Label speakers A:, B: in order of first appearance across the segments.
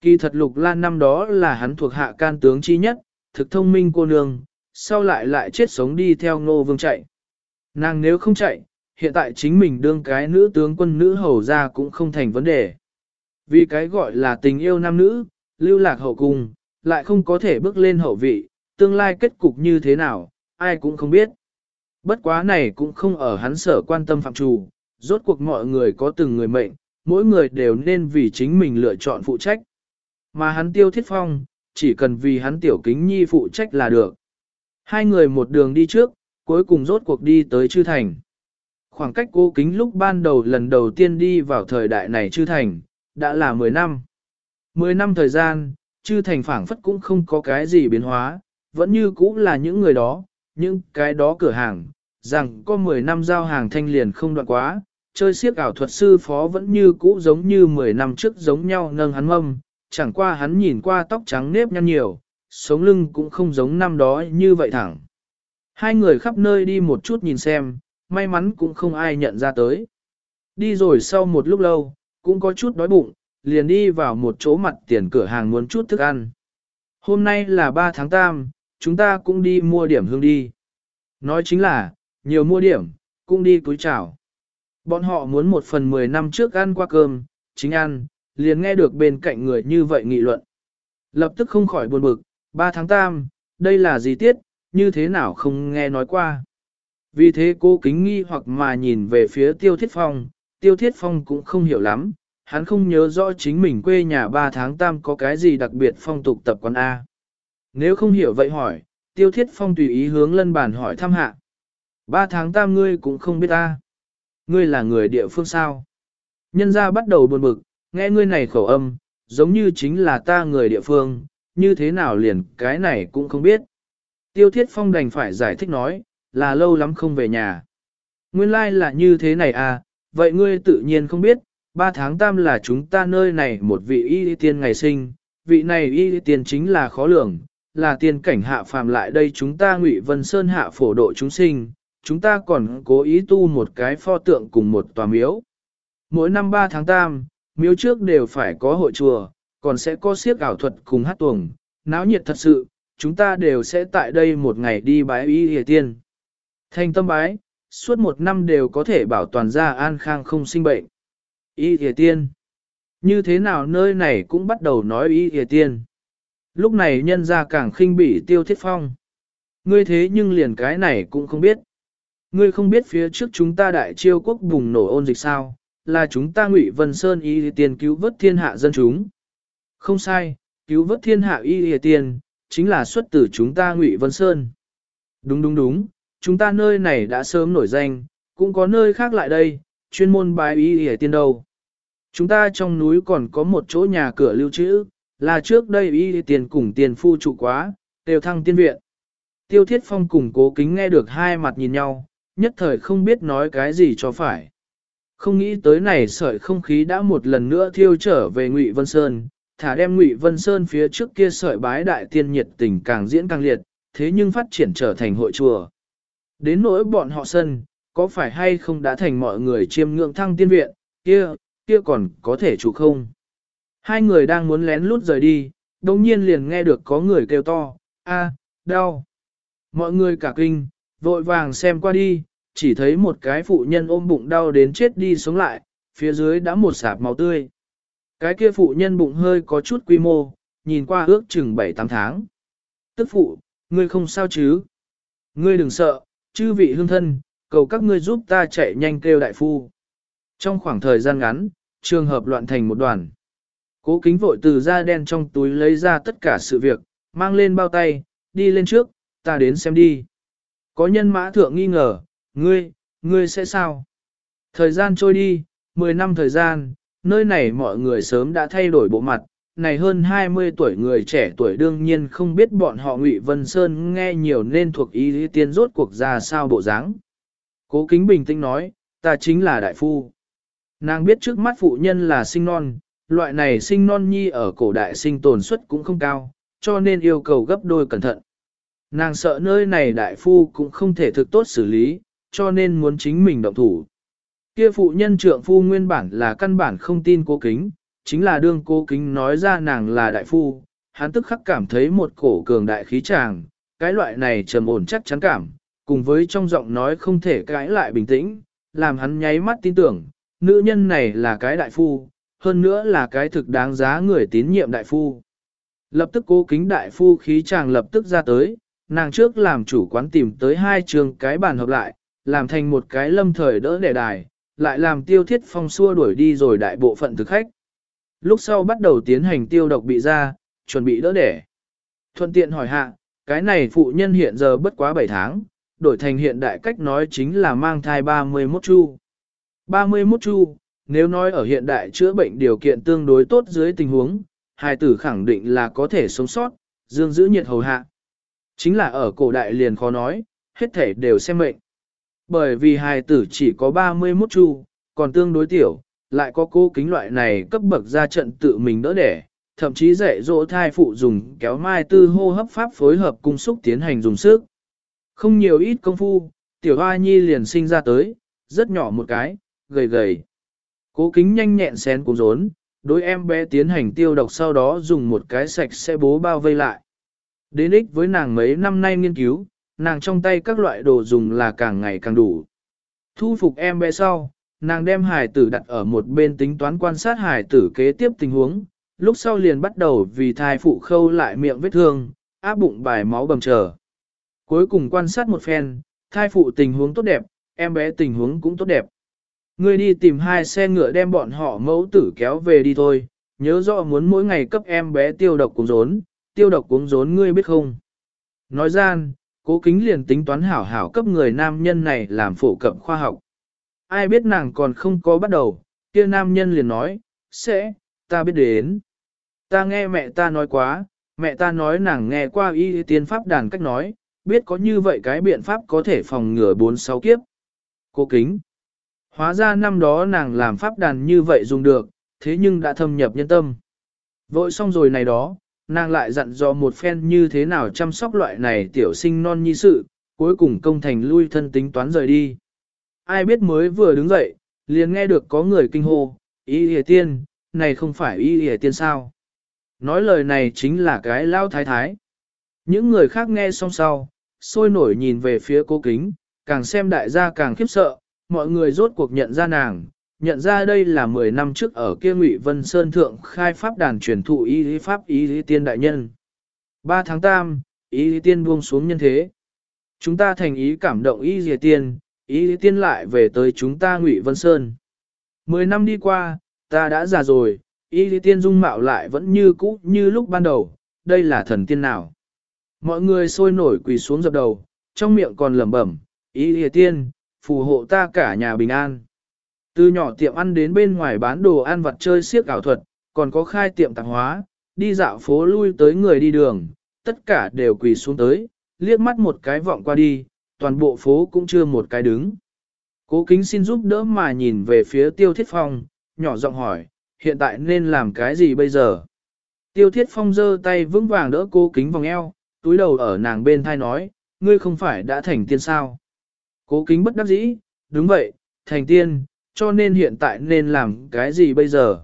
A: Kỳ thật Lục Lan năm đó là hắn thuộc hạ can tướng chi nhất, thực thông minh cô nương, sau lại lại chết sống đi theo ngô vương chạy. Nàng nếu không chạy, hiện tại chính mình đương cái nữ tướng quân nữ hầu ra cũng không thành vấn đề. Vì cái gọi là tình yêu nam nữ, lưu lạc hậu cung, lại không có thể bước lên hậu vị, tương lai kết cục như thế nào, ai cũng không biết. Bất quá này cũng không ở hắn sở quan tâm phạm trù, rốt cuộc mọi người có từng người mệnh, mỗi người đều nên vì chính mình lựa chọn phụ trách. Mà hắn tiêu thiết phong, chỉ cần vì hắn tiểu kính nhi phụ trách là được. Hai người một đường đi trước, cuối cùng rốt cuộc đi tới chư thành. Khoảng cách cô kính lúc ban đầu lần đầu tiên đi vào thời đại này chư thành, đã là 10 năm. 10 năm thời gian, chư thành phảng phất cũng không có cái gì biến hóa, vẫn như cũ là những người đó, những cái đó cửa hàng, rằng có 10 năm giao hàng thanh liền không đoạn quá, chơi siếc ảo thuật sư phó vẫn như cũ giống như 10 năm trước giống nhau nâng hắn mâm, chẳng qua hắn nhìn qua tóc trắng nếp nhăn nhiều, sống lưng cũng không giống năm đó như vậy thẳng. Hai người khắp nơi đi một chút nhìn xem, may mắn cũng không ai nhận ra tới. Đi rồi sau một lúc lâu, cũng có chút đói bụng, liền đi vào một chỗ mặt tiền cửa hàng muốn chút thức ăn. Hôm nay là 3 tháng 8, chúng ta cũng đi mua điểm hương đi. Nói chính là, nhiều mua điểm, cũng đi túi chảo. Bọn họ muốn một phần 10 năm trước ăn qua cơm, chính ăn, liền nghe được bên cạnh người như vậy nghị luận. Lập tức không khỏi buồn bực, 3 tháng 8, đây là gì tiết, như thế nào không nghe nói qua. Vì thế cô kính nghi hoặc mà nhìn về phía tiêu thiết phong, tiêu thiết phong cũng không hiểu lắm, hắn không nhớ rõ chính mình quê nhà 3 tháng tam có cái gì đặc biệt phong tục tập quán A. Nếu không hiểu vậy hỏi, tiêu thiết phong tùy ý hướng lân bàn hỏi thăm hạ. 3 tháng tam ngươi cũng không biết A. Ngươi là người địa phương sao? Nhân gia bắt đầu buồn bực, nghe ngươi này khẩu âm, giống như chính là ta người địa phương, như thế nào liền cái này cũng không biết. Tiêu thiết phong đành phải giải thích nói, là lâu lắm không về nhà. Nguyên lai like là như thế này à, vậy ngươi tự nhiên không biết, ba tháng tam là chúng ta nơi này một vị y tiên ngày sinh, vị này y tiên chính là khó lường, là tiên cảnh hạ phàm lại đây chúng ta ngụy vân sơn hạ phổ độ chúng sinh, chúng ta còn cố ý tu một cái pho tượng cùng một tòa miếu. Mỗi năm ba tháng tam, miếu trước đều phải có hội chùa, còn sẽ có siếc ảo thuật cùng hát tuồng, náo nhiệt thật sự, chúng ta đều sẽ tại đây một ngày đi bái y hề tiên. Thành tâm bái, suốt một năm đều có thể bảo toàn gia an khang không sinh bệnh. Y hề tiên. Như thế nào nơi này cũng bắt đầu nói y hề tiên. Lúc này nhân ra càng khinh bỉ tiêu thiết phong. Ngươi thế nhưng liền cái này cũng không biết. Ngươi không biết phía trước chúng ta đại chiêu quốc bùng nổ ôn dịch sao, là chúng ta ngụy Vân Sơn y tiên cứu vớt thiên hạ dân chúng. Không sai, cứu vớt thiên hạ y tiên, chính là xuất từ chúng ta ngụy Vân Sơn. Đúng đúng đúng, chúng ta nơi này đã sớm nổi danh, cũng có nơi khác lại đây, chuyên môn bài y y tiên đâu. Chúng ta trong núi còn có một chỗ nhà cửa lưu trữ, là trước đây y tiền cùng tiền phu trụ quá, đều thăng tiên viện. Tiêu thiết phong cùng cố kính nghe được hai mặt nhìn nhau, nhất thời không biết nói cái gì cho phải. Không nghĩ tới này sợi không khí đã một lần nữa thiêu trở về Ngụy Vân Sơn, thả đem Ngụy Vân Sơn phía trước kia sợi bái đại tiên nhiệt tình càng diễn càng liệt, thế nhưng phát triển trở thành hội chùa. Đến nỗi bọn họ sân, có phải hay không đã thành mọi người chiêm ngưỡng thăng tiên viện, kia, kia còn có thể chủ không? Hai người đang muốn lén lút rời đi, đồng nhiên liền nghe được có người kêu to, a, đau. Mọi người cả kinh, vội vàng xem qua đi, chỉ thấy một cái phụ nhân ôm bụng đau đến chết đi sống lại, phía dưới đã một sạp máu tươi. Cái kia phụ nhân bụng hơi có chút quy mô, nhìn qua ước chừng 7-8 tháng. Tức phụ, ngươi không sao chứ? Ngươi đừng sợ, chư vị hương thân, cầu các ngươi giúp ta chạy nhanh kêu đại phu. Trong khoảng thời gian ngắn, trường hợp loạn thành một đoàn. Cố kính vội từ da đen trong túi lấy ra tất cả sự việc, mang lên bao tay, đi lên trước, ta đến xem đi. Có nhân mã thượng nghi ngờ, ngươi, ngươi sẽ sao? Thời gian trôi đi, 10 năm thời gian, nơi này mọi người sớm đã thay đổi bộ mặt, này hơn 20 tuổi người trẻ tuổi đương nhiên không biết bọn họ Ngụy Vân Sơn nghe nhiều nên thuộc ý lý tiên rốt cuộc ra sao bộ dáng. Cố kính bình tĩnh nói, ta chính là đại phu. Nàng biết trước mắt phụ nhân là sinh non, loại này sinh non nhi ở cổ đại sinh tồn suất cũng không cao, cho nên yêu cầu gấp đôi cẩn thận. Nàng sợ nơi này đại phu cũng không thể thực tốt xử lý, cho nên muốn chính mình động thủ. Kia phụ nhân trượng phu nguyên bản là căn bản không tin cố kính, chính là đương cố kính nói ra nàng là đại phu, hắn tức khắc cảm thấy một cổ cường đại khí tràng, cái loại này trầm ổn chắc chắn cảm, cùng với trong giọng nói không thể cãi lại bình tĩnh, làm hắn nháy mắt tin tưởng, nữ nhân này là cái đại phu, hơn nữa là cái thực đáng giá người tín nhiệm đại phu. Lập tức cố kính đại phu khí chàng lập tức ra tới, nàng trước làm chủ quán tìm tới hai trường cái bàn hợp lại, làm thành một cái lâm thời đỡ đẻ đài, lại làm tiêu thiết phong xua đuổi đi rồi đại bộ phận thực khách. Lúc sau bắt đầu tiến hành tiêu độc bị ra, chuẩn bị đỡ đẻ. Thuận tiện hỏi hạ, cái này phụ nhân hiện giờ bất quá 7 tháng, đổi thành hiện đại cách nói chính là mang thai 31 chu. 31 chu, nếu nói ở hiện đại chữa bệnh điều kiện tương đối tốt dưới tình huống, hài tử khẳng định là có thể sống sót, dương giữ nhiệt hầu hạ. Chính là ở cổ đại liền khó nói, hết thể đều xem mệnh. Bởi vì hài tử chỉ có 31 chu, còn tương đối tiểu, lại có cô kính loại này cấp bậc ra trận tự mình đỡ đẻ, thậm chí dạy dỗ thai phụ dùng kéo mai tư hô hấp pháp phối hợp cung xúc tiến hành dùng sức. Không nhiều ít công phu, tiểu hoa nhi liền sinh ra tới, rất nhỏ một cái, gầy gầy. Cố kính nhanh nhẹn xén cuốn rốn, đối em bé tiến hành tiêu độc sau đó dùng một cái sạch sẽ bố bao vây lại. Đến ích với nàng mấy năm nay nghiên cứu, nàng trong tay các loại đồ dùng là càng ngày càng đủ. Thu phục em bé sau, nàng đem hải tử đặt ở một bên tính toán quan sát hải tử kế tiếp tình huống, lúc sau liền bắt đầu vì thai phụ khâu lại miệng vết thương, áp bụng bài máu bầm trở. Cuối cùng quan sát một phen, thai phụ tình huống tốt đẹp, em bé tình huống cũng tốt đẹp. Ngươi đi tìm hai xe ngựa đem bọn họ mẫu tử kéo về đi thôi, nhớ rõ muốn mỗi ngày cấp em bé tiêu độc cuống rốn, tiêu độc cuống rốn ngươi biết không? Nói gian, cố kính liền tính toán hảo hảo cấp người nam nhân này làm phổ cập khoa học. Ai biết nàng còn không có bắt đầu, kia nam nhân liền nói, sẽ, ta biết đến. Ta nghe mẹ ta nói quá, mẹ ta nói nàng nghe qua y tiên pháp đàn cách nói, biết có như vậy cái biện pháp có thể phòng ngừa bốn sáu kiếp. Cố kính. Hóa ra năm đó nàng làm pháp đàn như vậy dùng được, thế nhưng đã thâm nhập nhân tâm. Vội xong rồi này đó, nàng lại dặn dò một phen như thế nào chăm sóc loại này tiểu sinh non nhi sự, cuối cùng công thành lui thân tính toán rời đi. Ai biết mới vừa đứng dậy, liền nghe được có người kinh hô, Y hề tiên, này không phải Y hề tiên sao. Nói lời này chính là cái lao thái thái. Những người khác nghe xong sau, sôi nổi nhìn về phía cô kính, càng xem đại gia càng khiếp sợ, mọi người rốt cuộc nhận ra nàng, nhận ra đây là 10 năm trước ở kia Ngụy Vân Sơn Thượng khai pháp đàn truyền thụ y lý pháp y lý tiên đại nhân. 3 tháng tam, y lý tiên buông xuống nhân thế. Chúng ta thành ý cảm động y lý tiên, y lý tiên lại về tới chúng ta Ngụy Vân Sơn. 10 năm đi qua, ta đã già rồi, y lý tiên dung mạo lại vẫn như cũ như lúc ban đầu, đây là thần tiên nào. Mọi người sôi nổi quỳ xuống dập đầu, trong miệng còn lẩm bẩm, y lý tiên, phù hộ ta cả nhà bình an. Từ nhỏ tiệm ăn đến bên ngoài bán đồ ăn vặt chơi siếc ảo thuật, còn có khai tiệm tạp hóa, đi dạo phố lui tới người đi đường, tất cả đều quỳ xuống tới, liếc mắt một cái vọng qua đi, toàn bộ phố cũng chưa một cái đứng. Cố kính xin giúp đỡ mà nhìn về phía tiêu thiết phong, nhỏ giọng hỏi, hiện tại nên làm cái gì bây giờ? Tiêu thiết phong giơ tay vững vàng đỡ cố kính vòng eo, túi đầu ở nàng bên thai nói, ngươi không phải đã thành tiên sao? Cố kính bất đắc dĩ, đúng vậy, thành tiên, cho nên hiện tại nên làm cái gì bây giờ?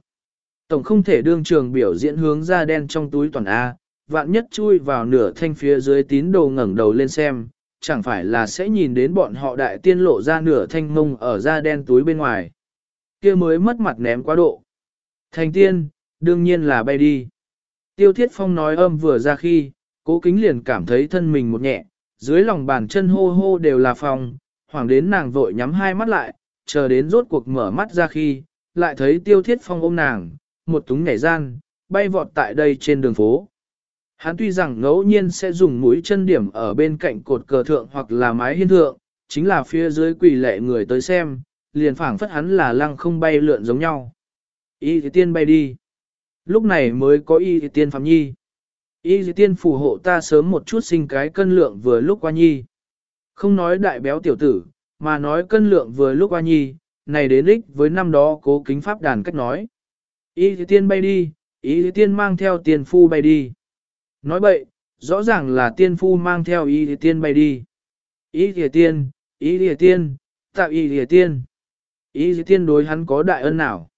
A: Tổng không thể đương trường biểu diễn hướng ra đen trong túi toàn A, vạn nhất chui vào nửa thanh phía dưới tín đồ ngẩng đầu lên xem, chẳng phải là sẽ nhìn đến bọn họ đại tiên lộ ra nửa thanh mông ở da đen túi bên ngoài. kia mới mất mặt ném quá độ. Thành tiên, đương nhiên là bay đi. Tiêu thiết phong nói âm vừa ra khi, cố kính liền cảm thấy thân mình một nhẹ, dưới lòng bàn chân hô hô đều là phòng, hoàng đến nàng vội nhắm hai mắt lại, chờ đến rốt cuộc mở mắt ra khi, lại thấy tiêu thiết phong ôm nàng, một túng nhảy gian, bay vọt tại đây trên đường phố. Hắn tuy rằng ngẫu nhiên sẽ dùng mũi chân điểm ở bên cạnh cột cờ thượng hoặc là mái hiên thượng, chính là phía dưới quỷ lệ người tới xem, liền phảng phất hắn là lăng không bay lượn giống nhau. Y thì tiên bay đi. Lúc này mới có y thì tiên phạm nhi. Y thì tiên phù hộ ta sớm một chút sinh cái cân lượng vừa lúc qua nhi. Không nói đại béo tiểu tử, mà nói cân lượng vừa lúc qua nhi, này đến đích với năm đó cố kính pháp đàn cách nói. Ý thì tiên bay đi, ý thì tiên mang theo tiên phu bay đi. Nói bậy, rõ ràng là tiên phu mang theo ý thì tiên bay đi. Ý thì tiên, ý thì tiên, tạo ý thì tiên. Ý thì tiên đối hắn có đại ân nào?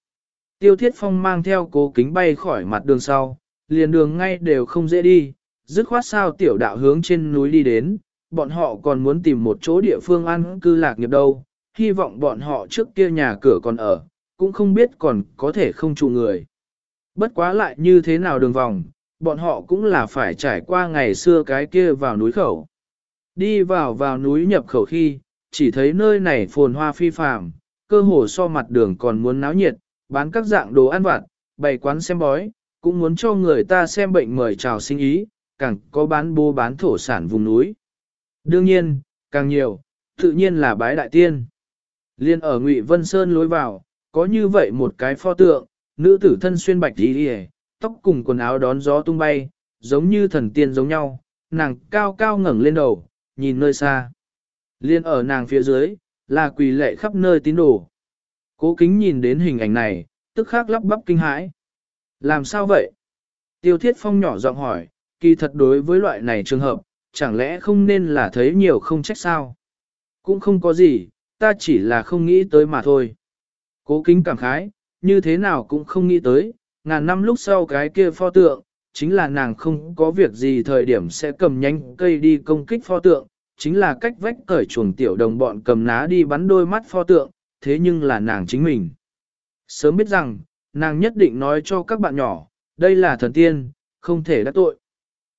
A: Tiêu Thiết Phong mang theo cố kính bay khỏi mặt đường sau, liền đường ngay đều không dễ đi, dứt khoát sao tiểu đạo hướng trên núi đi đến, bọn họ còn muốn tìm một chỗ địa phương ăn cư lạc nghiệp đâu, hy vọng bọn họ trước kia nhà cửa còn ở, cũng không biết còn có thể không trụ người. Bất quá lại như thế nào đường vòng, bọn họ cũng là phải trải qua ngày xưa cái kia vào núi khẩu. Đi vào vào núi nhập khẩu khi, chỉ thấy nơi này phồn hoa phi phàm, cơ hồ so mặt đường còn muốn náo nhiệt, bán các dạng đồ ăn vặt, bày quán xem bói, cũng muốn cho người ta xem bệnh mời chào sinh ý, càng có bán bô bán thổ sản vùng núi. Đương nhiên, càng nhiều, tự nhiên là bái đại tiên. Liên ở Ngụy Vân Sơn lối vào, có như vậy một cái pho tượng, nữ tử thân xuyên bạch y tóc cùng quần áo đón gió tung bay, giống như thần tiên giống nhau, nàng cao cao ngẩng lên đầu, nhìn nơi xa. Liên ở nàng phía dưới, là quỳ lệ khắp nơi tín đồ. Cố kính nhìn đến hình ảnh này, tức khắc lắp bắp kinh hãi. Làm sao vậy? Tiêu thiết phong nhỏ giọng hỏi, kỳ thật đối với loại này trường hợp, chẳng lẽ không nên là thấy nhiều không trách sao? Cũng không có gì, ta chỉ là không nghĩ tới mà thôi. Cố kính cảm khái, như thế nào cũng không nghĩ tới, ngàn năm lúc sau cái kia pho tượng, chính là nàng không có việc gì thời điểm sẽ cầm nhánh cây đi công kích pho tượng, chính là cách vách cởi chuồng tiểu đồng bọn cầm ná đi bắn đôi mắt pho tượng, thế nhưng là nàng chính mình. Sớm biết rằng, nàng nhất định nói cho các bạn nhỏ, đây là thần tiên, không thể đắc tội.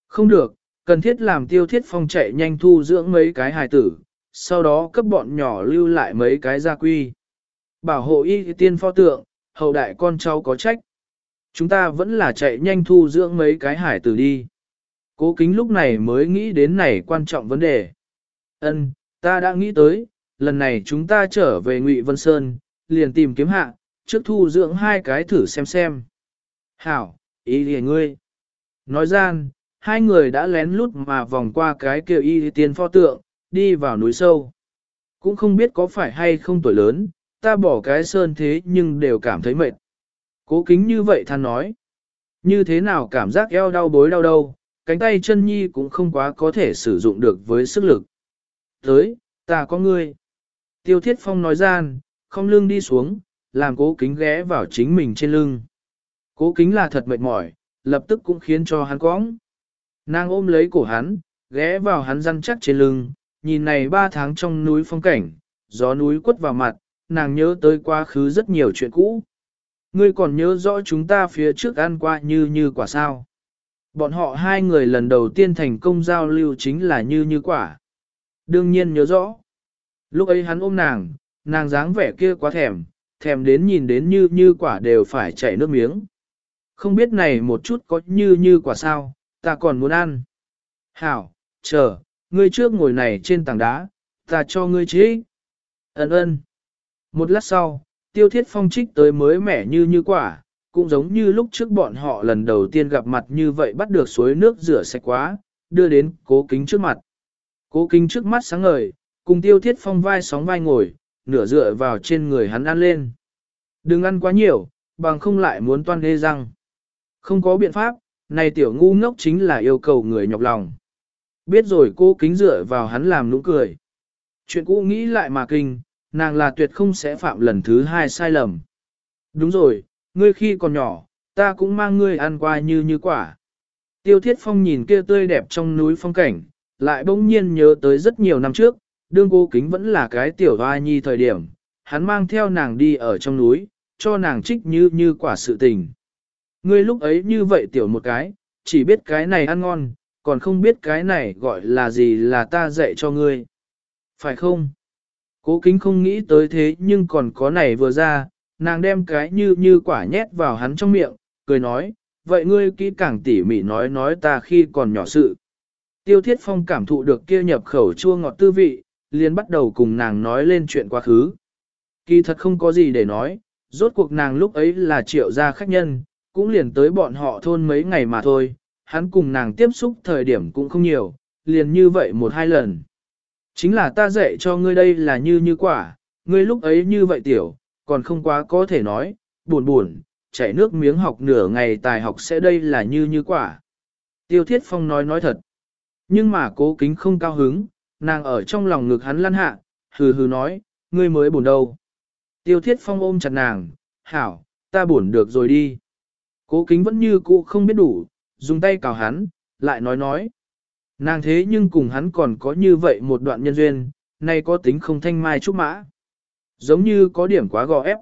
A: Không được, cần thiết làm tiêu thiết phong chạy nhanh thu dưỡng mấy cái hài tử, sau đó cấp bọn nhỏ lưu lại mấy cái gia quy. Bảo hộ y tiên pho tượng, hậu đại con cháu có trách. Chúng ta vẫn là chạy nhanh thu dưỡng mấy cái hải tử đi. Cố kính lúc này mới nghĩ đến này quan trọng vấn đề. Ân, ta đã nghĩ tới, lần này chúng ta trở về Ngụy Vân Sơn, liền tìm kiếm hạ, trước thu dưỡng hai cái thử xem xem. Hảo, ý lìa ngươi. Nói gian, hai người đã lén lút mà vòng qua cái kia y tiên pho tượng, đi vào núi sâu. Cũng không biết có phải hay không tuổi lớn, ta bỏ cái sơn thế nhưng đều cảm thấy mệt. Cố kính như vậy than nói. Như thế nào cảm giác eo đau bối đau đâu, cánh tay chân nhi cũng không quá có thể sử dụng được với sức lực. Tới, ta có ngươi. Tiêu thiết phong nói gian, không lưng đi xuống, làm cố kính ghé vào chính mình trên lưng. Cố kính là thật mệt mỏi, lập tức cũng khiến cho hắn cóng. Nàng ôm lấy cổ hắn, ghé vào hắn răn chắc trên lưng, nhìn này ba tháng trong núi phong cảnh, gió núi quất vào mặt, nàng nhớ tới quá khứ rất nhiều chuyện cũ. Ngươi còn nhớ rõ chúng ta phía trước ăn qua như như quả sao. Bọn họ hai người lần đầu tiên thành công giao lưu chính là như như quả. Đương nhiên nhớ rõ. Lúc ấy hắn ôm nàng, nàng dáng vẻ kia quá thèm, thèm đến nhìn đến như như quả đều phải chảy nước miếng. Không biết này một chút có như như quả sao, ta còn muốn ăn. Hảo, chờ, ngươi trước ngồi này trên tảng đá, ta cho ngươi chế. Ấn ơn. Một lát sau, tiêu thiết phong trích tới mới mẻ như như quả, cũng giống như lúc trước bọn họ lần đầu tiên gặp mặt như vậy bắt được suối nước rửa sạch quá, đưa đến cố kính trước mặt. Cố kính trước mắt sáng ngời, cùng tiêu thiết phong vai sóng vai ngồi, nửa dựa vào trên người hắn ăn lên. Đừng ăn quá nhiều, bằng không lại muốn toan đê răng. Không có biện pháp, này tiểu ngu ngốc chính là yêu cầu người nhọc lòng. Biết rồi cô kính dựa vào hắn làm nụ cười. Chuyện cũ nghĩ lại mà kinh, nàng là tuyệt không sẽ phạm lần thứ hai sai lầm. Đúng rồi, ngươi khi còn nhỏ, ta cũng mang ngươi ăn qua như như quả. Tiêu thiết phong nhìn kia tươi đẹp trong núi phong cảnh, lại bỗng nhiên nhớ tới rất nhiều năm trước, đương cô kính vẫn là cái tiểu hoa nhi thời điểm, hắn mang theo nàng đi ở trong núi, cho nàng trích như như quả sự tình. Ngươi lúc ấy như vậy tiểu một cái, chỉ biết cái này ăn ngon, còn không biết cái này gọi là gì là ta dạy cho ngươi. Phải không? Cố kính không nghĩ tới thế nhưng còn có này vừa ra, nàng đem cái như như quả nhét vào hắn trong miệng, cười nói, vậy ngươi kỹ càng tỉ mỉ nói nói ta khi còn nhỏ sự. Tiêu thiết phong cảm thụ được kia nhập khẩu chua ngọt tư vị, liền bắt đầu cùng nàng nói lên chuyện quá khứ. Kỳ thật không có gì để nói, rốt cuộc nàng lúc ấy là triệu gia khách nhân, cũng liền tới bọn họ thôn mấy ngày mà thôi, hắn cùng nàng tiếp xúc thời điểm cũng không nhiều, liền như vậy một hai lần. Chính là ta dạy cho ngươi đây là như như quả, ngươi lúc ấy như vậy tiểu, còn không quá có thể nói, buồn buồn, chảy nước miếng học nửa ngày tài học sẽ đây là như như quả. Tiêu Thiết Phong nói nói thật. Nhưng mà cố kính không cao hứng, nàng ở trong lòng ngực hắn lăn hạ, hừ hừ nói, ngươi mới buồn đâu. Tiêu Thiết Phong ôm chặt nàng, hảo, ta buồn được rồi đi. Cố kính vẫn như cũ không biết đủ, dùng tay cào hắn, lại nói nói. Nàng thế nhưng cùng hắn còn có như vậy một đoạn nhân duyên, nay có tính không thanh mai trúc mã. Giống như có điểm quá gò ép.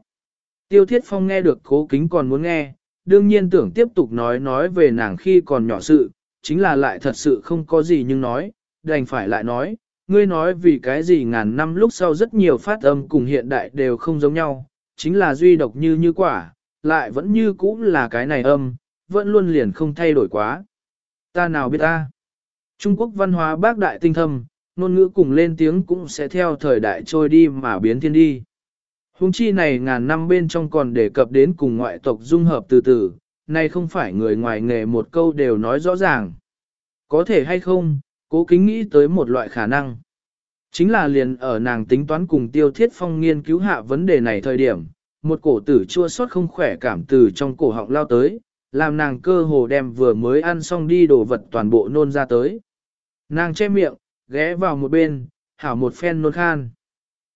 A: Tiêu Thiết Phong nghe được cố kính còn muốn nghe, đương nhiên tưởng tiếp tục nói nói về nàng khi còn nhỏ sự, chính là lại thật sự không có gì nhưng nói, đành phải lại nói, ngươi nói vì cái gì ngàn năm lúc sau rất nhiều phát âm cùng hiện đại đều không giống nhau, chính là duy độc như như quả, lại vẫn như cũ là cái này âm, vẫn luôn liền không thay đổi quá. Ta nào biết ta? Trung Quốc văn hóa bác đại tinh thâm, ngôn ngữ cùng lên tiếng cũng sẽ theo thời đại trôi đi mà biến thiên đi. Hùng chi này ngàn năm bên trong còn đề cập đến cùng ngoại tộc dung hợp từ từ, này không phải người ngoài nghề một câu đều nói rõ ràng. Có thể hay không, cố kính nghĩ tới một loại khả năng. Chính là liền ở nàng tính toán cùng tiêu thiết phong nghiên cứu hạ vấn đề này thời điểm, một cổ tử chua xót không khỏe cảm từ trong cổ họng lao tới, làm nàng cơ hồ đem vừa mới ăn xong đi đồ vật toàn bộ nôn ra tới. Nàng che miệng, ghé vào một bên, hảo một phen nôn khan.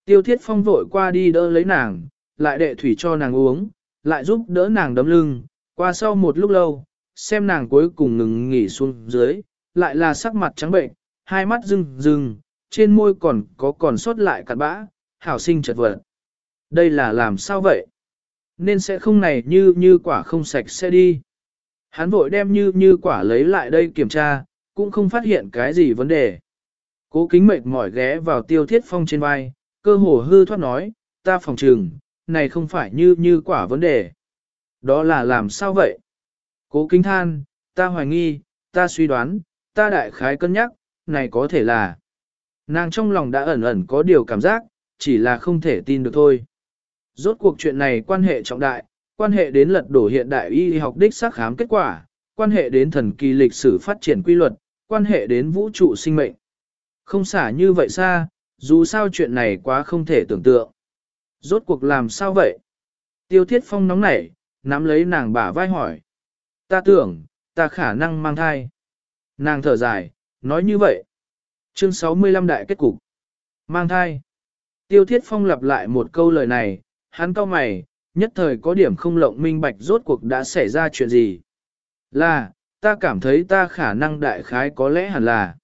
A: Tiêu thiết phong vội qua đi đỡ lấy nàng, lại đệ thủy cho nàng uống, lại giúp đỡ nàng đấm lưng, qua sau một lúc lâu, xem nàng cuối cùng ngừng nghỉ xuống dưới, lại là sắc mặt trắng bệnh, hai mắt rưng rưng, trên môi còn có còn sót lại cặn bã, hảo sinh chật vật. Đây là làm sao vậy? Nên sẽ không này như như quả không sạch sẽ đi. Hắn vội đem như như quả lấy lại đây kiểm tra, cũng không phát hiện cái gì vấn đề. Cố kính mệt mỏi ghé vào tiêu thiết phong trên vai, cơ hồ hư thoát nói, ta phòng trừng, này không phải như như quả vấn đề. Đó là làm sao vậy? Cố kính than, ta hoài nghi, ta suy đoán, ta đại khái cân nhắc, này có thể là. Nàng trong lòng đã ẩn ẩn có điều cảm giác, chỉ là không thể tin được thôi. Rốt cuộc chuyện này quan hệ trọng đại, quan hệ đến lật đổ hiện đại y học đích xác khám kết quả, quan hệ đến thần kỳ lịch sử phát triển quy luật, quan hệ đến vũ trụ sinh mệnh. Không xả như vậy xa, dù sao chuyện này quá không thể tưởng tượng. Rốt cuộc làm sao vậy? Tiêu thiết phong nóng nảy, nắm lấy nàng bả vai hỏi. Ta tưởng, ta khả năng mang thai. Nàng thở dài, nói như vậy. Chương 65 đại kết cục. Mang thai. Tiêu thiết phong lặp lại một câu lời này, hắn cau mày, nhất thời có điểm không lộng minh bạch rốt cuộc đã xảy ra chuyện gì. Là, ta cảm thấy ta khả năng đại khái có lẽ hẳn là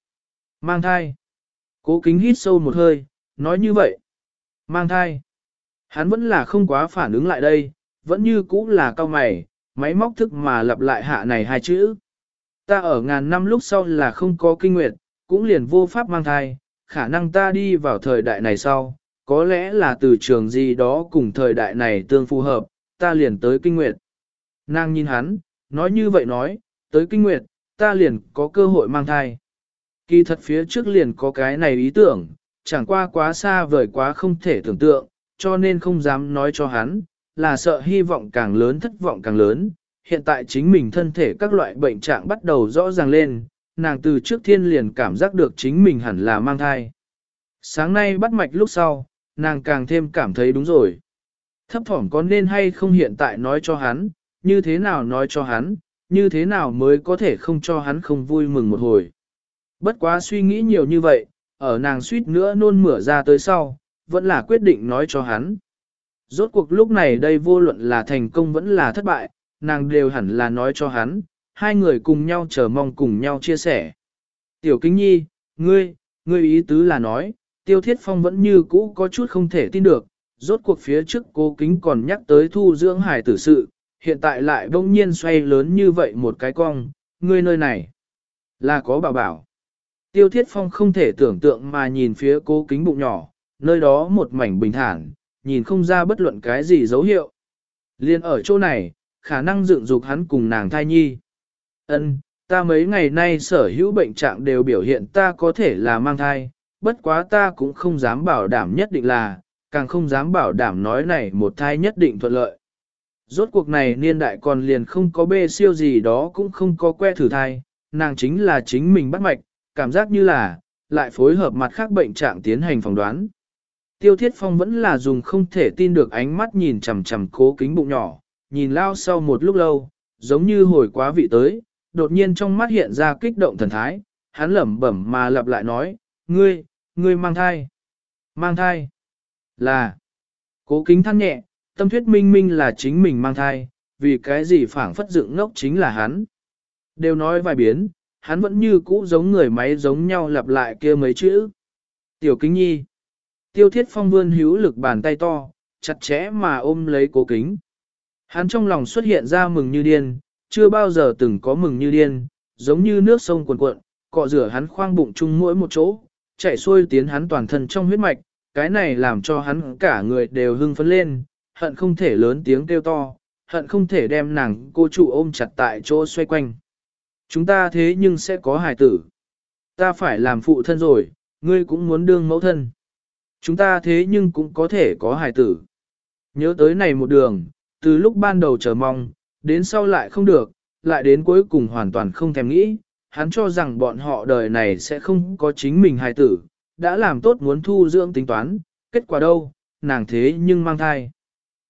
A: mang thai. Cố kính hít sâu một hơi, nói như vậy. Mang thai. Hắn vẫn là không quá phản ứng lại đây, vẫn như cũ là cao mày, máy móc thức mà lặp lại hạ này hai chữ. Ta ở ngàn năm lúc sau là không có kinh nguyệt, cũng liền vô pháp mang thai, khả năng ta đi vào thời đại này sau, có lẽ là từ trường gì đó cùng thời đại này tương phù hợp, ta liền tới kinh nguyệt. Nàng nhìn hắn, nói như vậy nói, tới kinh nguyệt, ta liền có cơ hội mang thai. Kỳ thật phía trước liền có cái này ý tưởng, chẳng qua quá xa vời quá không thể tưởng tượng, cho nên không dám nói cho hắn, là sợ hy vọng càng lớn thất vọng càng lớn. Hiện tại chính mình thân thể các loại bệnh trạng bắt đầu rõ ràng lên, nàng từ trước thiên liền cảm giác được chính mình hẳn là mang thai. Sáng nay bắt mạch lúc sau, nàng càng thêm cảm thấy đúng rồi. Thấp thỏm có nên hay không hiện tại nói cho hắn, như thế nào nói cho hắn, như thế nào mới có thể không cho hắn không vui mừng một hồi. Bất quá suy nghĩ nhiều như vậy, ở nàng suýt nữa nôn mửa ra tới sau, vẫn là quyết định nói cho hắn. Rốt cuộc lúc này đây vô luận là thành công vẫn là thất bại, nàng đều hẳn là nói cho hắn, hai người cùng nhau chờ mong cùng nhau chia sẻ. Tiểu Kính Nhi, ngươi, ngươi ý tứ là nói, Tiêu Thiết Phong vẫn như cũ có chút không thể tin được, rốt cuộc phía trước cô Kính còn nhắc tới thu dưỡng hải tử sự, hiện tại lại bỗng nhiên xoay lớn như vậy một cái cong, ngươi nơi này là có bảo bảo. Tiêu Thiết Phong không thể tưởng tượng mà nhìn phía cố kính bụng nhỏ, nơi đó một mảnh bình thản, nhìn không ra bất luận cái gì dấu hiệu. Liên ở chỗ này, khả năng dựng dục hắn cùng nàng thai nhi. Ân, ta mấy ngày nay sở hữu bệnh trạng đều biểu hiện ta có thể là mang thai, bất quá ta cũng không dám bảo đảm nhất định là, càng không dám bảo đảm nói này một thai nhất định thuận lợi. Rốt cuộc này niên đại còn liền không có bê siêu gì đó cũng không có que thử thai, nàng chính là chính mình bắt mạch, cảm giác như là, lại phối hợp mặt khác bệnh trạng tiến hành phỏng đoán. Tiêu Thiết Phong vẫn là dùng không thể tin được ánh mắt nhìn chằm chằm cố kính bụng nhỏ, nhìn lao sau một lúc lâu, giống như hồi quá vị tới, đột nhiên trong mắt hiện ra kích động thần thái, hắn lẩm bẩm mà lặp lại nói, ngươi, ngươi mang thai, mang thai, là, cố kính than nhẹ, tâm thuyết minh minh là chính mình mang thai, vì cái gì phản phất dựng ngốc chính là hắn. Đều nói vài biến, hắn vẫn như cũ giống người máy giống nhau lặp lại kia mấy chữ. Tiểu kính nhi. Tiêu thiết phong vươn hữu lực bàn tay to, chặt chẽ mà ôm lấy cố kính. Hắn trong lòng xuất hiện ra mừng như điên, chưa bao giờ từng có mừng như điên, giống như nước sông cuồn cuộn, cọ rửa hắn khoang bụng chung mỗi một chỗ, chạy xuôi tiến hắn toàn thân trong huyết mạch, cái này làm cho hắn cả người đều hưng phấn lên, hận không thể lớn tiếng kêu to, hận không thể đem nàng cô trụ ôm chặt tại chỗ xoay quanh. Chúng ta thế nhưng sẽ có hài tử. Ta phải làm phụ thân rồi, ngươi cũng muốn đương mẫu thân. Chúng ta thế nhưng cũng có thể có hài tử. Nhớ tới này một đường, từ lúc ban đầu chờ mong, đến sau lại không được, lại đến cuối cùng hoàn toàn không thèm nghĩ, hắn cho rằng bọn họ đời này sẽ không có chính mình hài tử, đã làm tốt muốn thu dưỡng tính toán, kết quả đâu, nàng thế nhưng mang thai.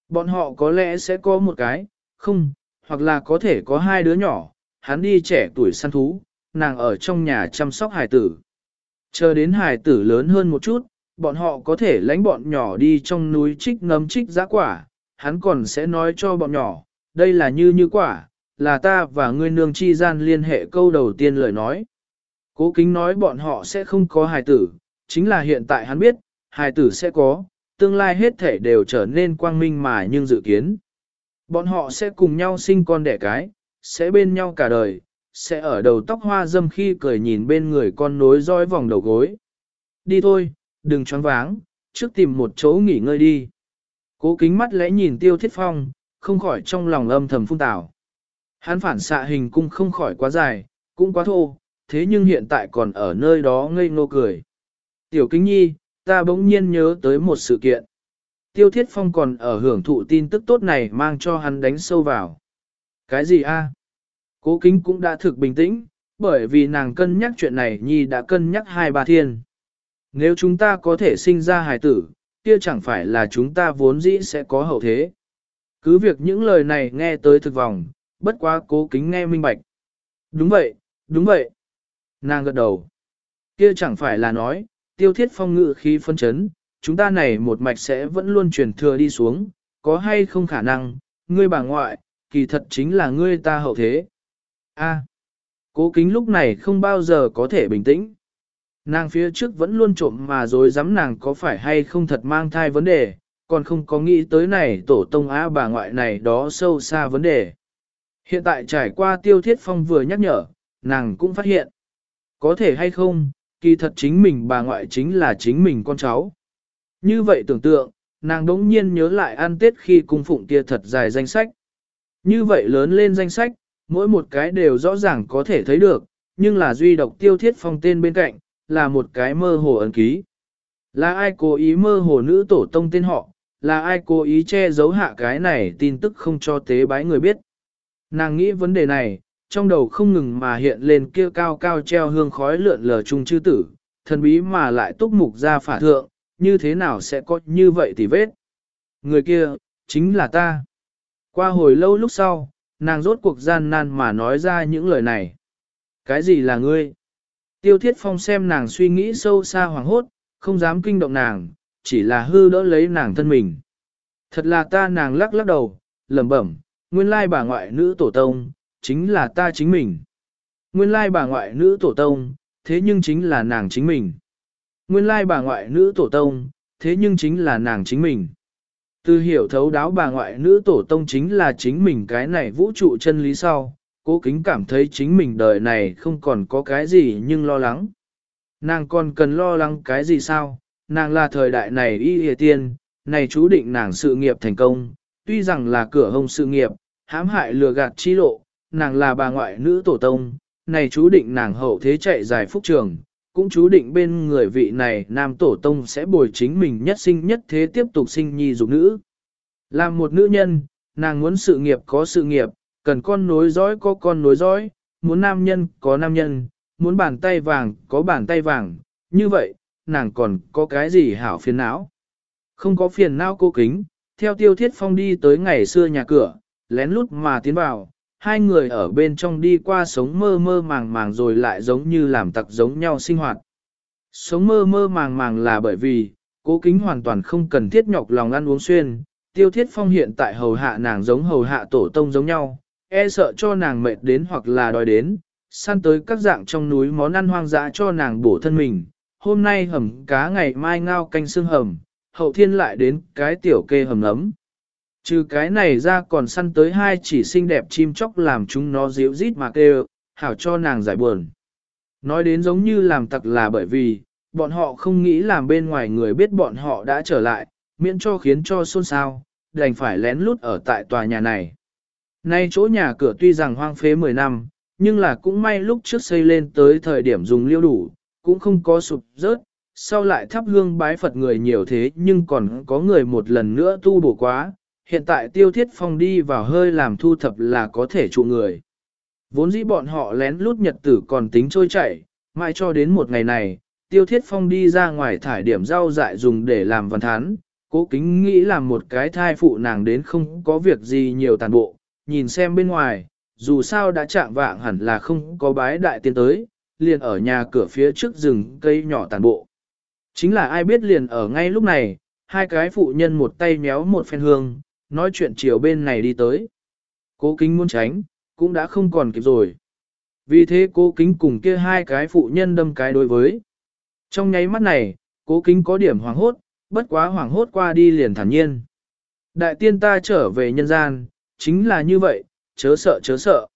A: Bọn họ có lẽ sẽ có một cái, không, hoặc là có thể có hai đứa nhỏ, hắn đi trẻ tuổi săn thú, nàng ở trong nhà chăm sóc hài tử. Chờ đến hài tử lớn hơn một chút, bọn họ có thể lánh bọn nhỏ đi trong núi trích ngấm trích giá quả, hắn còn sẽ nói cho bọn nhỏ, đây là như như quả, là ta và ngươi nương chi gian liên hệ câu đầu tiên lời nói. Cố kính nói bọn họ sẽ không có hài tử, chính là hiện tại hắn biết, hài tử sẽ có, tương lai hết thể đều trở nên quang minh mà nhưng dự kiến. Bọn họ sẽ cùng nhau sinh con đẻ cái, sẽ bên nhau cả đời, sẽ ở đầu tóc hoa dâm khi cười nhìn bên người con nối roi vòng đầu gối. Đi thôi, đừng choáng váng, trước tìm một chỗ nghỉ ngơi đi. Cố kính mắt lẽ nhìn tiêu thiết phong, không khỏi trong lòng âm thầm phun tảo. Hắn phản xạ hình cung không khỏi quá dài, cũng quá thô, thế nhưng hiện tại còn ở nơi đó ngây ngô cười. Tiểu kính nhi, ta bỗng nhiên nhớ tới một sự kiện. Tiêu thiết phong còn ở hưởng thụ tin tức tốt này mang cho hắn đánh sâu vào. Cái gì a? Cố kính cũng đã thực bình tĩnh, bởi vì nàng cân nhắc chuyện này nhi đã cân nhắc hai bà thiên. Nếu chúng ta có thể sinh ra hài tử, kia chẳng phải là chúng ta vốn dĩ sẽ có hậu thế. Cứ việc những lời này nghe tới thực vòng, bất quá cố kính nghe minh bạch. Đúng vậy, đúng vậy. Nàng gật đầu. Kia chẳng phải là nói, tiêu thiết phong ngự khí phân chấn, chúng ta này một mạch sẽ vẫn luôn truyền thừa đi xuống, có hay không khả năng, ngươi bà ngoại, kỳ thật chính là ngươi ta hậu thế. A. cố kính lúc này không bao giờ có thể bình tĩnh. Nàng phía trước vẫn luôn trộm mà rồi dám nàng có phải hay không thật mang thai vấn đề, còn không có nghĩ tới này tổ tông á bà ngoại này đó sâu xa vấn đề. Hiện tại trải qua tiêu thiết phong vừa nhắc nhở, nàng cũng phát hiện. Có thể hay không, kỳ thật chính mình bà ngoại chính là chính mình con cháu. Như vậy tưởng tượng, nàng đống nhiên nhớ lại ăn tết khi cung phụng kia thật dài danh sách. Như vậy lớn lên danh sách, mỗi một cái đều rõ ràng có thể thấy được, nhưng là duy độc tiêu thiết phong tên bên cạnh, là một cái mơ hồ ấn ký. Là ai cố ý mơ hồ nữ tổ tông tên họ, là ai cố ý che giấu hạ cái này tin tức không cho tế bái người biết. Nàng nghĩ vấn đề này, trong đầu không ngừng mà hiện lên kia cao cao treo hương khói lượn lờ chung chư tử, thần bí mà lại túc mục ra phả thượng, như thế nào sẽ có như vậy thì vết. Người kia, chính là ta. Qua hồi lâu lúc sau, nàng rốt cuộc gian nan mà nói ra những lời này. Cái gì là ngươi? Tiêu thiết phong xem nàng suy nghĩ sâu xa hoàng hốt, không dám kinh động nàng, chỉ là hư đỡ lấy nàng thân mình. Thật là ta nàng lắc lắc đầu, lẩm bẩm, nguyên lai bà ngoại nữ tổ tông, chính là ta chính mình. Nguyên lai bà ngoại nữ tổ tông, thế nhưng chính là nàng chính mình. Nguyên lai bà ngoại nữ tổ tông, thế nhưng chính là nàng chính mình. Từ hiểu thấu đáo bà ngoại nữ tổ tông chính là chính mình cái này vũ trụ chân lý sau, cố kính cảm thấy chính mình đời này không còn có cái gì nhưng lo lắng. Nàng còn cần lo lắng cái gì sao? Nàng là thời đại này y hề tiên, này chú định nàng sự nghiệp thành công, tuy rằng là cửa hông sự nghiệp, hãm hại lừa gạt chi lộ, nàng là bà ngoại nữ tổ tông, này chú định nàng hậu thế chạy dài phúc trường, cũng chú định bên người vị này nam tổ tông sẽ bồi chính mình nhất sinh nhất thế tiếp tục sinh nhi dục nữ. Làm một nữ nhân, nàng muốn sự nghiệp có sự nghiệp, cần con nối dõi có con nối dõi, muốn nam nhân có nam nhân, muốn bàn tay vàng có bàn tay vàng, như vậy, nàng còn có cái gì hảo phiền não. Không có phiền não cô kính, theo tiêu thiết phong đi tới ngày xưa nhà cửa, lén lút mà tiến vào, hai người ở bên trong đi qua sống mơ mơ màng màng rồi lại giống như làm tặc giống nhau sinh hoạt. Sống mơ mơ màng màng là bởi vì, cố kính hoàn toàn không cần thiết nhọc lòng ăn uống xuyên, tiêu thiết phong hiện tại hầu hạ nàng giống hầu hạ tổ tông giống nhau, e sợ cho nàng mệt đến hoặc là đói đến, săn tới các dạng trong núi món ăn hoang dã cho nàng bổ thân mình. Hôm nay hầm cá ngày mai ngao canh xương hầm, hậu thiên lại đến cái tiểu kê hầm ấm. Trừ cái này ra còn săn tới hai chỉ xinh đẹp chim chóc làm chúng nó díu rít mà kêu, hảo cho nàng giải buồn. Nói đến giống như làm tặc là bởi vì, bọn họ không nghĩ làm bên ngoài người biết bọn họ đã trở lại, miễn cho khiến cho xôn xao, đành phải lén lút ở tại tòa nhà này. Nay chỗ nhà cửa tuy rằng hoang phế 10 năm, nhưng là cũng may lúc trước xây lên tới thời điểm dùng liêu đủ, cũng không có sụp rớt, sau lại thắp hương bái Phật người nhiều thế nhưng còn có người một lần nữa tu bổ quá, hiện tại tiêu thiết phong đi vào hơi làm thu thập là có thể trụ người. Vốn dĩ bọn họ lén lút nhật tử còn tính trôi chảy, mãi cho đến một ngày này, tiêu thiết phong đi ra ngoài thải điểm rau dại dùng để làm văn thán, cố kính nghĩ làm một cái thai phụ nàng đến không có việc gì nhiều tàn bộ, nhìn xem bên ngoài, dù sao đã chạm vạng hẳn là không có bái đại tiên tới, liền ở nhà cửa phía trước rừng cây nhỏ tàn bộ. Chính là ai biết liền ở ngay lúc này, hai cái phụ nhân một tay méo một phen hương, nói chuyện chiều bên này đi tới. Cố kính muốn tránh, cũng đã không còn kịp rồi. Vì thế cố kính cùng kia hai cái phụ nhân đâm cái đối với. Trong nháy mắt này, cố kính có điểm hoàng hốt, bất quá hoàng hốt qua đi liền thản nhiên. Đại tiên ta trở về nhân gian, chính là như vậy, chớ sợ chớ sợ.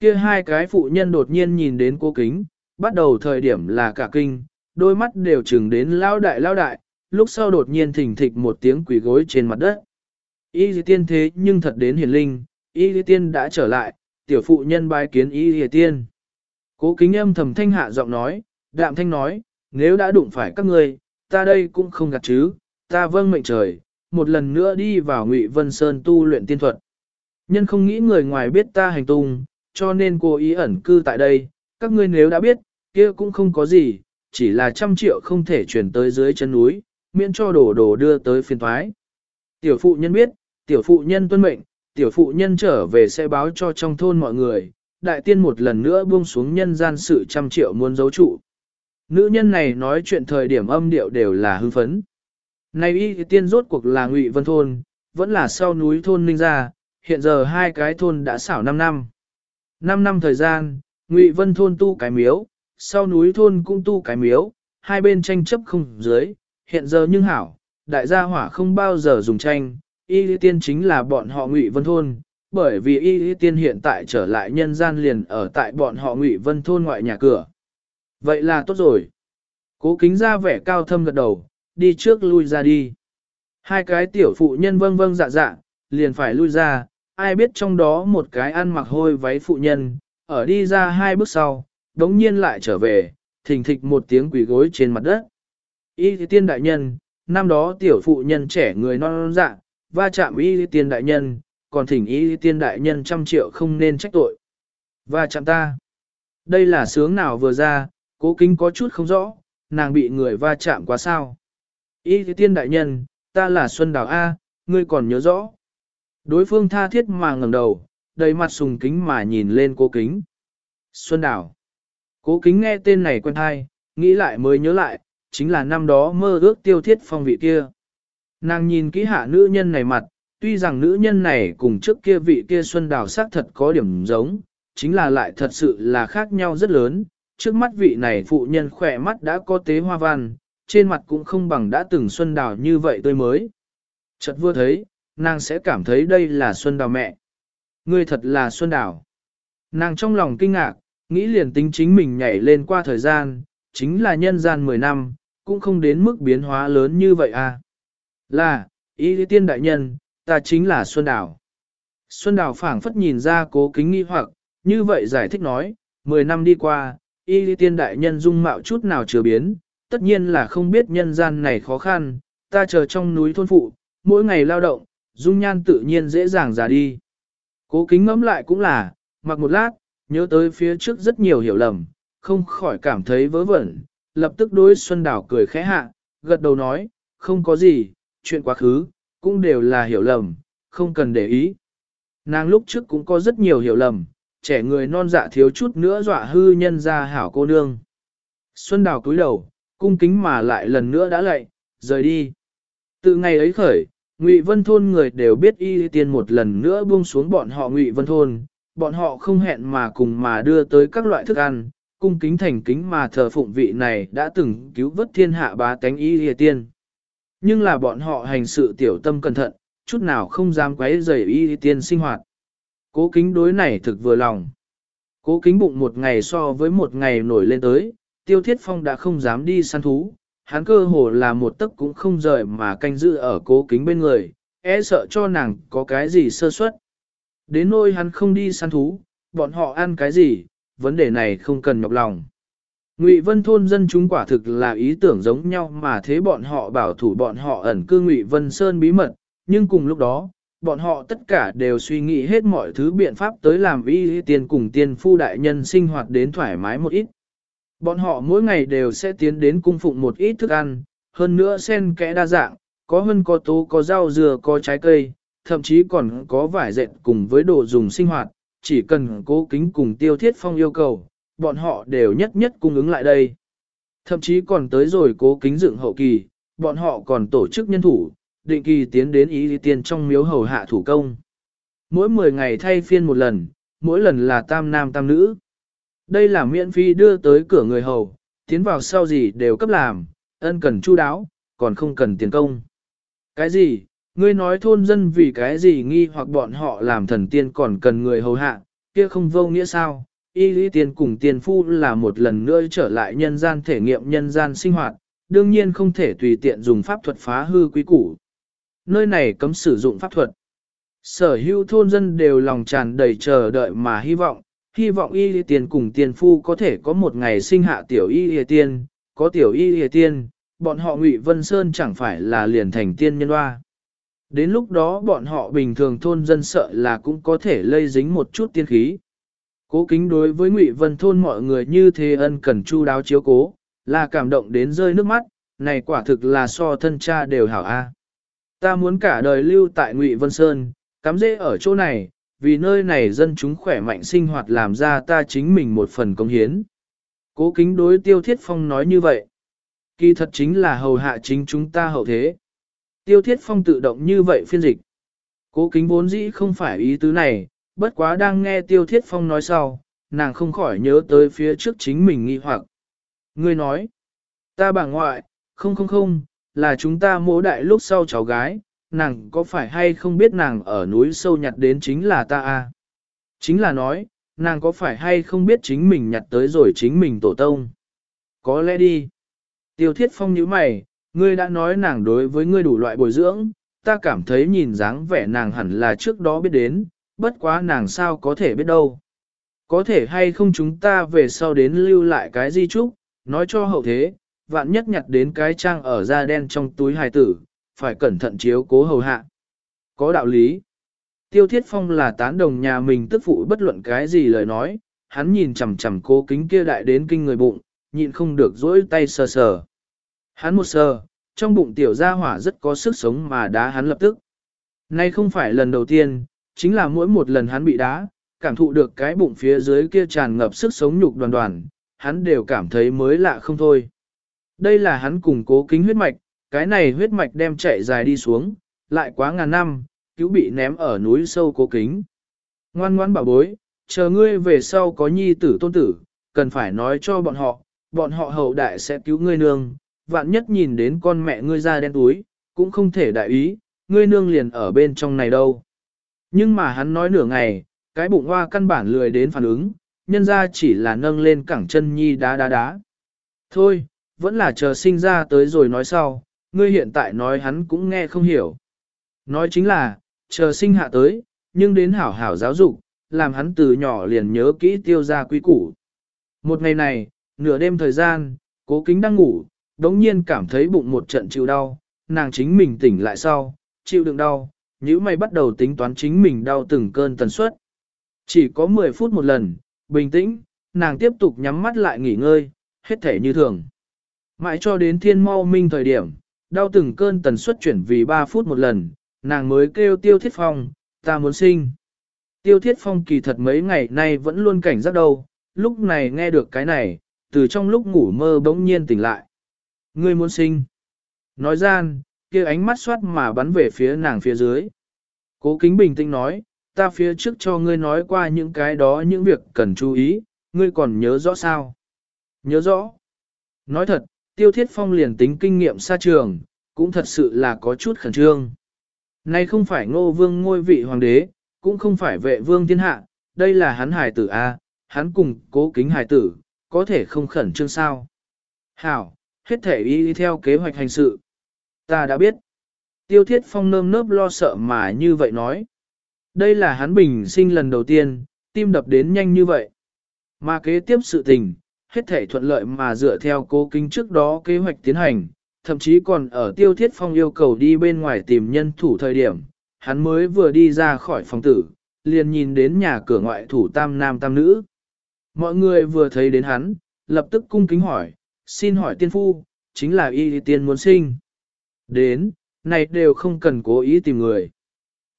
A: Kia hai cái phụ nhân đột nhiên nhìn đến cố kính, bắt đầu thời điểm là cả kinh, đôi mắt đều chừng đến lao đại lao đại, lúc sau đột nhiên thỉnh thịch một tiếng quỷ gối trên mặt đất. Y dì tiên thế nhưng thật đến hiền linh, y dì tiên đã trở lại, tiểu phụ nhân bái kiến y dì tiên. Cố kính âm thầm thanh hạ giọng nói, đạm thanh nói, nếu đã đụng phải các ngươi, ta đây cũng không gạt chứ, ta vâng mệnh trời, một lần nữa đi vào Ngụy Vân Sơn tu luyện tiên thuật. Nhân không nghĩ người ngoài biết ta hành tung, cho nên cô ý ẩn cư tại đây, các ngươi nếu đã biết, kia cũng không có gì, chỉ là trăm triệu không thể chuyển tới dưới chân núi, miễn cho đổ đổ đưa tới phiên thoái. Tiểu phụ nhân biết, tiểu phụ nhân tuân mệnh, tiểu phụ nhân trở về sẽ báo cho trong thôn mọi người, đại tiên một lần nữa buông xuống nhân gian sự trăm triệu muôn giấu trụ. Nữ nhân này nói chuyện thời điểm âm điệu đều là hưng phấn. Này y tiên rốt cuộc là ngụy vân thôn, vẫn là sau núi thôn ninh gia, hiện giờ hai cái thôn đã xảo 5 năm. 5 năm thời gian, ngụy vân thôn tu cái miếu, sau núi thôn cũng tu cái miếu, hai bên tranh chấp không dưới, hiện giờ nhưng hảo, đại gia hỏa không bao giờ dùng tranh, y lý tiên chính là bọn họ ngụy vân thôn, bởi vì y lý tiên hiện tại trở lại nhân gian liền ở tại bọn họ ngụy vân thôn ngoại nhà cửa. Vậy là tốt rồi. Cố kính ra vẻ cao thâm gật đầu, đi trước lui ra đi. Hai cái tiểu phụ nhân vâng vâng dạ dạ, liền phải lui ra, ai biết trong đó một cái ăn mặc hôi váy phụ nhân, ở đi ra hai bước sau, đống nhiên lại trở về, thình thịch một tiếng quỷ gối trên mặt đất. Y tiên đại nhân, năm đó tiểu phụ nhân trẻ người non non dạ, va chạm y tiên đại nhân, còn thỉnh y tiên đại nhân trăm triệu không nên trách tội. Va chạm ta. Đây là sướng nào vừa ra, cố kính có chút không rõ, nàng bị người va chạm quá sao. Y tiên đại nhân, ta là Xuân Đào A, ngươi còn nhớ rõ. Đối phương tha thiết mà ngẩng đầu, đầy mặt sùng kính mà nhìn lên cố kính. Xuân Đào. Cố kính nghe tên này quen thai, nghĩ lại mới nhớ lại, chính là năm đó mơ ước tiêu thiết phong vị kia. Nàng nhìn kỹ hạ nữ nhân này mặt, tuy rằng nữ nhân này cùng trước kia vị kia Xuân Đào xác thật có điểm giống, chính là lại thật sự là khác nhau rất lớn. Trước mắt vị này phụ nhân khỏe mắt đã có tế hoa văn, trên mặt cũng không bằng đã từng Xuân Đào như vậy tươi mới. Chợt vừa thấy, nàng sẽ cảm thấy đây là Xuân Đào mẹ. Ngươi thật là Xuân Đào. Nàng trong lòng kinh ngạc, nghĩ liền tính chính mình nhảy lên qua thời gian, chính là nhân gian 10 năm, cũng không đến mức biến hóa lớn như vậy à. Là, ý tiên đại nhân, ta chính là Xuân Đào. Xuân Đào phảng phất nhìn ra cố kính nghi hoặc, như vậy giải thích nói, 10 năm đi qua, y tiên đại nhân dung mạo chút nào chưa biến, tất nhiên là không biết nhân gian này khó khăn, ta chờ trong núi thôn phụ, mỗi ngày lao động, dung nhan tự nhiên dễ dàng già đi. Cố kính ngẫm lại cũng là, mặc một lát, nhớ tới phía trước rất nhiều hiểu lầm, không khỏi cảm thấy vớ vẩn, lập tức đối Xuân Đào cười khẽ hạ, gật đầu nói, không có gì, chuyện quá khứ, cũng đều là hiểu lầm, không cần để ý. Nàng lúc trước cũng có rất nhiều hiểu lầm, trẻ người non dạ thiếu chút nữa dọa hư nhân ra hảo cô nương. Xuân Đào cúi đầu, cung kính mà lại lần nữa đã lạy, rời đi. Từ ngày ấy khởi, Ngụy Vân Thôn người đều biết y tiên một lần nữa buông xuống bọn họ Ngụy Vân Thôn, bọn họ không hẹn mà cùng mà đưa tới các loại thức ăn, cung kính thành kính mà thờ phụng vị này đã từng cứu vớt thiên hạ bá tánh y tiên. Nhưng là bọn họ hành sự tiểu tâm cẩn thận, chút nào không dám quấy rầy y tiên sinh hoạt. Cố kính đối này thực vừa lòng. Cố kính bụng một ngày so với một ngày nổi lên tới, tiêu thiết phong đã không dám đi săn thú, hắn cơ hồ là một tấc cũng không rời mà canh giữ ở cố kính bên người, e sợ cho nàng có cái gì sơ suất. Đến nôi hắn không đi săn thú, bọn họ ăn cái gì, vấn đề này không cần nhọc lòng. Ngụy Vân thôn dân chúng quả thực là ý tưởng giống nhau mà thế bọn họ bảo thủ bọn họ ẩn cư Ngụy Vân Sơn bí mật, nhưng cùng lúc đó, bọn họ tất cả đều suy nghĩ hết mọi thứ biện pháp tới làm y tiền cùng tiên phu đại nhân sinh hoạt đến thoải mái một ít. Bọn họ mỗi ngày đều sẽ tiến đến cung phụng một ít thức ăn, hơn nữa sen kẽ đa dạng, có hơn có tố có rau dừa có trái cây, thậm chí còn có vải dệt cùng với đồ dùng sinh hoạt, chỉ cần cố kính cùng tiêu thiết phong yêu cầu, bọn họ đều nhất nhất cung ứng lại đây. Thậm chí còn tới rồi cố kính dựng hậu kỳ, bọn họ còn tổ chức nhân thủ, định kỳ tiến đến ý tiên trong miếu hầu hạ thủ công. Mỗi 10 ngày thay phiên một lần, mỗi lần là tam nam tam nữ. Đây là miễn phí đưa tới cửa người hầu, tiến vào sau gì đều cấp làm, ân cần chu đáo, còn không cần tiền công. Cái gì, ngươi nói thôn dân vì cái gì nghi hoặc bọn họ làm thần tiên còn cần người hầu hạ, kia không vô nghĩa sao? Y lý tiên cùng tiền phu là một lần nữa trở lại nhân gian thể nghiệm nhân gian sinh hoạt, đương nhiên không thể tùy tiện dùng pháp thuật phá hư quý củ. Nơi này cấm sử dụng pháp thuật. Sở hữu thôn dân đều lòng tràn đầy chờ đợi mà hy vọng, hy vọng y lý tiên cùng tiền phu có thể có một ngày sinh hạ tiểu y lý tiên, có tiểu y lý tiên, bọn họ ngụy Vân Sơn chẳng phải là liền thành tiên nhân hoa. Đến lúc đó bọn họ bình thường thôn dân sợ là cũng có thể lây dính một chút tiên khí. Cố kính đối với Ngụy Vân thôn mọi người như thế ân cần chu đáo chiếu cố, là cảm động đến rơi nước mắt, này quả thực là so thân cha đều hảo a. Ta muốn cả đời lưu tại Ngụy Vân Sơn, cắm rễ ở chỗ này, vì nơi này dân chúng khỏe mạnh sinh hoạt làm ra ta chính mình một phần công hiến. Cố kính đối tiêu thiết phong nói như vậy. Kỳ thật chính là hầu hạ chính chúng ta hậu thế. Tiêu thiết phong tự động như vậy phiên dịch. Cố kính vốn dĩ không phải ý tứ này, bất quá đang nghe tiêu thiết phong nói sau, nàng không khỏi nhớ tới phía trước chính mình nghi hoặc. Ngươi nói, ta bà ngoại, không không không, là chúng ta mỗ đại lúc sau cháu gái, nàng có phải hay không biết nàng ở núi sâu nhặt đến chính là ta à? Chính là nói, nàng có phải hay không biết chính mình nhặt tới rồi chính mình tổ tông? Có lẽ đi. Tiêu thiết phong nhíu mày, ngươi đã nói nàng đối với ngươi đủ loại bồi dưỡng, ta cảm thấy nhìn dáng vẻ nàng hẳn là trước đó biết đến, bất quá nàng sao có thể biết đâu. Có thể hay không chúng ta về sau đến lưu lại cái di trúc, nói cho hậu thế, vạn nhất nhặt đến cái trang ở da đen trong túi hài tử, phải cẩn thận chiếu cố hầu hạ. Có đạo lý. Tiêu Thiết Phong là tán đồng nhà mình tức phụ bất luận cái gì lời nói, hắn nhìn chằm chằm cố kính kia đại đến kinh người bụng, nhịn không được dỗi tay sờ sờ. Hắn một sờ, trong bụng tiểu gia hỏa rất có sức sống mà đá hắn lập tức. Nay không phải lần đầu tiên, chính là mỗi một lần hắn bị đá, cảm thụ được cái bụng phía dưới kia tràn ngập sức sống nhục đoàn đoàn, hắn đều cảm thấy mới lạ không thôi. Đây là hắn củng cố kính huyết mạch, cái này huyết mạch đem chạy dài đi xuống, lại quá ngàn năm, cứu bị ném ở núi sâu cố kính. Ngoan ngoan bảo bối, chờ ngươi về sau có nhi tử tôn tử, cần phải nói cho bọn họ, bọn họ hậu đại sẽ cứu ngươi nương, vạn nhất nhìn đến con mẹ ngươi ra đen túi, cũng không thể đại ý, ngươi nương liền ở bên trong này đâu. Nhưng mà hắn nói nửa ngày, cái bụng hoa căn bản lười đến phản ứng, nhân ra chỉ là nâng lên cẳng chân nhi đá đá đá. Thôi, vẫn là chờ sinh ra tới rồi nói sau, ngươi hiện tại nói hắn cũng nghe không hiểu. Nói chính là, chờ sinh hạ tới, nhưng đến hảo hảo giáo dục, làm hắn từ nhỏ liền nhớ kỹ tiêu ra quý củ. Một ngày này, nửa đêm thời gian, cố kính đang ngủ, đống nhiên cảm thấy bụng một trận chịu đau, nàng chính mình tỉnh lại sau, chịu đựng đau, nhíu mày bắt đầu tính toán chính mình đau từng cơn tần suất. Chỉ có 10 phút một lần, bình tĩnh, nàng tiếp tục nhắm mắt lại nghỉ ngơi, hết thể như thường. Mãi cho đến thiên mau minh thời điểm, đau từng cơn tần suất chuyển vì 3 phút một lần, nàng mới kêu tiêu thiết phong, ta muốn sinh. Tiêu thiết phong kỳ thật mấy ngày nay vẫn luôn cảnh giác đâu, lúc này nghe được cái này, từ trong lúc ngủ mơ bỗng nhiên tỉnh lại. Ngươi muốn sinh. Nói gian, kia ánh mắt xoát mà bắn về phía nàng phía dưới. Cố kính bình tĩnh nói, ta phía trước cho ngươi nói qua những cái đó những việc cần chú ý, ngươi còn nhớ rõ sao? Nhớ rõ. Nói thật, tiêu thiết phong liền tính kinh nghiệm xa trường, cũng thật sự là có chút khẩn trương. Nay không phải ngô vương ngôi vị hoàng đế, cũng không phải vệ vương thiên hạ, đây là hắn hài tử A, hắn cùng cố kính hài tử, có thể không khẩn trương sao. Hảo, hết thể y theo kế hoạch hành sự. Ta đã biết. Tiêu thiết phong nơm nớp lo sợ mà như vậy nói. Đây là hắn bình sinh lần đầu tiên, tim đập đến nhanh như vậy. Mà kế tiếp sự tình, hết thể thuận lợi mà dựa theo cố kính trước đó kế hoạch tiến hành, thậm chí còn ở tiêu thiết phong yêu cầu đi bên ngoài tìm nhân thủ thời điểm, hắn mới vừa đi ra khỏi phòng tử, liền nhìn đến nhà cửa ngoại thủ tam nam tam nữ. Mọi người vừa thấy đến hắn, lập tức cung kính hỏi, xin hỏi tiên phu, chính là y tiên muốn sinh. Đến, này đều không cần cố ý tìm người.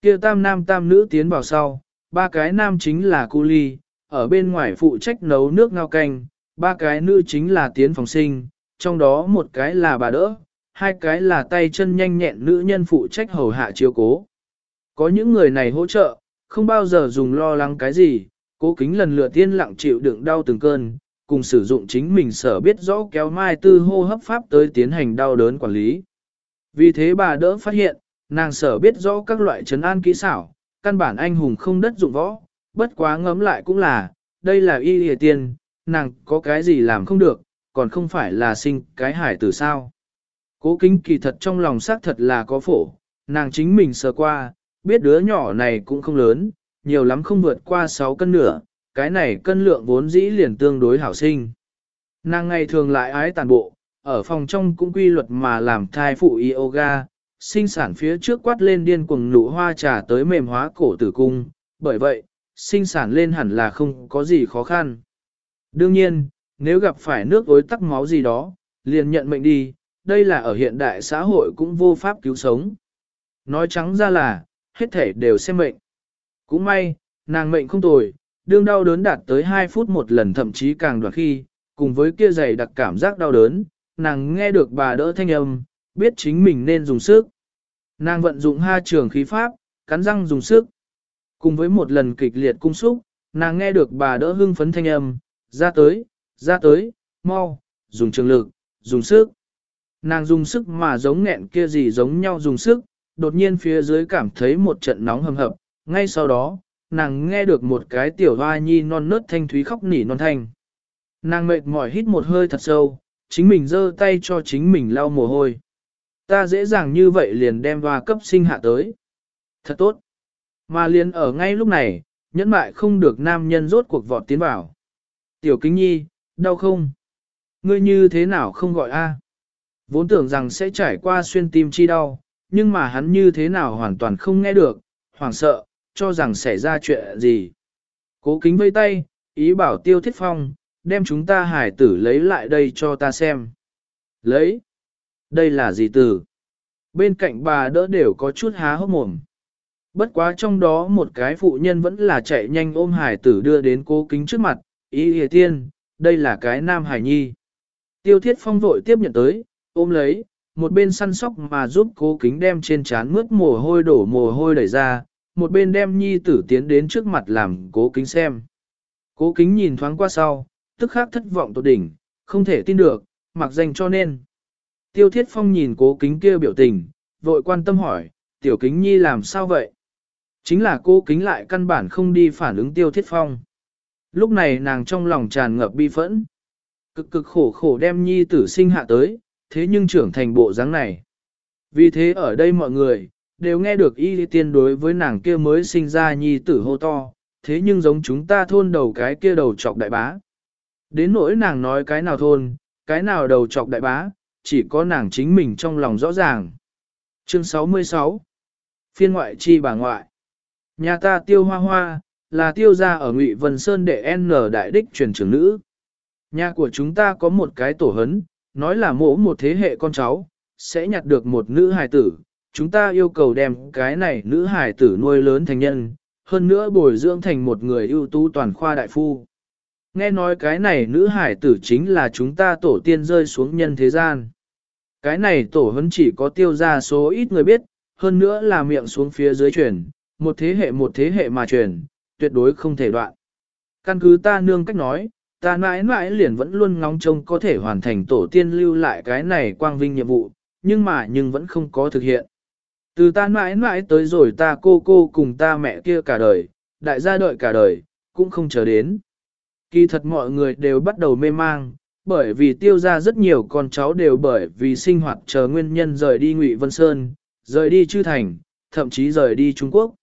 A: kia tam nam tam nữ tiến vào sau, ba cái nam chính là cu ly, ở bên ngoài phụ trách nấu nước ngao canh, ba cái nữ chính là tiến phòng sinh, trong đó một cái là bà đỡ, hai cái là tay chân nhanh nhẹn nữ nhân phụ trách hầu hạ chiếu cố. Có những người này hỗ trợ, không bao giờ dùng lo lắng cái gì, cố kính lần lượt tiên lặng chịu đựng đau từng cơn, cùng sử dụng chính mình sở biết rõ kéo mai tư hô hấp pháp tới tiến hành đau đớn quản lý. Vì thế bà đỡ phát hiện, nàng sở biết rõ các loại trấn an kỹ xảo, căn bản anh hùng không đất dụng võ, bất quá ngấm lại cũng là, đây là y hề tiền nàng có cái gì làm không được, còn không phải là sinh cái hải tử sao. Cố kính kỳ thật trong lòng xác thật là có phổ, nàng chính mình sờ qua, biết đứa nhỏ này cũng không lớn, nhiều lắm không vượt qua 6 cân nữa, cái này cân lượng vốn dĩ liền tương đối hảo sinh. Nàng ngày thường lại ái tàn bộ, ở phòng trong cũng quy luật mà làm thai phụ yoga, sinh sản phía trước quát lên điên cuồng nụ hoa trà tới mềm hóa cổ tử cung, bởi vậy, sinh sản lên hẳn là không có gì khó khăn. Đương nhiên, nếu gặp phải nước ối tắc máu gì đó, liền nhận mệnh đi, đây là ở hiện đại xã hội cũng vô pháp cứu sống. Nói trắng ra là, hết thể đều xem mệnh. Cũng may, nàng mệnh không tồi, đương đau đớn đạt tới 2 phút một lần thậm chí càng đoạn khi, cùng với kia dày đặc cảm giác đau đớn, nàng nghe được bà đỡ thanh âm, biết chính mình nên dùng sức. Nàng vận dụng ha trường khí pháp, cắn răng dùng sức. Cùng với một lần kịch liệt cung xúc, nàng nghe được bà đỡ hưng phấn thanh âm, ra tới, ra tới, mau, dùng trường lực, dùng sức. Nàng dùng sức mà giống nghẹn kia gì giống nhau dùng sức, đột nhiên phía dưới cảm thấy một trận nóng hầm hập, ngay sau đó, nàng nghe được một cái tiểu hoa nhi non nớt thanh thúy khóc nỉ non thanh. Nàng mệt mỏi hít một hơi thật sâu, chính mình giơ tay cho chính mình lau mồ hôi. Ta dễ dàng như vậy liền đem hoa cấp sinh hạ tới. Thật tốt. Mà liền ở ngay lúc này, nhẫn mại không được nam nhân rốt cuộc vọt tiến vào. Tiểu kính nhi, đau không? Ngươi như thế nào không gọi a? Vốn tưởng rằng sẽ trải qua xuyên tim chi đau, nhưng mà hắn như thế nào hoàn toàn không nghe được, hoảng sợ, cho rằng xảy ra chuyện gì. Cố kính vây tay, ý bảo tiêu thiết phong, đem chúng ta hải tử lấy lại đây cho ta xem. Lấy? Đây là gì tử? Bên cạnh bà đỡ đều có chút há hốc mồm. Bất quá trong đó một cái phụ nhân vẫn là chạy nhanh ôm hải tử đưa đến cố kính trước mặt, ý hề tiên, đây là cái nam hải nhi. Tiêu thiết phong vội tiếp nhận tới, ôm lấy, một bên săn sóc mà giúp cố kính đem trên trán mướt mồ hôi đổ mồ hôi đẩy ra, một bên đem nhi tử tiến đến trước mặt làm cố kính xem. Cố kính nhìn thoáng qua sau, tức khắc thất vọng tột đỉnh, không thể tin được, mặc danh cho nên. Tiêu thiết phong nhìn cố kính kia biểu tình, vội quan tâm hỏi, tiểu kính nhi làm sao vậy? Chính là cố kính lại căn bản không đi phản ứng tiêu thiết phong. Lúc này nàng trong lòng tràn ngập bi phẫn. Cực cực khổ khổ đem nhi tử sinh hạ tới, thế nhưng trưởng thành bộ dáng này. Vì thế ở đây mọi người, đều nghe được y tiên đối với nàng kia mới sinh ra nhi tử hô to, thế nhưng giống chúng ta thôn đầu cái kia đầu trọc đại bá. Đến nỗi nàng nói cái nào thôn, cái nào đầu trọc đại bá, chỉ có nàng chính mình trong lòng rõ ràng. Chương 66 Phiên ngoại chi bà ngoại Nhà ta tiêu hoa hoa, là tiêu gia ở Ngụy Vân Sơn để N đại đích truyền trưởng nữ. Nhà của chúng ta có một cái tổ hấn, nói là mỗ một thế hệ con cháu, sẽ nhặt được một nữ hài tử. Chúng ta yêu cầu đem cái này nữ hải tử nuôi lớn thành nhân, hơn nữa bồi dưỡng thành một người ưu tú toàn khoa đại phu. Nghe nói cái này nữ hải tử chính là chúng ta tổ tiên rơi xuống nhân thế gian. Cái này tổ hấn chỉ có tiêu ra số ít người biết, hơn nữa là miệng xuống phía dưới truyền, một thế hệ một thế hệ mà truyền, tuyệt đối không thể đoạn. Căn cứ ta nương cách nói, ta mãi mãi liền vẫn luôn ngóng trông có thể hoàn thành tổ tiên lưu lại cái này quang vinh nhiệm vụ, nhưng mà nhưng vẫn không có thực hiện. Từ ta mãi mãi tới rồi ta cô cô cùng ta mẹ kia cả đời, đại gia đợi cả đời, cũng không chờ đến. Kỳ thật mọi người đều bắt đầu mê mang, bởi vì tiêu ra rất nhiều con cháu đều bởi vì sinh hoạt chờ nguyên nhân rời đi Ngụy Vân Sơn, rời đi Chư Thành, thậm chí rời đi Trung Quốc.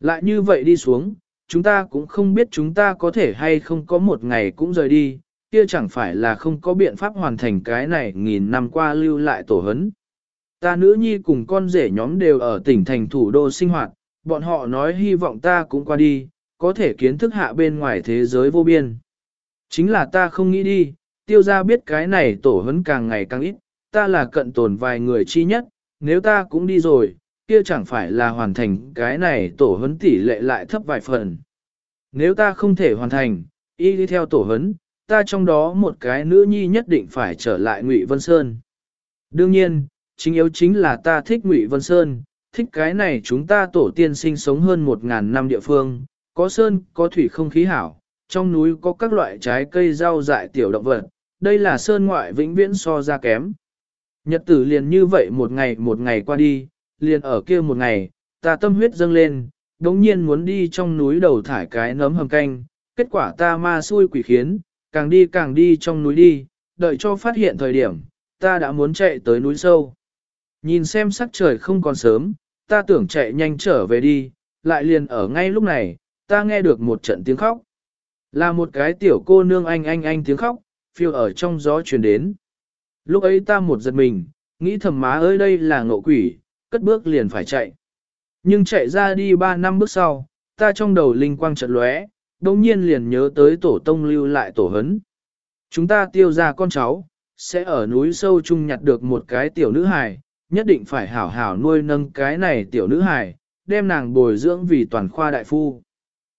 A: Lại như vậy đi xuống, chúng ta cũng không biết chúng ta có thể hay không có một ngày cũng rời đi, kia chẳng phải là không có biện pháp hoàn thành cái này nghìn năm qua lưu lại tổ hấn. Ta nữ nhi cùng con rể nhóm đều ở tỉnh thành thủ đô sinh hoạt, bọn họ nói hy vọng ta cũng qua đi, có thể kiến thức hạ bên ngoài thế giới vô biên. Chính là ta không nghĩ đi, tiêu ra biết cái này tổ hấn càng ngày càng ít, ta là cận tồn vài người chi nhất, nếu ta cũng đi rồi, kia chẳng phải là hoàn thành cái này tổ hấn tỷ lệ lại thấp vài phần. Nếu ta không thể hoàn thành, y đi theo tổ hấn, ta trong đó một cái nữ nhi nhất định phải trở lại Ngụy Vân Sơn. Đương nhiên, chính yếu chính là ta thích Ngụy Vân Sơn, thích cái này chúng ta tổ tiên sinh sống hơn một ngàn năm địa phương, có sơn, có thủy không khí hảo, trong núi có các loại trái cây rau dại tiểu động vật, đây là sơn ngoại vĩnh viễn so ra kém. Nhật tử liền như vậy một ngày một ngày qua đi, liền ở kia một ngày, ta tâm huyết dâng lên, đống nhiên muốn đi trong núi đầu thải cái nấm hầm canh, kết quả ta ma xui quỷ khiến, càng đi càng đi trong núi đi, đợi cho phát hiện thời điểm, ta đã muốn chạy tới núi sâu. Nhìn xem sắc trời không còn sớm, ta tưởng chạy nhanh trở về đi, lại liền ở ngay lúc này, ta nghe được một trận tiếng khóc. Là một cái tiểu cô nương anh anh anh tiếng khóc, phiêu ở trong gió truyền đến. Lúc ấy ta một giật mình, nghĩ thầm má ơi đây là ngộ quỷ, cất bước liền phải chạy. Nhưng chạy ra đi ba năm bước sau, ta trong đầu linh quang chợt lóe, đồng nhiên liền nhớ tới tổ tông lưu lại tổ hấn. Chúng ta tiêu ra con cháu, sẽ ở núi sâu chung nhặt được một cái tiểu nữ hài, nhất định phải hảo hảo nuôi nâng cái này tiểu nữ hài, đem nàng bồi dưỡng vì toàn khoa đại phu.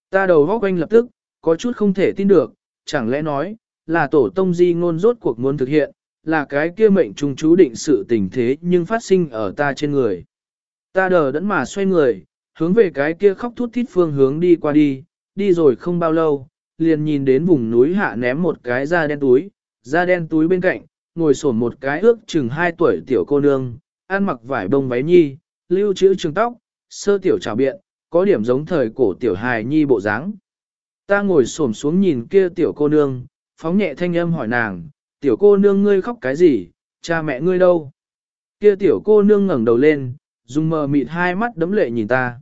A: Ta đầu góc quanh lập tức, có chút không thể tin được, chẳng lẽ nói, là tổ tông di ngôn rốt cuộc muốn thực hiện, là cái kia mệnh trung chú định sự tình thế nhưng phát sinh ở ta trên người. Ta đờ đẫn mà xoay người, hướng về cái kia khóc thút thít phương hướng đi qua đi, đi rồi không bao lâu, liền nhìn đến vùng núi hạ ném một cái da đen túi, da đen túi bên cạnh, ngồi sổn một cái ước chừng 2 tuổi tiểu cô nương, ăn mặc vải bông váy nhi, lưu trữ trường tóc, sơ tiểu trào biện, có điểm giống thời cổ tiểu hài nhi bộ dáng. Ta ngồi xổm xuống nhìn kia tiểu cô nương, phóng nhẹ thanh âm hỏi nàng, tiểu cô nương ngươi khóc cái gì, cha mẹ ngươi đâu? Kia tiểu cô nương ngẩng đầu lên, dùng mờ mịt hai mắt đấm lệ nhìn ta.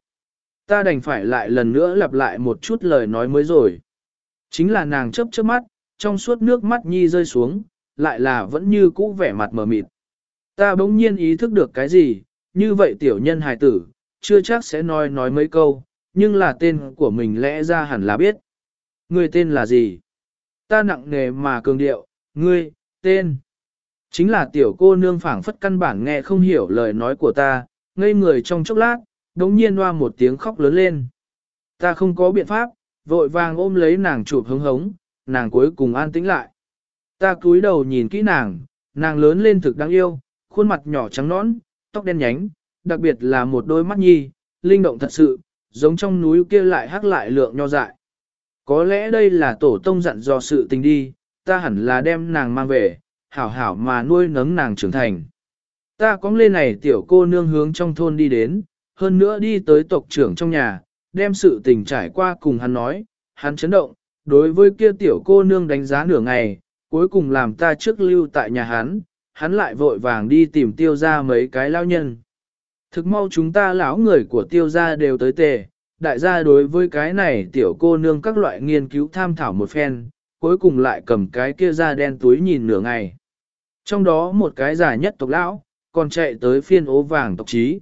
A: Ta đành phải lại lần nữa lặp lại một chút lời nói mới rồi. Chính là nàng chớp chớp mắt, trong suốt nước mắt nhi rơi xuống, lại là vẫn như cũ vẻ mặt mờ mịt. Ta bỗng nhiên ý thức được cái gì, như vậy tiểu nhân hài tử, chưa chắc sẽ nói nói mấy câu, nhưng là tên của mình lẽ ra hẳn là biết. Ngươi tên là gì? Ta nặng nề mà cường điệu, ngươi, tên. Chính là tiểu cô nương phảng phất căn bản nghe không hiểu lời nói của ta, ngây người trong chốc lát, đống nhiên hoa một tiếng khóc lớn lên. Ta không có biện pháp, vội vàng ôm lấy nàng chụp hứng hống, nàng cuối cùng an tĩnh lại. Ta cúi đầu nhìn kỹ nàng, nàng lớn lên thực đáng yêu, khuôn mặt nhỏ trắng nõn, tóc đen nhánh, đặc biệt là một đôi mắt nhi, linh động thật sự, giống trong núi kia lại hắc lại lượng nho dại. Có lẽ đây là tổ tông dặn dò sự tình đi, ta hẳn là đem nàng mang về, hảo hảo mà nuôi nấng nàng trưởng thành. Ta cóng lên này tiểu cô nương hướng trong thôn đi đến, hơn nữa đi tới tộc trưởng trong nhà, đem sự tình trải qua cùng hắn nói, hắn chấn động, đối với kia tiểu cô nương đánh giá nửa ngày, cuối cùng làm ta trước lưu tại nhà hắn, hắn lại vội vàng đi tìm tiêu ra mấy cái lao nhân. Thực mau chúng ta lão người của tiêu gia đều tới tề, đại gia đối với cái này tiểu cô nương các loại nghiên cứu tham thảo một phen, cuối cùng lại cầm cái kia da đen túi nhìn nửa ngày. Trong đó một cái già nhất tộc lão, còn chạy tới phiên ố vàng tộc trí.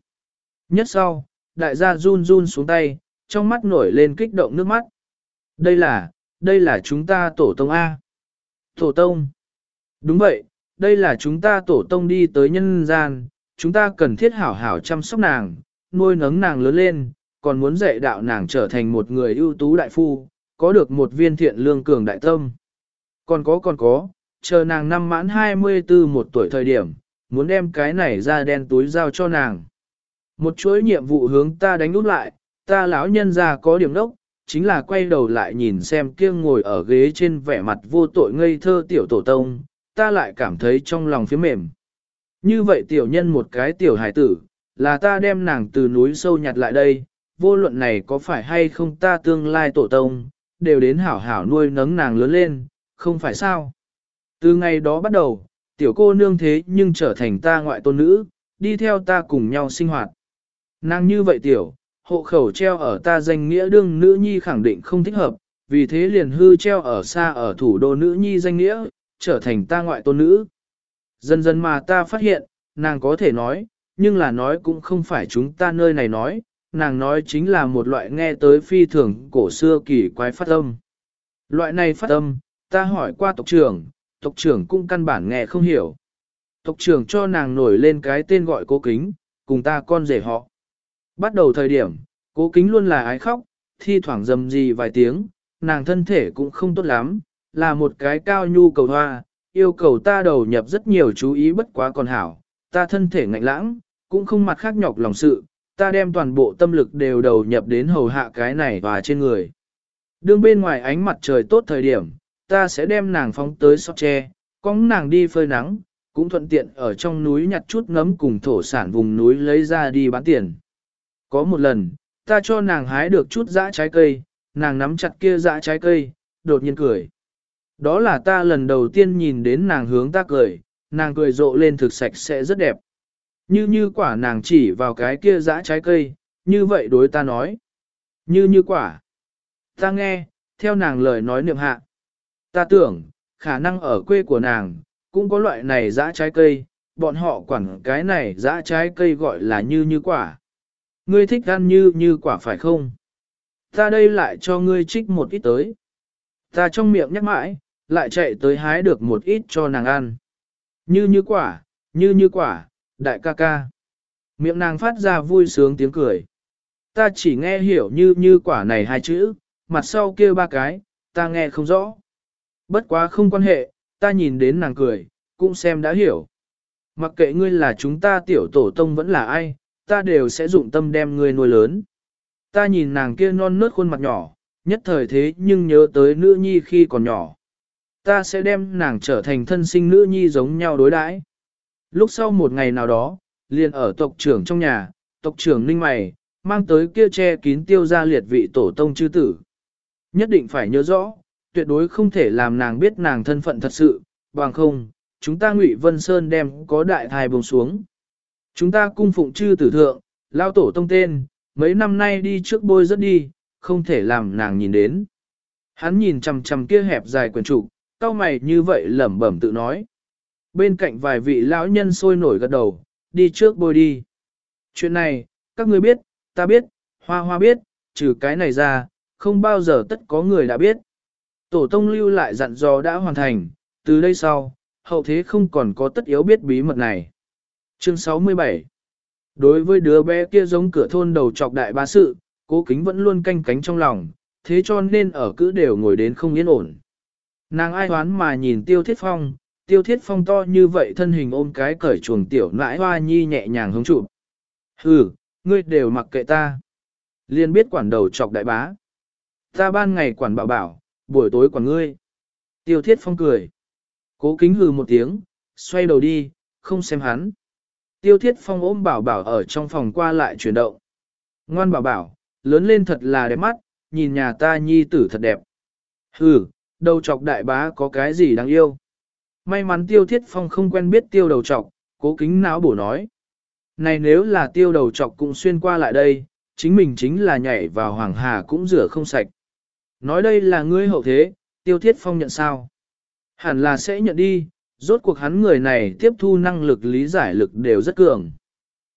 A: Nhất sau, đại gia run run xuống tay, trong mắt nổi lên kích động nước mắt. Đây là, đây là chúng ta tổ tông A. Tổ tông. Đúng vậy, đây là chúng ta tổ tông đi tới nhân gian, chúng ta cần thiết hảo hảo chăm sóc nàng, nuôi nấng nàng lớn lên, còn muốn dạy đạo nàng trở thành một người ưu tú đại phu, có được một viên thiện lương cường đại tâm. Còn có còn có, chờ nàng năm mãn 24 một tuổi thời điểm, muốn đem cái này ra đen túi giao cho nàng. Một chuỗi nhiệm vụ hướng ta đánh út lại, ta lão nhân ra có điểm đốc, chính là quay đầu lại nhìn xem kia ngồi ở ghế trên vẻ mặt vô tội ngây thơ tiểu tổ tông, ta lại cảm thấy trong lòng phía mềm. Như vậy tiểu nhân một cái tiểu hải tử, là ta đem nàng từ núi sâu nhặt lại đây, vô luận này có phải hay không ta tương lai tổ tông, đều đến hảo hảo nuôi nấng nàng lớn lên, không phải sao. Từ ngày đó bắt đầu, tiểu cô nương thế nhưng trở thành ta ngoại tôn nữ, đi theo ta cùng nhau sinh hoạt. Nàng như vậy tiểu, hộ khẩu treo ở ta danh nghĩa đương nữ nhi khẳng định không thích hợp, vì thế liền hư treo ở xa ở thủ đô nữ nhi danh nghĩa, trở thành ta ngoại tôn nữ. Dần dần mà ta phát hiện, nàng có thể nói, nhưng là nói cũng không phải chúng ta nơi này nói, nàng nói chính là một loại nghe tới phi thường cổ xưa kỳ quái phát âm. Loại này phát âm, ta hỏi qua tộc trưởng, tộc trưởng cũng căn bản nghe không hiểu. Tộc trưởng cho nàng nổi lên cái tên gọi cố kính, cùng ta con rể họ. Bắt đầu thời điểm, cố kính luôn là ái khóc, thi thoảng dầm gì vài tiếng, nàng thân thể cũng không tốt lắm, là một cái cao nhu cầu hoa, yêu cầu ta đầu nhập rất nhiều chú ý bất quá còn hảo, ta thân thể ngạnh lãng, cũng không mặt khác nhọc lòng sự, ta đem toàn bộ tâm lực đều đầu nhập đến hầu hạ cái này và trên người. Đương bên ngoài ánh mặt trời tốt thời điểm, ta sẽ đem nàng phóng tới sóc tre, cóng nàng đi phơi nắng, cũng thuận tiện ở trong núi nhặt chút ngấm cùng thổ sản vùng núi lấy ra đi bán tiền. Có một lần, ta cho nàng hái được chút dã trái cây, nàng nắm chặt kia dã trái cây, đột nhiên cười. Đó là ta lần đầu tiên nhìn đến nàng hướng ta cười, nàng cười rộ lên thực sạch sẽ rất đẹp. Như như quả nàng chỉ vào cái kia dã trái cây, như vậy đối ta nói. Như như quả. Ta nghe, theo nàng lời nói niệm hạ. Ta tưởng, khả năng ở quê của nàng, cũng có loại này dã trái cây, bọn họ quản cái này dã trái cây gọi là như như quả. Ngươi thích ăn như như quả phải không? Ta đây lại cho ngươi trích một ít tới. Ta trong miệng nhắc mãi, lại chạy tới hái được một ít cho nàng ăn. Như như quả, như như quả, đại ca ca. Miệng nàng phát ra vui sướng tiếng cười. Ta chỉ nghe hiểu như như quả này hai chữ, mặt sau kia ba cái, ta nghe không rõ. Bất quá không quan hệ, ta nhìn đến nàng cười, cũng xem đã hiểu. Mặc kệ ngươi là chúng ta tiểu tổ tông vẫn là ai, ta đều sẽ dụng tâm đem ngươi nuôi lớn. Ta nhìn nàng kia non nớt khuôn mặt nhỏ, nhất thời thế nhưng nhớ tới nữ nhi khi còn nhỏ. Ta sẽ đem nàng trở thành thân sinh nữ nhi giống nhau đối đãi. Lúc sau một ngày nào đó, liền ở tộc trưởng trong nhà, tộc trưởng ninh mày, mang tới kia che kín tiêu ra liệt vị tổ tông chư tử. Nhất định phải nhớ rõ, tuyệt đối không thể làm nàng biết nàng thân phận thật sự, bằng không, chúng ta ngụy Vân Sơn đem có đại thai bông xuống. Chúng ta cung phụng chư tử thượng, lao tổ tông tên, mấy năm nay đi trước bôi rất đi, không thể làm nàng nhìn đến. Hắn nhìn chằm chằm kia hẹp dài quyển trục, cao mày như vậy lẩm bẩm tự nói. Bên cạnh vài vị lão nhân sôi nổi gật đầu, đi trước bôi đi. Chuyện này, các ngươi biết, ta biết, hoa hoa biết, trừ cái này ra, không bao giờ tất có người đã biết. Tổ tông lưu lại dặn dò đã hoàn thành, từ đây sau, hậu thế không còn có tất yếu biết bí mật này. Chương 67 Đối với đứa bé kia giống cửa thôn đầu trọc đại bá sự, cố kính vẫn luôn canh cánh trong lòng, thế cho nên ở cứ đều ngồi đến không yên ổn. Nàng ai hoán mà nhìn tiêu thiết phong, tiêu thiết phong to như vậy thân hình ôm cái cởi chuồng tiểu nãi hoa nhi nhẹ nhàng hứng chụp. Hừ, ngươi đều mặc kệ ta. Liên biết quản đầu chọc đại bá. Ta ban ngày quản bảo bảo, buổi tối quản ngươi. Tiêu thiết phong cười. Cố kính hừ một tiếng, xoay đầu đi, không xem hắn. Tiêu thiết phong ôm bảo bảo ở trong phòng qua lại chuyển động. Ngoan bảo bảo, lớn lên thật là đẹp mắt, nhìn nhà ta nhi tử thật đẹp. Hừ, đầu chọc đại bá có cái gì đáng yêu. May mắn tiêu thiết phong không quen biết tiêu đầu chọc, cố kính não bổ nói. Này nếu là tiêu đầu chọc cũng xuyên qua lại đây, chính mình chính là nhảy vào hoàng hà cũng rửa không sạch. Nói đây là ngươi hậu thế, tiêu thiết phong nhận sao? Hẳn là sẽ nhận đi, rốt cuộc hắn người này tiếp thu năng lực lý giải lực đều rất cường.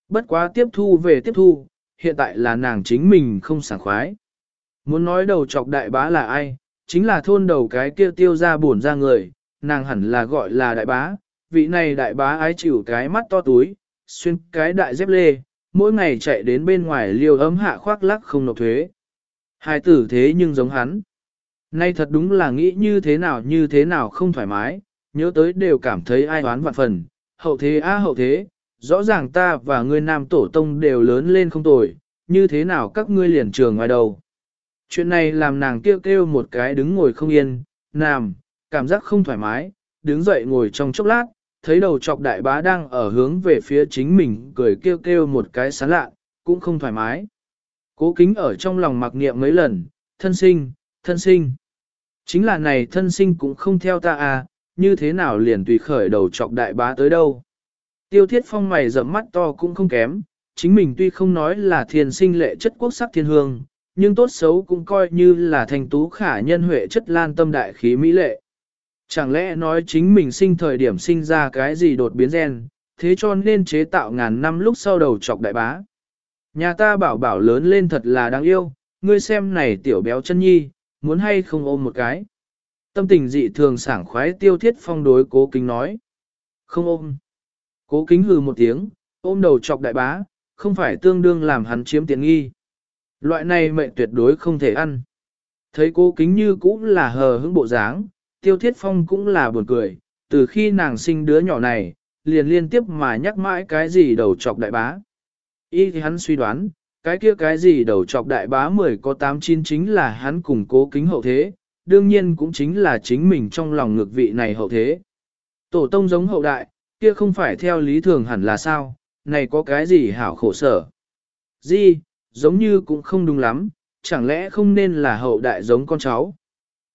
A: Bất quá tiếp thu về tiếp thu, hiện tại là nàng chính mình không sảng khoái. Muốn nói đầu chọc đại bá là ai, chính là thôn đầu cái kia tiêu ra buồn ra người, nàng hẳn là gọi là đại bá, vị này đại bá ái chịu cái mắt to túi, xuyên cái đại dép lê, mỗi ngày chạy đến bên ngoài liều ấm hạ khoác lắc không nộp thuế. Hai tử thế nhưng giống hắn. Nay thật đúng là nghĩ như thế nào như thế nào không thoải mái, nhớ tới đều cảm thấy ai oán vạn phần, hậu thế a hậu thế, rõ ràng ta và ngươi nam tổ tông đều lớn lên không tồi, như thế nào các ngươi liền trường ngoài đầu. Chuyện này làm nàng kêu kêu một cái đứng ngồi không yên, nằm, cảm giác không thoải mái, đứng dậy ngồi trong chốc lát, thấy đầu chọc đại bá đang ở hướng về phía chính mình cười kêu kêu một cái sán lạ, cũng không thoải mái. Cố kính ở trong lòng mặc niệm mấy lần, thân sinh, thân sinh. Chính là này thân sinh cũng không theo ta à, như thế nào liền tùy khởi đầu chọc đại bá tới đâu. Tiêu thiết phong mày rậm mắt to cũng không kém, chính mình tuy không nói là thiên sinh lệ chất quốc sắc thiên hương, nhưng tốt xấu cũng coi như là thành tú khả nhân huệ chất lan tâm đại khí mỹ lệ. Chẳng lẽ nói chính mình sinh thời điểm sinh ra cái gì đột biến gen, thế cho nên chế tạo ngàn năm lúc sau đầu chọc đại bá. Nhà ta bảo bảo lớn lên thật là đáng yêu, ngươi xem này tiểu béo chân nhi, muốn hay không ôm một cái. Tâm tình dị thường sảng khoái tiêu thiết phong đối cố kính nói. Không ôm. Cố kính hừ một tiếng, ôm đầu chọc đại bá, không phải tương đương làm hắn chiếm tiện nghi. Loại này mệnh tuyệt đối không thể ăn. Thấy cố kính như cũng là hờ hững bộ dáng, tiêu thiết phong cũng là buồn cười, từ khi nàng sinh đứa nhỏ này, liền liên tiếp mà nhắc mãi cái gì đầu chọc đại bá. Y thì hắn suy đoán, cái kia cái gì đầu chọc đại bá 10 có 8 chín chính là hắn cùng cố kính hậu thế, đương nhiên cũng chính là chính mình trong lòng ngược vị này hậu thế. Tổ tông giống hậu đại, kia không phải theo lý thường hẳn là sao, này có cái gì hảo khổ sở. Gì, giống như cũng không đúng lắm, chẳng lẽ không nên là hậu đại giống con cháu.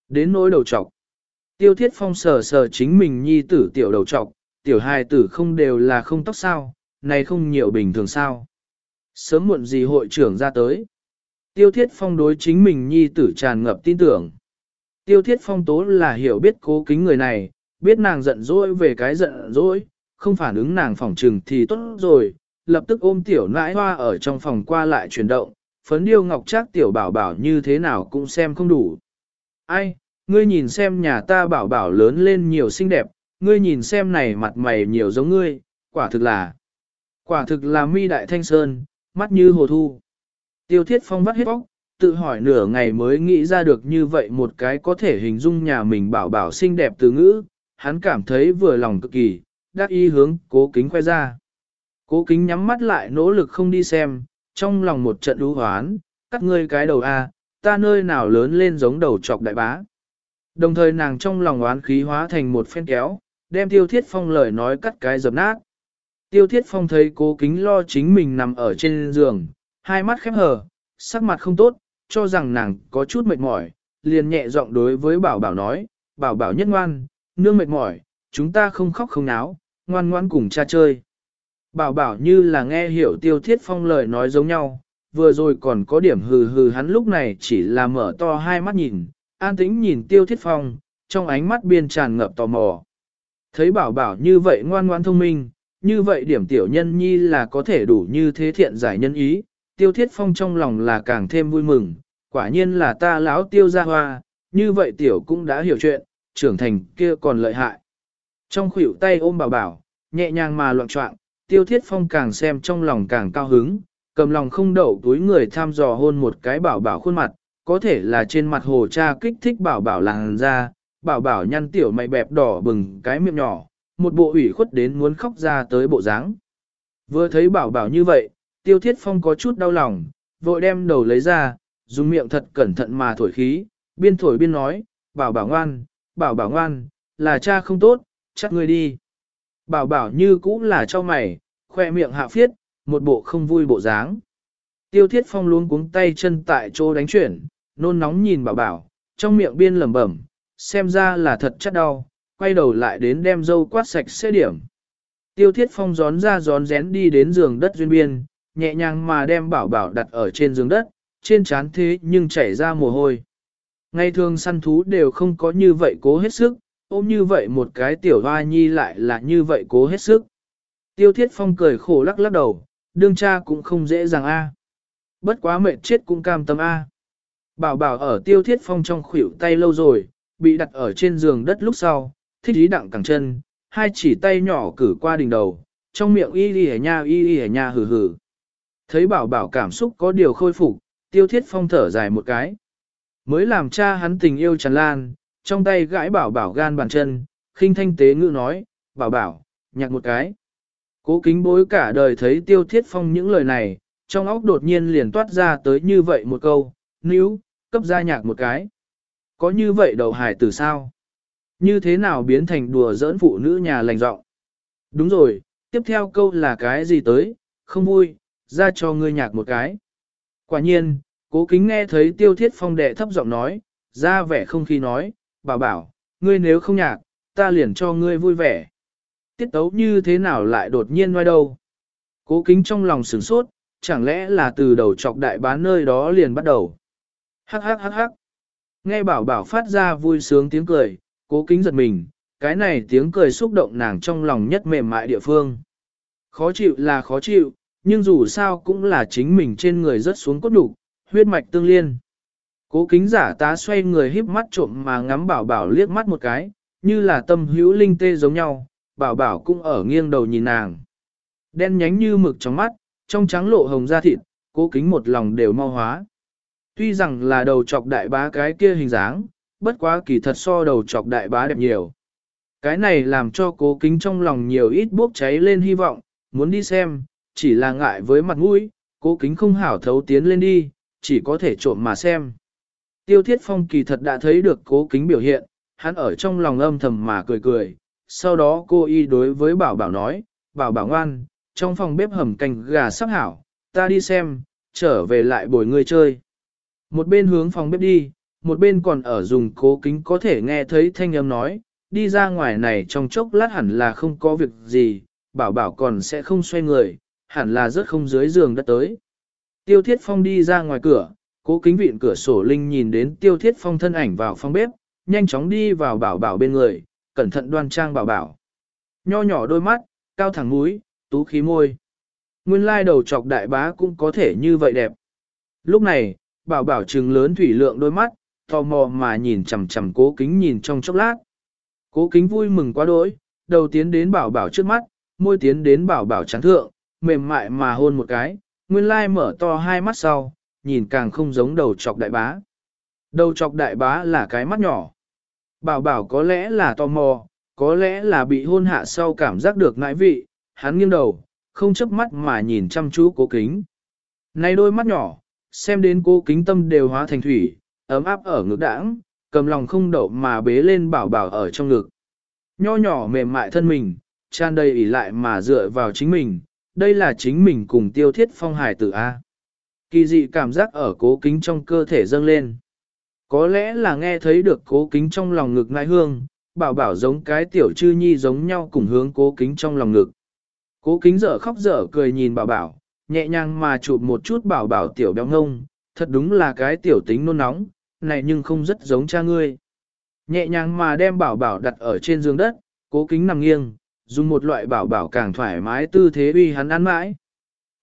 A: Đến nỗi đầu trọc. Tiêu thiết phong sờ sờ chính mình nhi tử tiểu đầu trọc, tiểu hài tử không đều là không tóc sao, này không nhiều bình thường sao. Sớm muộn gì hội trưởng ra tới. Tiêu thiết phong đối chính mình nhi tử tràn ngập tin tưởng. Tiêu thiết phong tố là hiểu biết cố kính người này, biết nàng giận dỗi về cái giận dỗi, không phản ứng nàng phòng trừng thì tốt rồi, lập tức ôm tiểu nãi hoa ở trong phòng qua lại chuyển động, phấn điêu ngọc trác tiểu bảo bảo như thế nào cũng xem không đủ. Ai, ngươi nhìn xem nhà ta bảo bảo lớn lên nhiều xinh đẹp, ngươi nhìn xem này mặt mày nhiều giống ngươi, quả thực là, quả thực là mi đại thanh sơn, mắt như hồ thu. Tiêu thiết phong vắt hết bóc, tự hỏi nửa ngày mới nghĩ ra được như vậy một cái có thể hình dung nhà mình bảo bảo xinh đẹp từ ngữ, hắn cảm thấy vừa lòng cực kỳ, đắc ý hướng cố kính khoe ra. Cố kính nhắm mắt lại nỗ lực không đi xem, trong lòng một trận đú hoán, cắt ngươi cái đầu A, ta nơi nào lớn lên giống đầu chọc đại bá. Đồng thời nàng trong lòng oán khí hóa thành một phen kéo, đem tiêu thiết phong lời nói cắt cái dập nát. Tiêu thiết phong thấy cố kính lo chính mình nằm ở trên giường, hai mắt khép hờ, sắc mặt không tốt, cho rằng nàng có chút mệt mỏi, liền nhẹ giọng đối với bảo bảo nói, bảo bảo nhất ngoan, nương mệt mỏi, chúng ta không khóc không náo, ngoan ngoan cùng cha chơi. Bảo bảo như là nghe hiểu tiêu thiết phong lời nói giống nhau, vừa rồi còn có điểm hừ hừ hắn lúc này chỉ là mở to hai mắt nhìn, an tĩnh nhìn tiêu thiết phong, trong ánh mắt biên tràn ngập tò mò. Thấy bảo bảo như vậy ngoan ngoan thông minh, như vậy điểm tiểu nhân nhi là có thể đủ như thế thiện giải nhân ý, tiêu thiết phong trong lòng là càng thêm vui mừng, quả nhiên là ta lão tiêu gia hoa, như vậy tiểu cũng đã hiểu chuyện, trưởng thành kia còn lợi hại. Trong khuỷu tay ôm bảo bảo, nhẹ nhàng mà loạn trọng, tiêu thiết phong càng xem trong lòng càng cao hứng, cầm lòng không đậu túi người tham dò hôn một cái bảo bảo khuôn mặt, có thể là trên mặt hồ cha kích thích bảo bảo làng ra, bảo bảo nhăn tiểu mày bẹp đỏ bừng cái miệng nhỏ, một bộ ủy khuất đến muốn khóc ra tới bộ dáng. Vừa thấy bảo bảo như vậy, tiêu thiết phong có chút đau lòng, vội đem đầu lấy ra, dùng miệng thật cẩn thận mà thổi khí, biên thổi biên nói, bảo bảo ngoan, bảo bảo ngoan, là cha không tốt, chắc ngươi đi. Bảo bảo như cũ là cho mày, khoe miệng hạ phiết, một bộ không vui bộ dáng. Tiêu thiết phong luôn cuống tay chân tại chỗ đánh chuyển, nôn nóng nhìn bảo bảo, trong miệng biên lẩm bẩm, xem ra là thật chất đau, quay đầu lại đến đem dâu quát sạch xe điểm. Tiêu thiết phong gión ra gión rén đi đến giường đất duyên biên, nhẹ nhàng mà đem bảo bảo đặt ở trên giường đất, trên trán thế nhưng chảy ra mồ hôi. Ngày thường săn thú đều không có như vậy cố hết sức, ôm như vậy một cái tiểu hoa nhi lại là như vậy cố hết sức. Tiêu thiết phong cười khổ lắc lắc đầu, đương cha cũng không dễ dàng a. Bất quá mệt chết cũng cam tâm a. Bảo bảo ở tiêu thiết phong trong khuỷu tay lâu rồi, bị đặt ở trên giường đất lúc sau, thích ý đặng cẳng chân, hai chỉ tay nhỏ cử qua đỉnh đầu, trong miệng y y hẻ nha y y hẻ nha hừ hừ. Thấy bảo bảo cảm xúc có điều khôi phục, tiêu thiết phong thở dài một cái. Mới làm cha hắn tình yêu tràn lan, trong tay gãi bảo bảo gan bàn chân, khinh thanh tế ngữ nói, bảo bảo, nhạc một cái. Cố kính bối cả đời thấy tiêu thiết phong những lời này, trong óc đột nhiên liền toát ra tới như vậy một câu, níu, cấp ra nhạc một cái. Có như vậy đầu hải từ sao? Như thế nào biến thành đùa giỡn phụ nữ nhà lành giọng Đúng rồi, tiếp theo câu là cái gì tới, không vui, ra cho ngươi nhạc một cái. Quả nhiên, cố kính nghe thấy tiêu thiết phong đệ thấp giọng nói, ra vẻ không khi nói, bảo bảo, ngươi nếu không nhạc, ta liền cho ngươi vui vẻ. Tiết tấu như thế nào lại đột nhiên ngoài đâu? Cố kính trong lòng sửng sốt, chẳng lẽ là từ đầu chọc đại bán nơi đó liền bắt đầu. Hắc hắc hắc hắc. Nghe bảo bảo phát ra vui sướng tiếng cười, cố kính giật mình, cái này tiếng cười xúc động nàng trong lòng nhất mềm mại địa phương. Khó chịu là khó chịu, nhưng dù sao cũng là chính mình trên người rất xuống cốt đủ, huyết mạch tương liên. Cố kính giả tá xoay người híp mắt trộm mà ngắm bảo bảo liếc mắt một cái, như là tâm hữu linh tê giống nhau, bảo bảo cũng ở nghiêng đầu nhìn nàng. Đen nhánh như mực trong mắt, trong trắng lộ hồng da thịt, cố kính một lòng đều mau hóa. Tuy rằng là đầu chọc đại bá cái kia hình dáng, bất quá kỳ thật so đầu chọc đại bá đẹp nhiều. Cái này làm cho cố kính trong lòng nhiều ít bốc cháy lên hy vọng, muốn đi xem, chỉ là ngại với mặt mũi, cố kính không hảo thấu tiến lên đi, chỉ có thể trộm mà xem. Tiêu thiết phong kỳ thật đã thấy được cố kính biểu hiện, hắn ở trong lòng âm thầm mà cười cười, sau đó cô y đối với bảo bảo nói, bảo bảo ngoan, trong phòng bếp hầm canh gà sắp hảo, ta đi xem, trở về lại bồi người chơi. Một bên hướng phòng bếp đi, một bên còn ở dùng cố kính có thể nghe thấy thanh âm nói, đi ra ngoài này trong chốc lát hẳn là không có việc gì, bảo bảo còn sẽ không xoay người, hẳn là rất không dưới giường đất tới. Tiêu Thiết Phong đi ra ngoài cửa, cố kính vịn cửa sổ linh nhìn đến Tiêu Thiết Phong thân ảnh vào phòng bếp, nhanh chóng đi vào bảo bảo bên người, cẩn thận đoan trang bảo bảo. Nho nhỏ đôi mắt, cao thẳng mũi, tú khí môi. Nguyên lai đầu chọc đại bá cũng có thể như vậy đẹp. Lúc này, bảo bảo trừng lớn thủy lượng đôi mắt, tò mò mà nhìn chằm chằm cố kính nhìn trong chốc lát. Cố kính vui mừng quá đỗi, đầu tiến đến bảo bảo trước mắt, môi tiến đến bảo bảo trắng thượng, mềm mại mà hôn một cái, nguyên lai mở to hai mắt sau, nhìn càng không giống đầu chọc đại bá. Đầu chọc đại bá là cái mắt nhỏ. Bảo bảo có lẽ là tò mò, có lẽ là bị hôn hạ sau cảm giác được ngại vị, hắn nghiêng đầu, không chớp mắt mà nhìn chăm chú cố kính. Này đôi mắt nhỏ, xem đến cố kính tâm đều hóa thành thủy, ấm áp ở ngực đãng, cầm lòng không đậu mà bế lên bảo bảo ở trong ngực. Nho nhỏ mềm mại thân mình, tràn đầy ỉ lại mà dựa vào chính mình, đây là chính mình cùng tiêu thiết phong hải tử A. Kỳ dị cảm giác ở cố kính trong cơ thể dâng lên. Có lẽ là nghe thấy được cố kính trong lòng ngực ngai hương, bảo bảo giống cái tiểu chư nhi giống nhau cùng hướng cố kính trong lòng ngực. Cố kính dở khóc dở cười nhìn bảo bảo, nhẹ nhàng mà chụp một chút bảo bảo tiểu béo ngông, thật đúng là cái tiểu tính nôn nóng, này nhưng không rất giống cha ngươi. Nhẹ nhàng mà đem bảo bảo đặt ở trên giường đất, cố kính nằm nghiêng, dùng một loại bảo bảo càng thoải mái tư thế uy hắn ăn mãi.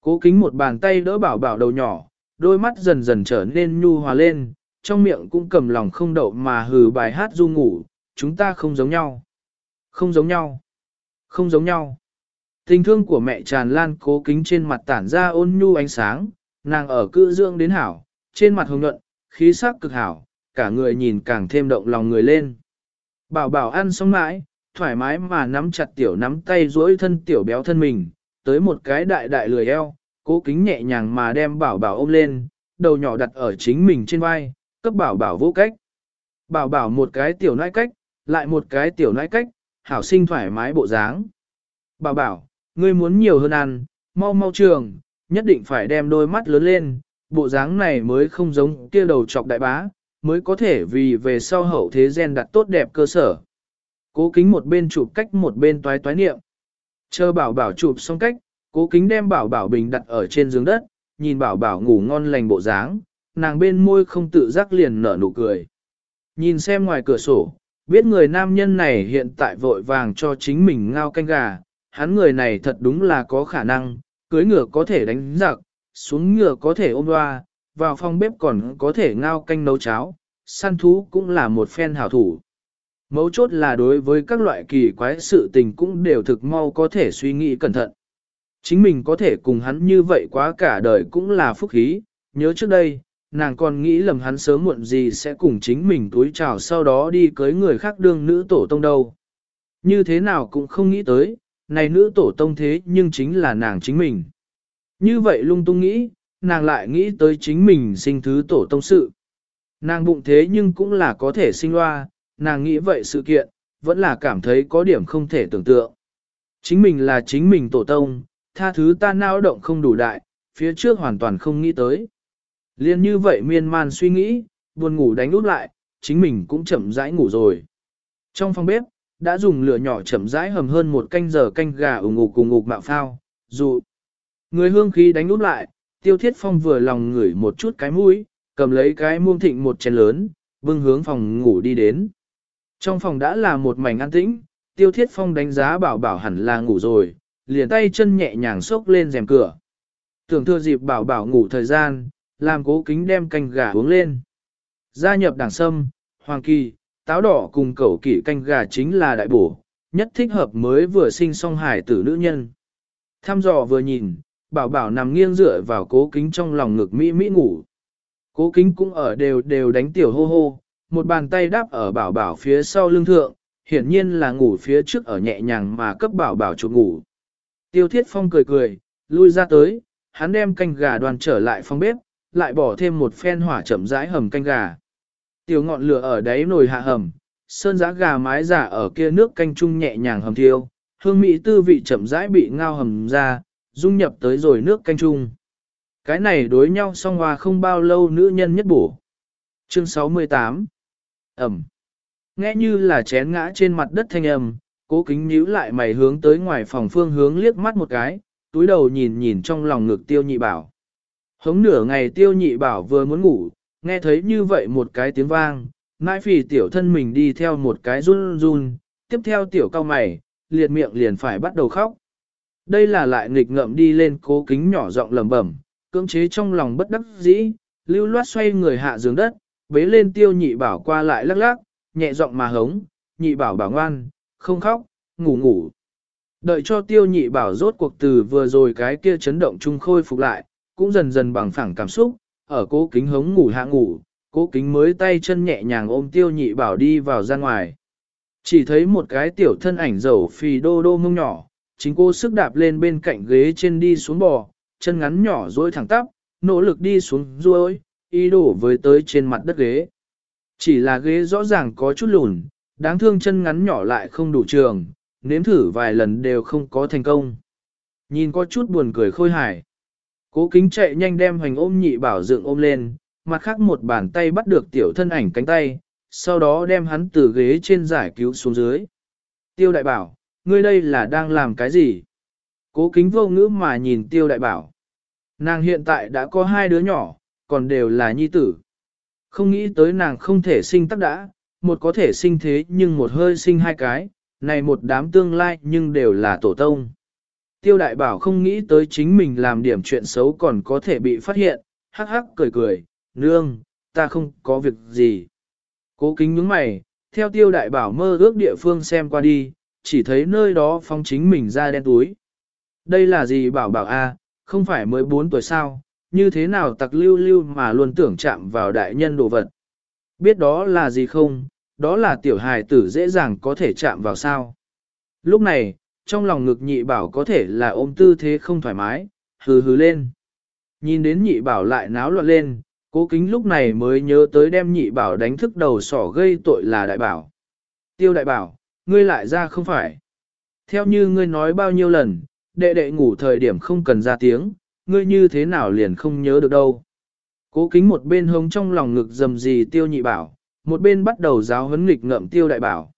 A: Cố kính một bàn tay đỡ bảo bảo đầu nhỏ, đôi mắt dần dần trở nên nhu hòa lên, trong miệng cũng cầm lòng không đậu mà hừ bài hát du ngủ, chúng ta không giống nhau. Không giống nhau. Không giống nhau. Tình thương của mẹ tràn lan cố kính trên mặt tản ra ôn nhu ánh sáng, nàng ở cư dương đến hảo, trên mặt hồng nhuận, khí sắc cực hảo, cả người nhìn càng thêm động lòng người lên. Bảo bảo ăn xong mãi, thoải mái mà nắm chặt tiểu nắm tay duỗi thân tiểu béo thân mình, tới một cái đại đại lười eo, cố kính nhẹ nhàng mà đem bảo bảo ôm lên, đầu nhỏ đặt ở chính mình trên vai, cấp bảo bảo vô cách. Bảo bảo một cái tiểu nãi cách, lại một cái tiểu nãi cách, hảo sinh thoải mái bộ dáng. Bảo bảo, ngươi muốn nhiều hơn ăn, mau mau trường, nhất định phải đem đôi mắt lớn lên, bộ dáng này mới không giống kia đầu chọc đại bá, mới có thể vì về sau hậu thế gen đặt tốt đẹp cơ sở. Cố kính một bên chụp cách một bên toái toái niệm. Chờ bảo bảo chụp xong cách, cố kính đem bảo bảo bình đặt ở trên giường đất, nhìn bảo bảo ngủ ngon lành bộ dáng, nàng bên môi không tự giác liền nở nụ cười. Nhìn xem ngoài cửa sổ, biết người nam nhân này hiện tại vội vàng cho chính mình ngao canh gà, hắn người này thật đúng là có khả năng, cưới ngựa có thể đánh giặc, xuống ngựa có thể ôm hoa, vào phòng bếp còn có thể ngao canh nấu cháo, săn thú cũng là một phen hảo thủ. Mấu chốt là đối với các loại kỳ quái sự tình cũng đều thực mau có thể suy nghĩ cẩn thận. Chính mình có thể cùng hắn như vậy quá cả đời cũng là phúc khí, nhớ trước đây, nàng còn nghĩ lầm hắn sớm muộn gì sẽ cùng chính mình túi trào sau đó đi cưới người khác đương nữ tổ tông đâu. Như thế nào cũng không nghĩ tới, này nữ tổ tông thế nhưng chính là nàng chính mình. Như vậy lung tung nghĩ, nàng lại nghĩ tới chính mình sinh thứ tổ tông sự. Nàng bụng thế nhưng cũng là có thể sinh loa, nàng nghĩ vậy sự kiện, vẫn là cảm thấy có điểm không thể tưởng tượng. Chính mình là chính mình tổ tông, tha thứ ta não động không đủ đại, phía trước hoàn toàn không nghĩ tới. Liên như vậy miên man suy nghĩ, buồn ngủ đánh út lại, chính mình cũng chậm rãi ngủ rồi. Trong phòng bếp, đã dùng lửa nhỏ chậm rãi hầm hơn một canh giờ canh gà ủng ngục cùng ngục mạo phao, dù người hương khí đánh út lại, tiêu thiết phong vừa lòng ngửi một chút cái mũi, cầm lấy cái muông thịnh một chén lớn, bưng hướng phòng ngủ đi đến. Trong phòng đã là một mảnh an tĩnh, tiêu thiết phong đánh giá bảo bảo hẳn là ngủ rồi, liền tay chân nhẹ nhàng xốc lên rèm cửa. Tưởng thưa dịp bảo bảo ngủ thời gian, làm cố kính đem canh gà uống lên. Gia nhập đảng sâm, hoàng kỳ, táo đỏ cùng cẩu kỷ canh gà chính là đại bổ, nhất thích hợp mới vừa sinh song hải tử nữ nhân. Tham dò vừa nhìn, bảo bảo nằm nghiêng dựa vào cố kính trong lòng ngực mỹ mỹ ngủ. Cố kính cũng ở đều đều đánh tiểu hô hô, một bàn tay đáp ở bảo bảo phía sau lưng thượng, hiển nhiên là ngủ phía trước ở nhẹ nhàng mà cấp bảo bảo chỗ ngủ. Tiêu thiết phong cười cười, lui ra tới, hắn đem canh gà đoàn trở lại phòng bếp, lại bỏ thêm một phen hỏa chậm rãi hầm canh gà. Tiểu ngọn lửa ở đáy nồi hạ hầm, sơn giá gà mái giả ở kia nước canh chung nhẹ nhàng hầm thiêu, hương mỹ tư vị chậm rãi bị ngao hầm ra, dung nhập tới rồi nước canh chung. Cái này đối nhau song hòa không bao lâu nữ nhân nhất bổ. Chương 68 Ẩm Nghe như là chén ngã trên mặt đất thanh âm, cố kính nhíu lại mày hướng tới ngoài phòng phương hướng liếc mắt một cái, túi đầu nhìn nhìn trong lòng ngực tiêu nhị bảo. Hống nửa ngày tiêu nhị bảo vừa muốn ngủ, nghe thấy như vậy một cái tiếng vang, nãi phì tiểu thân mình đi theo một cái run run, tiếp theo tiểu cao mày, liệt miệng liền phải bắt đầu khóc. Đây là lại nghịch ngợm đi lên cố kính nhỏ giọng lẩm bẩm, cưỡng chế trong lòng bất đắc dĩ, lưu loát xoay người hạ giường đất, bế lên tiêu nhị bảo qua lại lắc lắc, nhẹ giọng mà hống, nhị bảo bảo ngoan, không khóc, ngủ ngủ. Đợi cho tiêu nhị bảo rốt cuộc từ vừa rồi cái kia chấn động chung khôi phục lại, cũng dần dần bằng phẳng cảm xúc, ở cố kính hống ngủ hạ ngủ, cố kính mới tay chân nhẹ nhàng ôm tiêu nhị bảo đi vào ra ngoài. Chỉ thấy một cái tiểu thân ảnh dầu phì đô đô mông nhỏ, chính cô sức đạp lên bên cạnh ghế trên đi xuống bò, chân ngắn nhỏ dối thẳng tắp, nỗ lực đi xuống ruôi, ý đổ với tới trên mặt đất ghế. Chỉ là ghế rõ ràng có chút lùn, đáng thương chân ngắn nhỏ lại không đủ trường, nếm thử vài lần đều không có thành công. Nhìn có chút buồn cười khôi hài. Cố kính chạy nhanh đem hoành ôm nhị bảo dựng ôm lên, mặt khác một bàn tay bắt được tiểu thân ảnh cánh tay, sau đó đem hắn từ ghế trên giải cứu xuống dưới. Tiêu đại bảo, ngươi đây là đang làm cái gì? Cố kính vô ngữ mà nhìn tiêu đại bảo. Nàng hiện tại đã có hai đứa nhỏ, còn đều là nhi tử. Không nghĩ tới nàng không thể sinh tắc đã, một có thể sinh thế nhưng một hơi sinh hai cái, này một đám tương lai nhưng đều là tổ tông. Tiêu đại bảo không nghĩ tới chính mình làm điểm chuyện xấu còn có thể bị phát hiện, hắc hắc cười cười, nương, ta không có việc gì. Cố kính nhướng mày, theo tiêu đại bảo mơ ước địa phương xem qua đi, chỉ thấy nơi đó phong chính mình ra đen túi. Đây là gì bảo bảo a không phải mới 4 tuổi sao, như thế nào tặc lưu lưu mà luôn tưởng chạm vào đại nhân đồ vật. Biết đó là gì không, đó là tiểu hài tử dễ dàng có thể chạm vào sao. Lúc này, trong lòng ngực nhị bảo có thể là ôm tư thế không thoải mái, hừ hừ lên. Nhìn đến nhị bảo lại náo loạn lên, cố kính lúc này mới nhớ tới đem nhị bảo đánh thức đầu sỏ gây tội là đại bảo. Tiêu đại bảo, ngươi lại ra không phải. Theo như ngươi nói bao nhiêu lần, đệ đệ ngủ thời điểm không cần ra tiếng, ngươi như thế nào liền không nhớ được đâu. Cố kính một bên hống trong lòng ngực dầm gì tiêu nhị bảo, một bên bắt đầu giáo huấn nghịch ngậm tiêu đại bảo.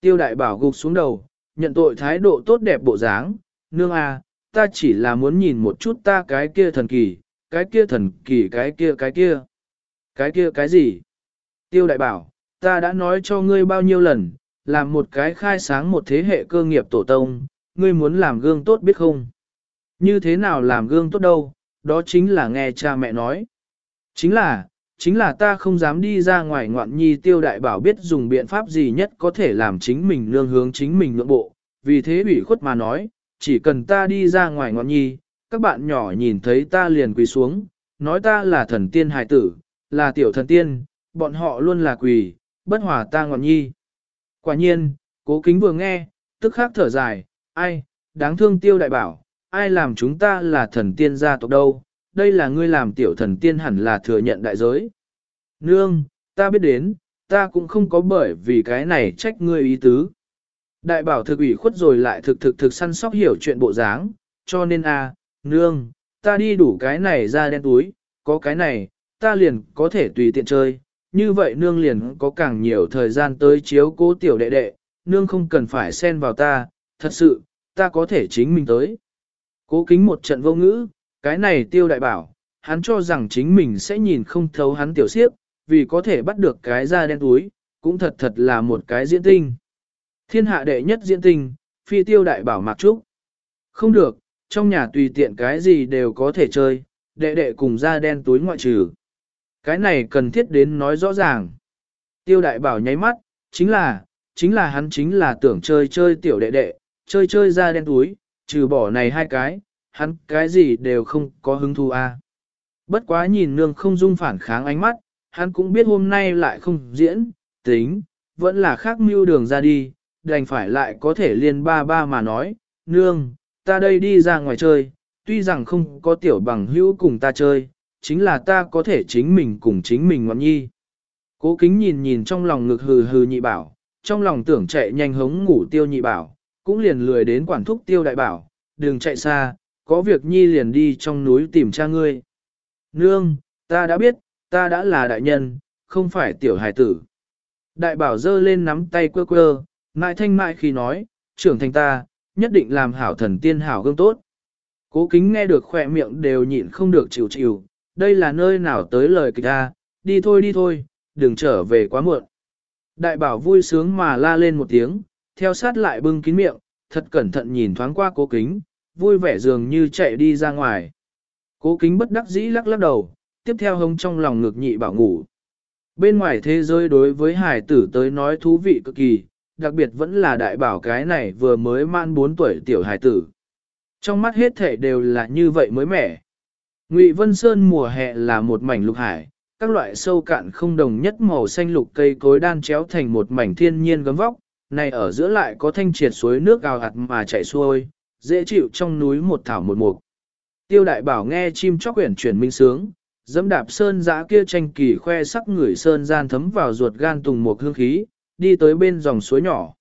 A: Tiêu đại bảo gục xuống đầu, nhận tội thái độ tốt đẹp bộ dáng, nương à, ta chỉ là muốn nhìn một chút ta cái kia thần kỳ, cái kia thần kỳ cái kia cái kia. Cái kia cái gì? Tiêu đại bảo, ta đã nói cho ngươi bao nhiêu lần, làm một cái khai sáng một thế hệ cơ nghiệp tổ tông, ngươi muốn làm gương tốt biết không? Như thế nào làm gương tốt đâu, đó chính là nghe cha mẹ nói. Chính là, chính là ta không dám đi ra ngoài ngoạn nhi tiêu đại bảo biết dùng biện pháp gì nhất có thể làm chính mình nương hướng chính mình ngưỡng bộ, vì thế ủy khuất mà nói, chỉ cần ta đi ra ngoài ngoạn nhi, các bạn nhỏ nhìn thấy ta liền quỳ xuống, nói ta là thần tiên hài tử, là tiểu thần tiên, bọn họ luôn là quỳ, bất hòa ta ngoạn nhi. Quả nhiên, cố kính vừa nghe, tức khắc thở dài, ai, đáng thương tiêu đại bảo, ai làm chúng ta là thần tiên gia tộc đâu, đây là ngươi làm tiểu thần tiên hẳn là thừa nhận đại giới. Nương, ta biết đến, ta cũng không có bởi vì cái này trách ngươi ý tứ. Đại bảo thực ủy khuất rồi lại thực thực thực săn sóc hiểu chuyện bộ dáng, cho nên a, nương, ta đi đủ cái này ra đen túi, có cái này, ta liền có thể tùy tiện chơi, như vậy nương liền có càng nhiều thời gian tới chiếu cố tiểu đệ đệ, nương không cần phải xen vào ta, thật sự, ta có thể chính mình tới. Cố kính một trận vô ngữ, cái này tiêu đại bảo, hắn cho rằng chính mình sẽ nhìn không thấu hắn tiểu siếp, vì có thể bắt được cái da đen túi, cũng thật thật là một cái diễn tinh. Thiên hạ đệ nhất diễn tinh, phi tiêu đại bảo mặc trúc. Không được, trong nhà tùy tiện cái gì đều có thể chơi, đệ đệ cùng da đen túi ngoại trừ. Cái này cần thiết đến nói rõ ràng. Tiêu đại bảo nháy mắt, chính là, chính là hắn chính là tưởng chơi chơi tiểu đệ đệ, chơi chơi da đen túi, trừ bỏ này hai cái, hắn cái gì đều không có hứng thú a. À. Bất quá nhìn nương không dung phản kháng ánh mắt, hắn cũng biết hôm nay lại không diễn, tính, vẫn là khác mưu đường ra đi, đành phải lại có thể liên ba ba mà nói, nương, ta đây đi ra ngoài chơi, tuy rằng không có tiểu bằng hữu cùng ta chơi, chính là ta có thể chính mình cùng chính mình ngọn nhi. Cố kính nhìn nhìn trong lòng ngực hừ hừ nhị bảo, trong lòng tưởng chạy nhanh hống ngủ tiêu nhị bảo, cũng liền lười đến quản thúc tiêu đại bảo, đừng chạy xa, có việc nhi liền đi trong núi tìm cha ngươi. Nương, ta đã biết, ta đã là đại nhân, không phải tiểu hài tử. Đại bảo dơ lên nắm tay quơ quơ, mãi thanh mại khi nói, trưởng thành ta, nhất định làm hảo thần tiên hảo gương tốt. Cố kính nghe được khỏe miệng đều nhịn không được chịu chịu, đây là nơi nào tới lời kịch ta, đi thôi đi thôi, đừng trở về quá muộn. Đại bảo vui sướng mà la lên một tiếng, theo sát lại bưng kín miệng, thật cẩn thận nhìn thoáng qua cố kính, vui vẻ dường như chạy đi ra ngoài. Cố kính bất đắc dĩ lắc lắc đầu, tiếp theo hông trong lòng ngược nhị bảo ngủ. Bên ngoài thế giới đối với hải tử tới nói thú vị cực kỳ, đặc biệt vẫn là đại bảo cái này vừa mới man 4 tuổi tiểu hải tử. Trong mắt hết thể đều là như vậy mới mẻ. Ngụy Vân Sơn mùa hè là một mảnh lục hải, các loại sâu cạn không đồng nhất màu xanh lục cây cối đan chéo thành một mảnh thiên nhiên gấm vóc, này ở giữa lại có thanh triệt suối nước gào hạt mà chảy xuôi, dễ chịu trong núi một thảo một mục. Tiêu đại bảo nghe chim chóc quyển chuyển minh sướng, dẫm đạp sơn giã kia tranh kỳ khoe sắc người sơn gian thấm vào ruột gan tùng một hương khí, đi tới bên dòng suối nhỏ.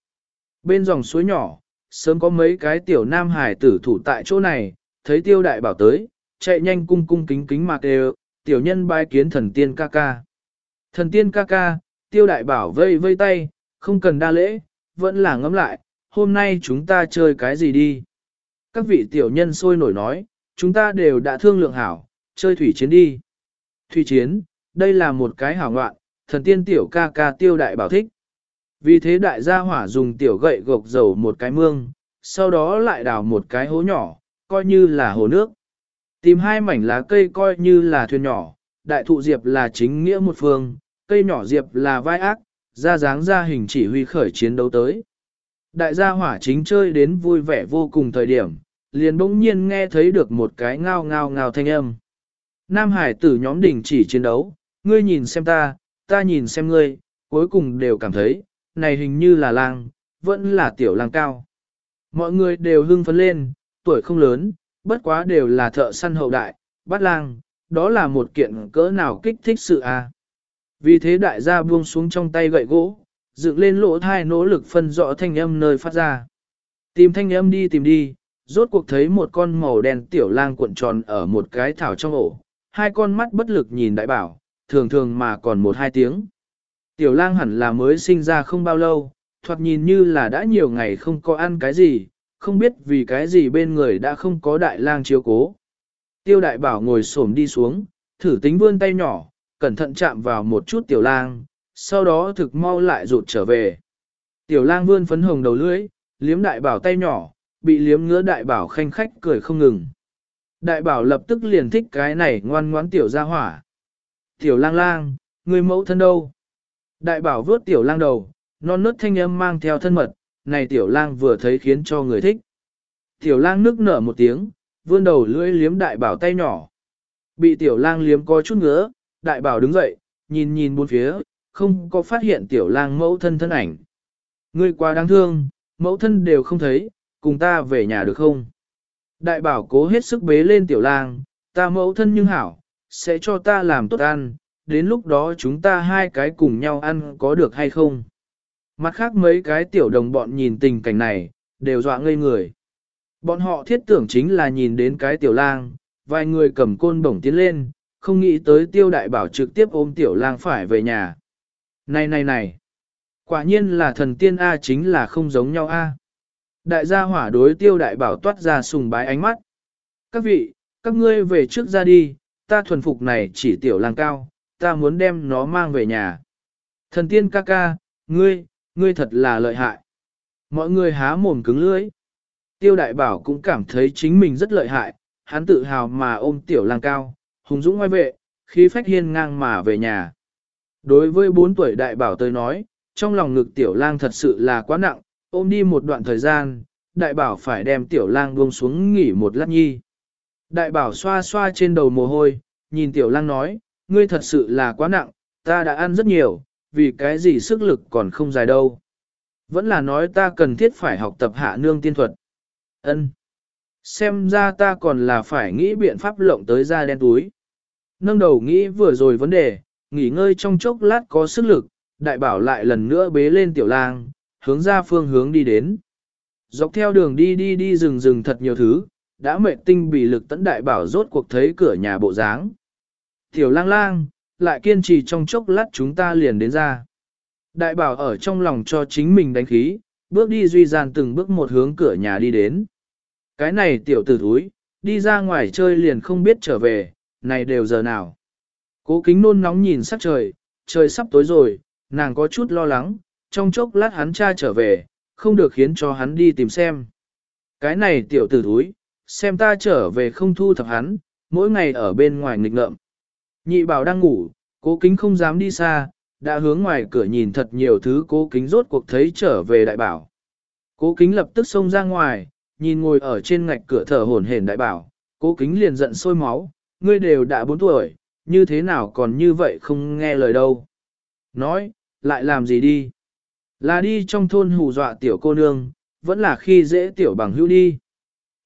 A: Bên dòng suối nhỏ, sớm có mấy cái tiểu nam hải tử thủ tại chỗ này, thấy tiêu đại bảo tới, chạy nhanh cung cung kính kính mạc đều, tiểu nhân bái kiến thần tiên ca ca. Thần tiên ca ca, tiêu đại bảo vây vây tay, không cần đa lễ, vẫn là ngẫm lại, hôm nay chúng ta chơi cái gì đi. Các vị tiểu nhân sôi nổi nói, chúng ta đều đã thương lượng hảo, chơi thủy chiến đi. Thủy chiến, đây là một cái hảo ngoạn, thần tiên tiểu ca ca tiêu đại bảo thích. Vì thế đại gia hỏa dùng tiểu gậy gộc dầu một cái mương, sau đó lại đào một cái hố nhỏ, coi như là hồ nước. Tìm hai mảnh lá cây coi như là thuyền nhỏ, đại thụ diệp là chính nghĩa một phương, cây nhỏ diệp là vai ác, ra dáng ra hình chỉ huy khởi chiến đấu tới. Đại gia hỏa chính chơi đến vui vẻ vô cùng thời điểm, liền bỗng nhiên nghe thấy được một cái ngao ngao ngao thanh âm. Nam Hải tử nhóm đỉnh chỉ chiến đấu, ngươi nhìn xem ta, ta nhìn xem ngươi, cuối cùng đều cảm thấy, này hình như là lang, vẫn là tiểu lang cao. Mọi người đều hưng phấn lên, tuổi không lớn, bất quá đều là thợ săn hậu đại, bắt lang, đó là một kiện cỡ nào kích thích sự. À. Vì thế đại gia buông xuống trong tay gậy gỗ, dựng lên lỗ thai nỗ lực phân rõ thanh âm nơi phát ra. Tìm thanh âm đi tìm đi, rốt cuộc thấy một con màu đen tiểu lang cuộn tròn ở một cái thảo trong ổ, hai con mắt bất lực nhìn đại bảo, thường thường mà còn một hai tiếng. Tiểu lang hẳn là mới sinh ra không bao lâu, thoạt nhìn như là đã nhiều ngày không có ăn cái gì, không biết vì cái gì bên người đã không có đại lang chiếu cố. Tiêu đại bảo ngồi xổm đi xuống, thử tính vươn tay nhỏ, cẩn thận chạm vào một chút tiểu lang, sau đó thực mau lại rụt trở về. Tiểu lang vươn phấn hồng đầu lưỡi, liếm đại bảo tay nhỏ, bị liếm ngứa đại bảo khanh khách cười không ngừng. Đại bảo lập tức liền thích cái này ngoan ngoãn tiểu ra hỏa. Tiểu lang lang, người mẫu thân đâu? Đại bảo vớt tiểu lang đầu, non nớt thanh âm mang theo thân mật, này tiểu lang vừa thấy khiến cho người thích. Tiểu lang nước nở một tiếng, vươn đầu lưỡi liếm đại bảo tay nhỏ. Bị tiểu lang liếm có chút ngứa, đại bảo đứng dậy, nhìn nhìn bốn phía, không có phát hiện tiểu lang mẫu thân thân ảnh. Ngươi quá đáng thương, mẫu thân đều không thấy, cùng ta về nhà được không? Đại bảo cố hết sức bế lên tiểu lang, ta mẫu thân nhưng hảo, sẽ cho ta làm tốt ăn, đến lúc đó chúng ta hai cái cùng nhau ăn có được hay không? Mặt khác mấy cái tiểu đồng bọn nhìn tình cảnh này, đều dọa ngây người. Bọn họ thiết tưởng chính là nhìn đến cái tiểu lang, vài người cầm côn bổng tiến lên, không nghĩ tới tiêu đại bảo trực tiếp ôm tiểu lang phải về nhà. Này này này, quả nhiên là thần tiên A chính là không giống nhau A. Đại gia hỏa đối tiêu đại bảo toát ra sùng bái ánh mắt. Các vị, các ngươi về trước ra đi, ta thuần phục này chỉ tiểu lang cao, ta muốn đem nó mang về nhà. Thần tiên ca ca, ngươi, ngươi thật là lợi hại. Mọi người há mồm cứng lưỡi. Tiêu đại bảo cũng cảm thấy chính mình rất lợi hại, hắn tự hào mà ôm tiểu lang cao, hùng dũng ngoài vệ, khí phách hiên ngang mà về nhà. Đối với 4 tuổi đại bảo tới nói, trong lòng ngực tiểu lang thật sự là quá nặng, ôm đi một đoạn thời gian, đại bảo phải đem tiểu lang buông xuống nghỉ một lát nhi. Đại bảo xoa xoa trên đầu mồ hôi, nhìn tiểu lang nói, ngươi thật sự là quá nặng, ta đã ăn rất nhiều, vì cái gì sức lực còn không dài đâu. Vẫn là nói ta cần thiết phải học tập hạ nương tiên thuật. Ân. Xem ra ta còn là phải nghĩ biện pháp lộng tới da đen túi. Nâng đầu nghĩ vừa rồi vấn đề, nghỉ ngơi trong chốc lát có sức lực, đại bảo lại lần nữa bế lên tiểu lang, hướng ra phương hướng đi đến. Dọc theo đường đi đi đi rừng rừng thật nhiều thứ, đã mệt tinh bị lực tấn đại bảo rốt cuộc thấy cửa nhà bộ dáng. Tiểu lang lang, lại kiên trì trong chốc lát chúng ta liền đến ra. Đại bảo ở trong lòng cho chính mình đánh khí, bước đi duy gian từng bước một hướng cửa nhà đi đến. Cái này tiểu tử thúi, đi ra ngoài chơi liền không biết trở về, này đều giờ nào. Cố kính nôn nóng nhìn sắc trời, trời sắp tối rồi, nàng có chút lo lắng, trong chốc lát hắn cha trở về, không được khiến cho hắn đi tìm xem. Cái này tiểu tử thúi, xem ta trở về không thu thập hắn, mỗi ngày ở bên ngoài nghịch ngợm. Nhị bảo đang ngủ, cố kính không dám đi xa, đã hướng ngoài cửa nhìn thật nhiều thứ cố kính rốt cuộc thấy trở về đại bảo. Cố kính lập tức xông ra ngoài, nhìn ngồi ở trên ngạch cửa thở hổn hển đại bảo, cố kính liền giận sôi máu, ngươi đều đã 4 tuổi, như thế nào còn như vậy không nghe lời đâu. Nói, lại làm gì đi? Là đi trong thôn hù dọa tiểu cô nương, vẫn là khi dễ tiểu bằng hữu đi.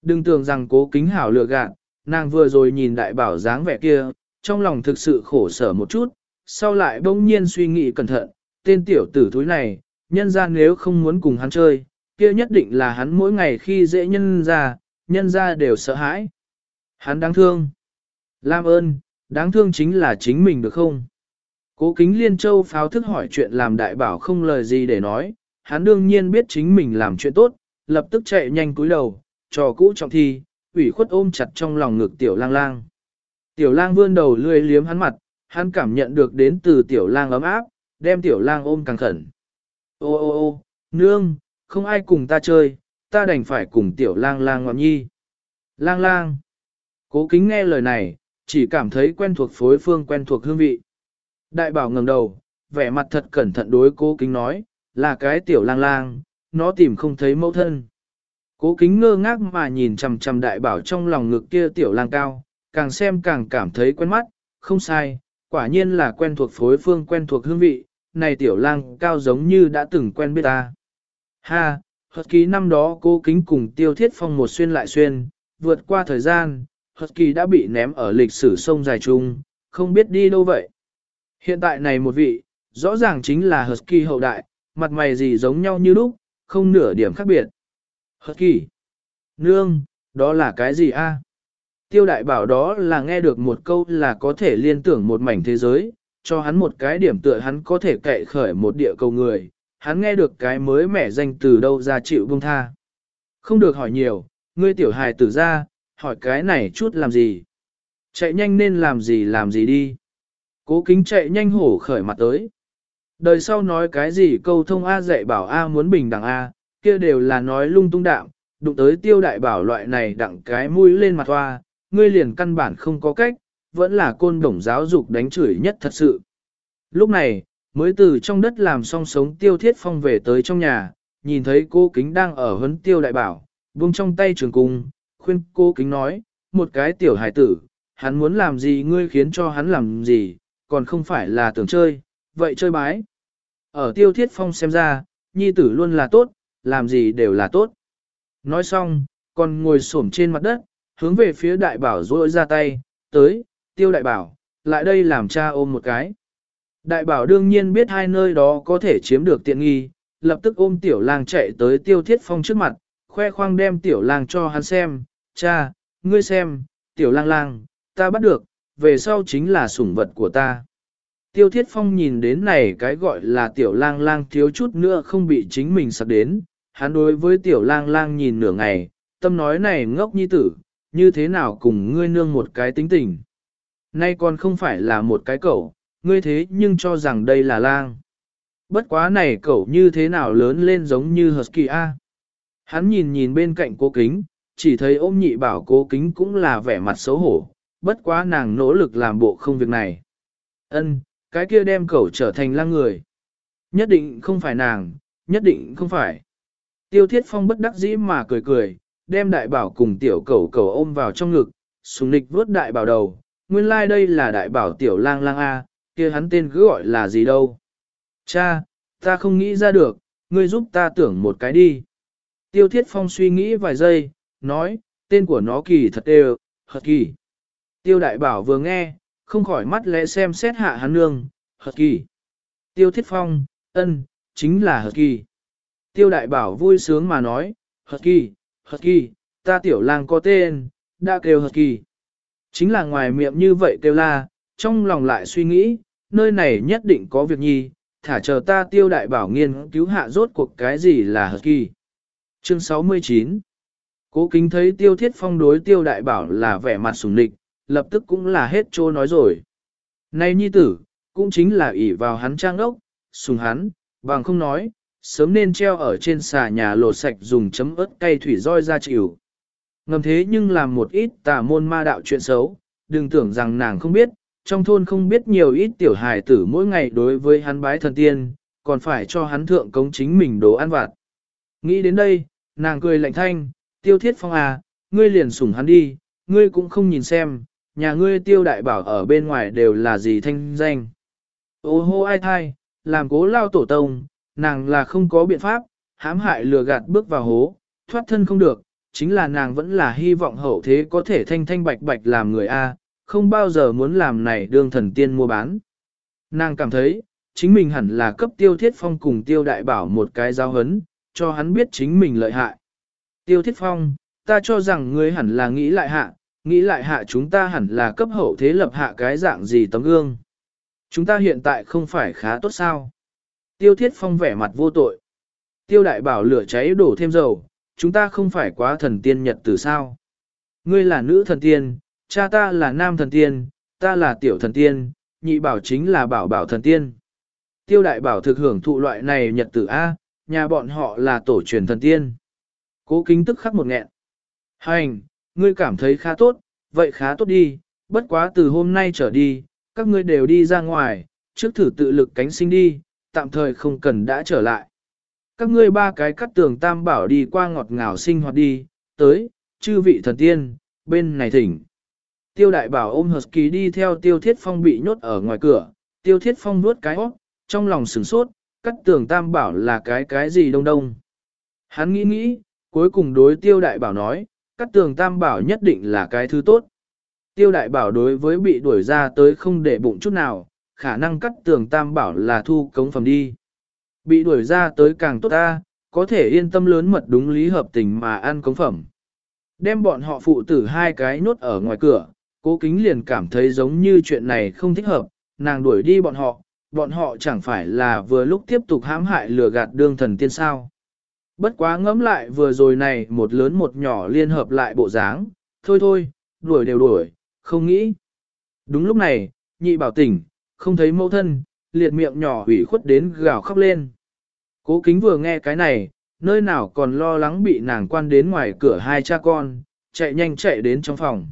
A: Đừng tưởng rằng cố kính hảo lừa gạt, nàng vừa rồi nhìn đại bảo dáng vẻ kia, trong lòng thực sự khổ sở một chút, sau lại bỗng nhiên suy nghĩ cẩn thận, tên tiểu tử thúi này, nhân ra nếu không muốn cùng hắn chơi, kia nhất định là hắn mỗi ngày khi dễ nhân ra, nhân ra đều sợ hãi. Hắn đáng thương. Lam ơn, đáng thương chính là chính mình được không? Cố kính liên châu pháo thức hỏi chuyện làm đại bảo không lời gì để nói, hắn đương nhiên biết chính mình làm chuyện tốt, lập tức chạy nhanh cúi đầu, trò cũ trọng thi, ủy khuất ôm chặt trong lòng ngực tiểu lang lang. Tiểu lang vươn đầu lươi liếm hắn mặt, hắn cảm nhận được đến từ tiểu lang ấm áp, đem tiểu lang ôm càng khẩn. Ô ô ô, nương, không ai cùng ta chơi, ta đành phải cùng tiểu lang lang ngọn nhi. Lang lang. Cố kính nghe lời này, chỉ cảm thấy quen thuộc phối phương quen thuộc hương vị. Đại bảo ngẩng đầu, vẻ mặt thật cẩn thận đối cố kính nói, là cái tiểu lang lang, nó tìm không thấy mẫu thân. Cố kính ngơ ngác mà nhìn chầm chầm đại bảo trong lòng ngực kia tiểu lang cao, càng xem càng cảm thấy quen mắt, không sai, quả nhiên là quen thuộc phối phương quen thuộc hương vị, này tiểu lang cao giống như đã từng quen biết ta. Ha, hợp ký năm đó cố kính cùng tiêu thiết phong một xuyên lại xuyên, vượt qua thời gian, Husky đã bị ném ở lịch sử sông dài chung, không biết đi đâu vậy. Hiện tại này một vị, rõ ràng chính là Husky hậu đại, mặt mày gì giống nhau như lúc, không nửa điểm khác biệt. Husky. Nương, đó là cái gì a? Tiêu đại bảo đó là nghe được một câu là có thể liên tưởng một mảnh thế giới, cho hắn một cái điểm tựa hắn có thể cậy khởi một địa cầu người, hắn nghe được cái mới mẻ danh từ đâu ra chịu bông tha. Không được hỏi nhiều, ngươi tiểu hài tử ra, hỏi cái này chút làm gì. Chạy nhanh nên làm gì làm gì đi. Cố kính chạy nhanh hổ khởi mặt tới. Đời sau nói cái gì câu thông A dạy bảo A muốn bình đẳng A, kia đều là nói lung tung đạm, đụng tới tiêu đại bảo loại này đặng cái mũi lên mặt hoa, ngươi liền căn bản không có cách, vẫn là côn đồng giáo dục đánh chửi nhất thật sự. Lúc này, mới từ trong đất làm song sống tiêu thiết phong về tới trong nhà, nhìn thấy cô kính đang ở huấn tiêu đại bảo, buông trong tay trường cung, khuyên cô kính nói, một cái tiểu hải tử, hắn muốn làm gì ngươi khiến cho hắn làm gì, còn không phải là tưởng chơi, vậy chơi bái. Ở tiêu thiết phong xem ra, nhi tử luôn là tốt, làm gì đều là tốt. Nói xong, còn ngồi xổm trên mặt đất, hướng về phía đại bảo rỗi ra tay, tới, tiêu đại bảo, lại đây làm cha ôm một cái. Đại bảo đương nhiên biết hai nơi đó có thể chiếm được tiện nghi, lập tức ôm tiểu lang chạy tới tiêu thiết phong trước mặt, khoe khoang đem tiểu lang cho hắn xem, cha, ngươi xem, tiểu lang lang, ta bắt được, về sau chính là sủng vật của ta. Tiêu thiết phong nhìn đến này cái gọi là tiểu lang lang thiếu chút nữa không bị chính mình sặc đến, hắn đối với tiểu lang lang nhìn nửa ngày, tâm nói này ngốc nhi tử, như thế nào cùng ngươi nương một cái tính tình. Nay còn không phải là một cái cậu, ngươi thế nhưng cho rằng đây là lang. Bất quá này cậu như thế nào lớn lên giống như Husky A. Hắn nhìn nhìn bên cạnh cô kính, chỉ thấy ôm nhị bảo cố kính cũng là vẻ mặt xấu hổ, bất quá nàng nỗ lực làm bộ không việc này. Ân, cái kia đem cậu trở thành lang người. Nhất định không phải nàng, nhất định không phải. Tiêu thiết phong bất đắc dĩ mà cười cười, đem đại bảo cùng tiểu cẩu cẩu ôm vào trong ngực, sùng nịch vuốt đại bảo đầu. Nguyên lai like đây là đại bảo tiểu lang lang A, kia hắn tên cứ gọi là gì đâu. Cha, ta không nghĩ ra được, ngươi giúp ta tưởng một cái đi. Tiêu thiết phong suy nghĩ vài giây, nói, tên của nó kỳ thật đều, hợp kỳ. Tiêu đại bảo vừa nghe, không khỏi mắt lẽ xem xét hạ hắn nương, hợp kỳ. Tiêu thiết phong, ân, chính là hợp kỳ. Tiêu đại bảo vui sướng mà nói, hợp kỳ, hợp kỳ, ta tiểu lang có tên, đã kêu hợp kỳ. Chính là ngoài miệng như vậy kêu la, trong lòng lại suy nghĩ, nơi này nhất định có việc nhi, thả chờ ta tiêu đại bảo nghiên cứu hạ rốt cuộc cái gì là hợp kỳ. Chương 69 Cố kính thấy tiêu thiết phong đối tiêu đại bảo là vẻ mặt sùng địch, lập tức cũng là hết trô nói rồi. Này nhi tử, cũng chính là ỷ vào hắn trang ốc, sùng hắn, bằng không nói, sớm nên treo ở trên xà nhà lột sạch dùng chấm ớt cay thủy roi ra chịu. Ngầm thế nhưng làm một ít tà môn ma đạo chuyện xấu, đừng tưởng rằng nàng không biết, trong thôn không biết nhiều ít tiểu hài tử mỗi ngày đối với hắn bái thần tiên, còn phải cho hắn thượng cống chính mình đồ ăn vặt. Nghĩ đến đây, nàng cười lạnh thanh, tiêu thiết phong à, ngươi liền sủng hắn đi, ngươi cũng không nhìn xem, nhà ngươi tiêu đại bảo ở bên ngoài đều là gì thanh danh. Ô hô ai thai, làm cố lao tổ tông, nàng là không có biện pháp, hãm hại lừa gạt bước vào hố, thoát thân không được, chính là nàng vẫn là hy vọng hậu thế có thể thanh thanh bạch bạch làm người A, không bao giờ muốn làm này đương thần tiên mua bán. Nàng cảm thấy, chính mình hẳn là cấp tiêu thiết phong cùng tiêu đại bảo một cái giao hấn, cho hắn biết chính mình lợi hại. Tiêu thiết phong, ta cho rằng ngươi hẳn là nghĩ lại hạ, nghĩ lại hạ chúng ta hẳn là cấp hậu thế lập hạ cái dạng gì tấm gương. Chúng ta hiện tại không phải khá tốt sao. Tiêu thiết phong vẻ mặt vô tội. Tiêu đại bảo lửa cháy đổ thêm dầu, chúng ta không phải quá thần tiên nhật từ sao. Ngươi là nữ thần tiên, cha ta là nam thần tiên, ta là tiểu thần tiên, nhị bảo chính là bảo bảo thần tiên. Tiêu đại bảo thực hưởng thụ loại này nhật tử A, nhà bọn họ là tổ truyền thần tiên. Cố kính tức khắc một nghẹn. Hành, ngươi cảm thấy khá tốt, vậy khá tốt đi, bất quá từ hôm nay trở đi, các ngươi đều đi ra ngoài, trước thử tự lực cánh sinh đi, tạm thời không cần đã trở lại. Các ngươi ba cái cắt tường tam bảo đi qua ngọt ngào sinh hoạt đi, tới, chư vị thần tiên, bên này thỉnh. Tiêu đại bảo ôm Husky đi theo tiêu thiết phong bị nhốt ở ngoài cửa, tiêu thiết phong nuốt cái óc trong lòng sửng sốt, cắt tường tam bảo là cái cái gì đông đông. Hắn nghĩ nghĩ, cuối cùng đối tiêu đại bảo nói, cắt tường tam bảo nhất định là cái thứ tốt. Tiêu đại bảo đối với bị đuổi ra tới không để bụng chút nào, khả năng cắt tường tam bảo là thu cống phẩm đi. Bị đuổi ra tới càng tốt ta, có thể yên tâm lớn mật đúng lý hợp tình mà ăn cống phẩm. Đem bọn họ phụ tử hai cái nốt ở ngoài cửa, cố kính liền cảm thấy giống như chuyện này không thích hợp, nàng đuổi đi bọn họ, bọn họ chẳng phải là vừa lúc tiếp tục hãm hại lừa gạt đương thần tiên sao. Bất quá ngẫm lại vừa rồi này một lớn một nhỏ liên hợp lại bộ dáng, thôi thôi, đuổi đều đuổi, không nghĩ. Đúng lúc này, nhị bảo tỉnh, không thấy mẫu thân, liệt miệng nhỏ ủy khuất đến gào khóc lên. Cố kính vừa nghe cái này, nơi nào còn lo lắng bị nàng quan đến ngoài cửa hai cha con, chạy nhanh chạy đến trong phòng.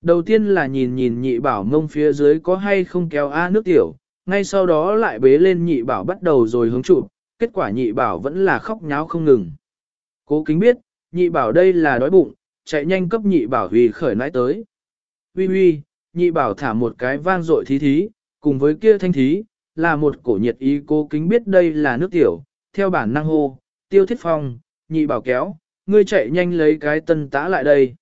A: Đầu tiên là nhìn nhìn nhị bảo mông phía dưới có hay không kéo A nước tiểu, ngay sau đó lại bế lên nhị bảo bắt đầu rồi hướng chụp, kết quả nhị bảo vẫn là khóc nháo không ngừng. Cố kính biết, nhị bảo đây là đói bụng, chạy nhanh cấp nhị bảo huy khởi nãi tới. Huy huy, nhị bảo thả một cái vang dội thí thí, cùng với kia thanh thí, là một cổ nhiệt ý cố kính biết đây là nước tiểu, theo bản năng hô, tiêu thiết phong, nhị bảo kéo, ngươi chạy nhanh lấy cái tân tã lại đây.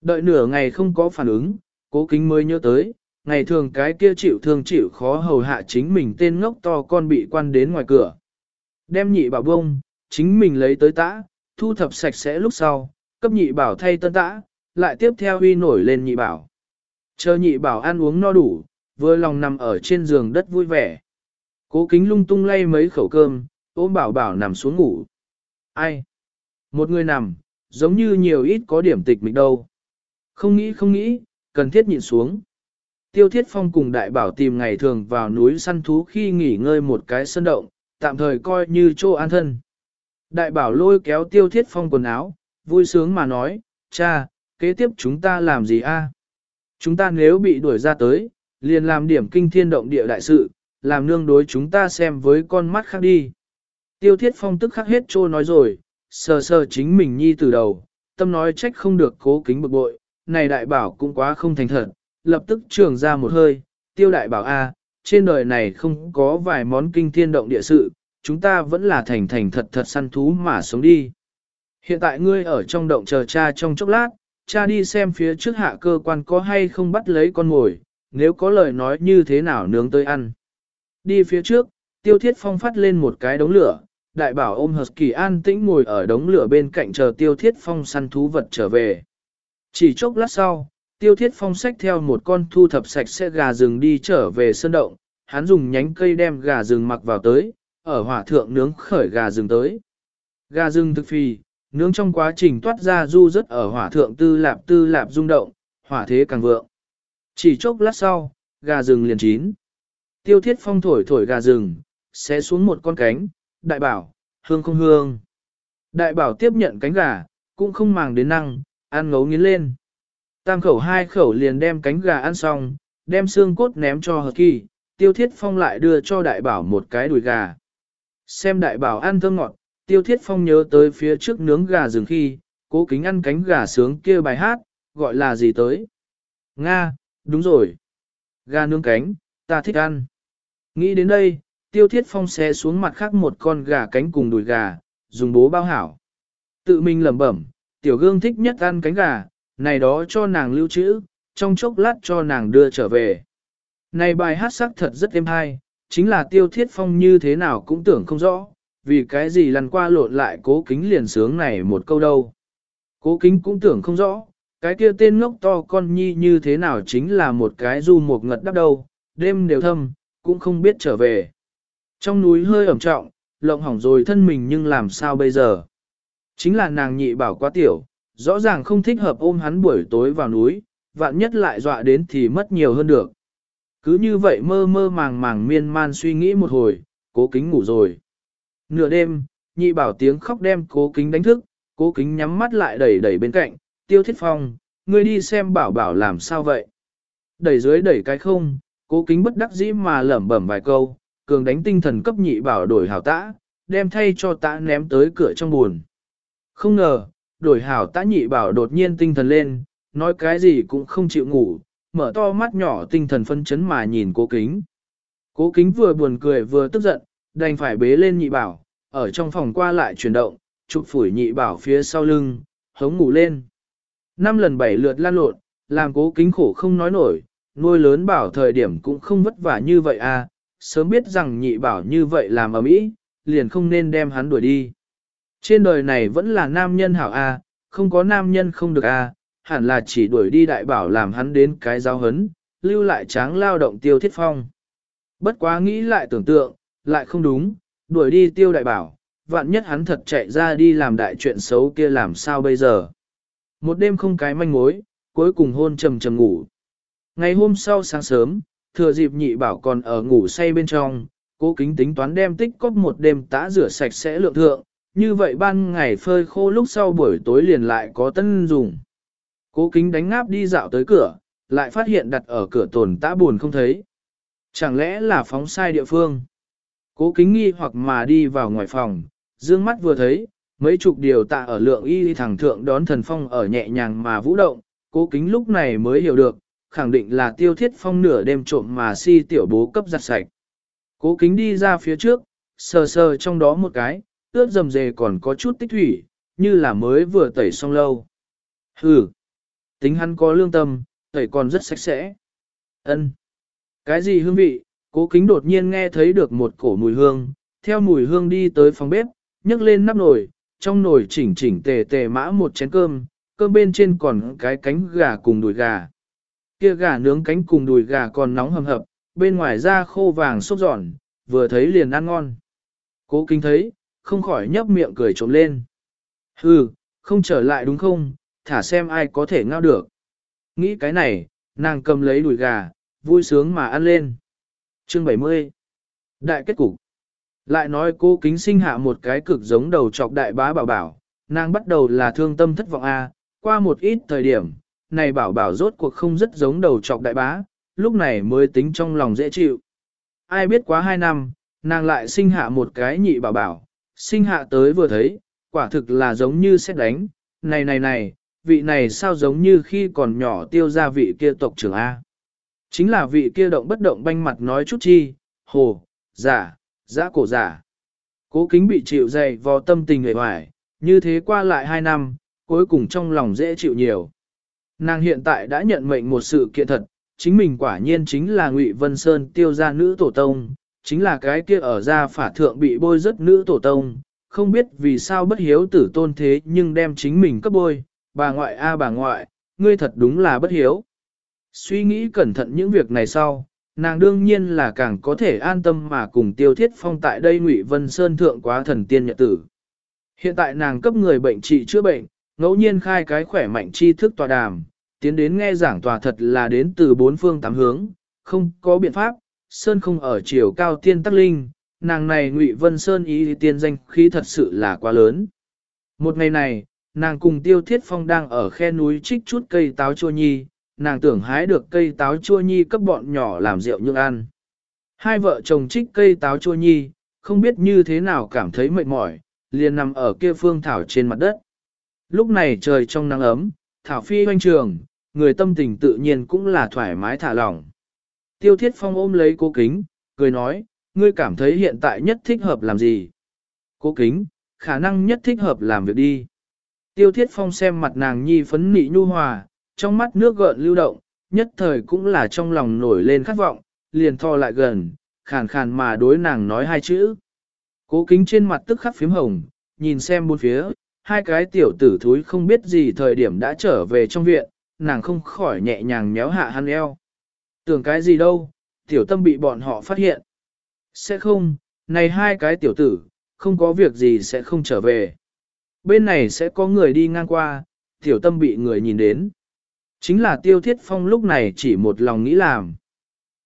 A: Đợi nửa ngày không có phản ứng, cố kính mới nhớ tới, ngày thường cái kia chịu thương chịu khó hầu hạ chính mình tên ngốc to con bị quan đến ngoài cửa. Đem nhị bảo bông, chính mình lấy tới tã, thu thập sạch sẽ lúc sau, cấp nhị bảo thay tân tã, lại tiếp theo huy nổi lên nhị bảo. Chờ nhị bảo ăn uống no đủ, vừa lòng nằm ở trên giường đất vui vẻ. Cố kính lung tung lay mấy khẩu cơm, ôm bảo bảo nằm xuống ngủ. Ai? Một người nằm, giống như nhiều ít có điểm tịch mịch đâu. Không nghĩ không nghĩ, cần thiết nhịn xuống. Tiêu Thiết Phong cùng đại bảo tìm ngày thường vào núi săn thú khi nghỉ ngơi một cái sân động, tạm thời coi như chỗ an thân. Đại bảo lôi kéo Tiêu Thiết Phong quần áo, vui sướng mà nói, cha, kế tiếp chúng ta làm gì a? Chúng ta nếu bị đuổi ra tới, liền làm điểm kinh thiên động địa đại sự, làm nương đối chúng ta xem với con mắt khác đi. Tiêu Thiết Phong tức khắc hết trô nói rồi, sờ sờ chính mình nhi từ đầu, tâm nói trách không được cố kính bực bội, này đại bảo cũng quá không thành thật, lập tức trường ra một hơi, tiêu đại bảo A, trên đời này không có vài món kinh thiên động địa sự, chúng ta vẫn là thành thành thật thật săn thú mà sống đi. Hiện tại ngươi ở trong động chờ cha trong chốc lát, cha đi xem phía trước hạ cơ quan có hay không bắt lấy con mồi, nếu có lời nói như thế nào nướng tới ăn. Đi phía trước, tiêu thiết phong phát lên một cái đống lửa, đại bảo ôm hợp kỳ an tĩnh ngồi ở đống lửa bên cạnh chờ tiêu thiết phong săn thú vật trở về. Chỉ chốc lát sau, tiêu thiết phong xách theo một con thu thập sạch sẽ gà rừng đi trở về sơn động, hắn dùng nhánh cây đem gà rừng mặc vào tới, ở hỏa thượng nướng khởi gà rừng tới. Gà rừng thực phì, nướng trong quá trình toát ra du rất ở hỏa thượng tư lạp tư lạp rung động, hỏa thế càng vượng. Chỉ chốc lát sau, gà rừng liền chín. Tiêu thiết phong thổi thổi gà rừng, sẽ xuống một con cánh, đại bảo, hương không hương. Đại bảo tiếp nhận cánh gà, cũng không màng đến năng, ăn ngấu nghiến lên. Tam khẩu hai khẩu liền đem cánh gà ăn xong, đem xương cốt ném cho hợp kỳ, tiêu thiết phong lại đưa cho đại bảo một cái đùi gà. Xem đại bảo ăn thơm ngọt, tiêu thiết phong nhớ tới phía trước nướng gà rừng khi, cố kính ăn cánh gà sướng kia bài hát, gọi là gì tới? Nga, đúng rồi. Gà nướng cánh, ta thích ăn. Nghĩ đến đây, tiêu thiết phong xé xuống mặt khác một con gà cánh cùng đùi gà, dùng bố bao hảo. Tự mình lẩm bẩm, tiểu gương thích nhất ăn cánh gà, này đó cho nàng lưu trữ, trong chốc lát cho nàng đưa trở về. Này bài hát sắc thật rất êm hay, chính là tiêu thiết phong như thế nào cũng tưởng không rõ, vì cái gì lần qua lộn lại cố kính liền sướng này một câu đâu. Cố kính cũng tưởng không rõ, cái kia tên ngốc to con nhi như thế nào chính là một cái du một ngật đắp đâu, đêm đều thâm, cũng không biết trở về. Trong núi hơi ẩm trọng, lộng hỏng rồi thân mình nhưng làm sao bây giờ? Chính là nàng nhị bảo quá tiểu, rõ ràng không thích hợp ôm hắn buổi tối vào núi, vạn nhất lại dọa đến thì mất nhiều hơn được. Cứ như vậy mơ mơ màng màng miên man suy nghĩ một hồi, cố kính ngủ rồi. Nửa đêm, nhị bảo tiếng khóc đem cố kính đánh thức, cố kính nhắm mắt lại đẩy đẩy bên cạnh, tiêu thiết phong, ngươi đi xem bảo bảo làm sao vậy. Đẩy dưới đẩy cái không, cố kính bất đắc dĩ mà lẩm bẩm vài câu, cường đánh tinh thần cấp nhị bảo đổi hảo tã, đem thay cho tã ném tới cửa trong buồn. Không ngờ, đổi hảo tã nhị bảo đột nhiên tinh thần lên, nói cái gì cũng không chịu ngủ, mở to mắt nhỏ tinh thần phân chấn mà nhìn cố kính. Cố kính vừa buồn cười vừa tức giận, đành phải bế lên nhị bảo, ở trong phòng qua lại chuyển động, chụp phủi nhị bảo phía sau lưng, hống ngủ lên. Năm lần bảy lượt lan lộn, làm cố kính khổ không nói nổi, nuôi lớn bảo thời điểm cũng không vất vả như vậy à, sớm biết rằng nhị bảo như vậy làm ở mỹ, liền không nên đem hắn đuổi đi. Trên đời này vẫn là nam nhân hảo a, không có nam nhân không được a, hẳn là chỉ đuổi đi đại bảo làm hắn đến cái giáo hấn, lưu lại tráng lao động tiêu thiết phong. Bất quá nghĩ lại tưởng tượng, lại không đúng, đuổi đi tiêu đại bảo, vạn nhất hắn thật chạy ra đi làm đại chuyện xấu kia làm sao bây giờ. Một đêm không cái manh mối, cuối cùng hôn trầm trầm ngủ. Ngày hôm sau sáng sớm, thừa dịp nhị bảo còn ở ngủ say bên trong, cố kính tính toán đem tích cóp một đêm tã rửa sạch sẽ lượng thượng, như vậy ban ngày phơi khô lúc sau buổi tối liền lại có tân dùng. Cố kính đánh ngáp đi dạo tới cửa, lại phát hiện đặt ở cửa tồn tã buồn không thấy. Chẳng lẽ là phóng sai địa phương? Cố kính nghi hoặc mà đi vào ngoài phòng, dương mắt vừa thấy, mấy chục điều tạ ở lượng y thẳng thượng đón thần phong ở nhẹ nhàng mà vũ động, cố kính lúc này mới hiểu được, khẳng định là tiêu thiết phong nửa đêm trộm mà si tiểu bố cấp giặt sạch. Cố kính đi ra phía trước, sờ sờ trong đó một cái, ướt dầm dề còn có chút tích thủy, như là mới vừa tẩy xong lâu. Hừ, tính hắn có lương tâm, tẩy còn rất sạch sẽ. Ân, Cái gì hương vị? Cố kính đột nhiên nghe thấy được một cổ mùi hương, theo mùi hương đi tới phòng bếp, nhấc lên nắp nồi, trong nồi chỉnh chỉnh tề tề mã một chén cơm, cơm bên trên còn cái cánh gà cùng đùi gà. Kia gà nướng cánh cùng đùi gà còn nóng hầm hập, bên ngoài da khô vàng xốp giòn, vừa thấy liền ăn ngon. Cố kính thấy, không khỏi nhấp miệng cười trộm lên. Hừ, không trở lại đúng không, thả xem ai có thể ngao được. Nghĩ cái này, nàng cầm lấy đùi gà, vui sướng mà ăn lên. Chương 70 Đại kết cục Lại nói cô kính sinh hạ một cái cực giống đầu chọc đại bá bảo bảo, nàng bắt đầu là thương tâm thất vọng A, qua một ít thời điểm, này bảo bảo rốt cuộc không rất giống đầu chọc đại bá, lúc này mới tính trong lòng dễ chịu. Ai biết quá hai năm, nàng lại sinh hạ một cái nhị bảo bảo, sinh hạ tới vừa thấy, quả thực là giống như xét đánh, này này này, vị này sao giống như khi còn nhỏ tiêu ra vị kia tộc trưởng A. Chính là vị kia động bất động banh mặt nói chút chi, hồ, giả, giả cổ giả. Cố kính bị chịu dày vò tâm tình người hoài, như thế qua lại hai năm, cuối cùng trong lòng dễ chịu nhiều. Nàng hiện tại đã nhận mệnh một sự kiện thật, chính mình quả nhiên chính là Ngụy Vân Sơn tiêu gia nữ tổ tông, chính là cái kia ở gia phả thượng bị bôi rất nữ tổ tông, không biết vì sao bất hiếu tử tôn thế nhưng đem chính mình cấp bôi, bà ngoại a à, bà ngoại, ngươi thật đúng là bất hiếu. Suy nghĩ cẩn thận những việc này sau, nàng đương nhiên là càng có thể an tâm mà cùng tiêu thiết phong tại đây ngụy Vân Sơn thượng quá thần tiên nhật tử. Hiện tại nàng cấp người bệnh trị chữa bệnh, ngẫu nhiên khai cái khỏe mạnh tri thức tòa đàm, tiến đến nghe giảng tòa thật là đến từ bốn phương tám hướng, không có biện pháp, Sơn không ở chiều cao tiên tắc linh, nàng này ngụy Vân Sơn ý tiên danh khí thật sự là quá lớn. Một ngày này, nàng cùng Tiêu Thiết Phong đang ở khe núi trích chút cây táo chua nhi, nàng tưởng hái được cây táo chua nhi cấp bọn nhỏ làm rượu nhượng ăn. Hai vợ chồng trích cây táo chua nhi, không biết như thế nào cảm thấy mệt mỏi, liền nằm ở kia phương thảo trên mặt đất. Lúc này trời trong nắng ấm, thảo phi hoanh trường, người tâm tình tự nhiên cũng là thoải mái thả lỏng. Tiêu thiết phong ôm lấy cố kính, cười nói, ngươi cảm thấy hiện tại nhất thích hợp làm gì? Cố kính, khả năng nhất thích hợp làm việc đi. Tiêu thiết phong xem mặt nàng nhi phấn nị nhu hòa, trong mắt nước gợn lưu động, nhất thời cũng là trong lòng nổi lên khát vọng, liền thò lại gần, khàn khàn mà đối nàng nói hai chữ. Cố kính trên mặt tức khắc phím hồng, nhìn xem bốn phía, hai cái tiểu tử thúi không biết gì thời điểm đã trở về trong viện, nàng không khỏi nhẹ nhàng méo hạ hắn eo. Tưởng cái gì đâu, tiểu tâm bị bọn họ phát hiện. Sẽ không, này hai cái tiểu tử, không có việc gì sẽ không trở về. Bên này sẽ có người đi ngang qua, tiểu tâm bị người nhìn đến. Chính là tiêu thiết phong lúc này chỉ một lòng nghĩ làm.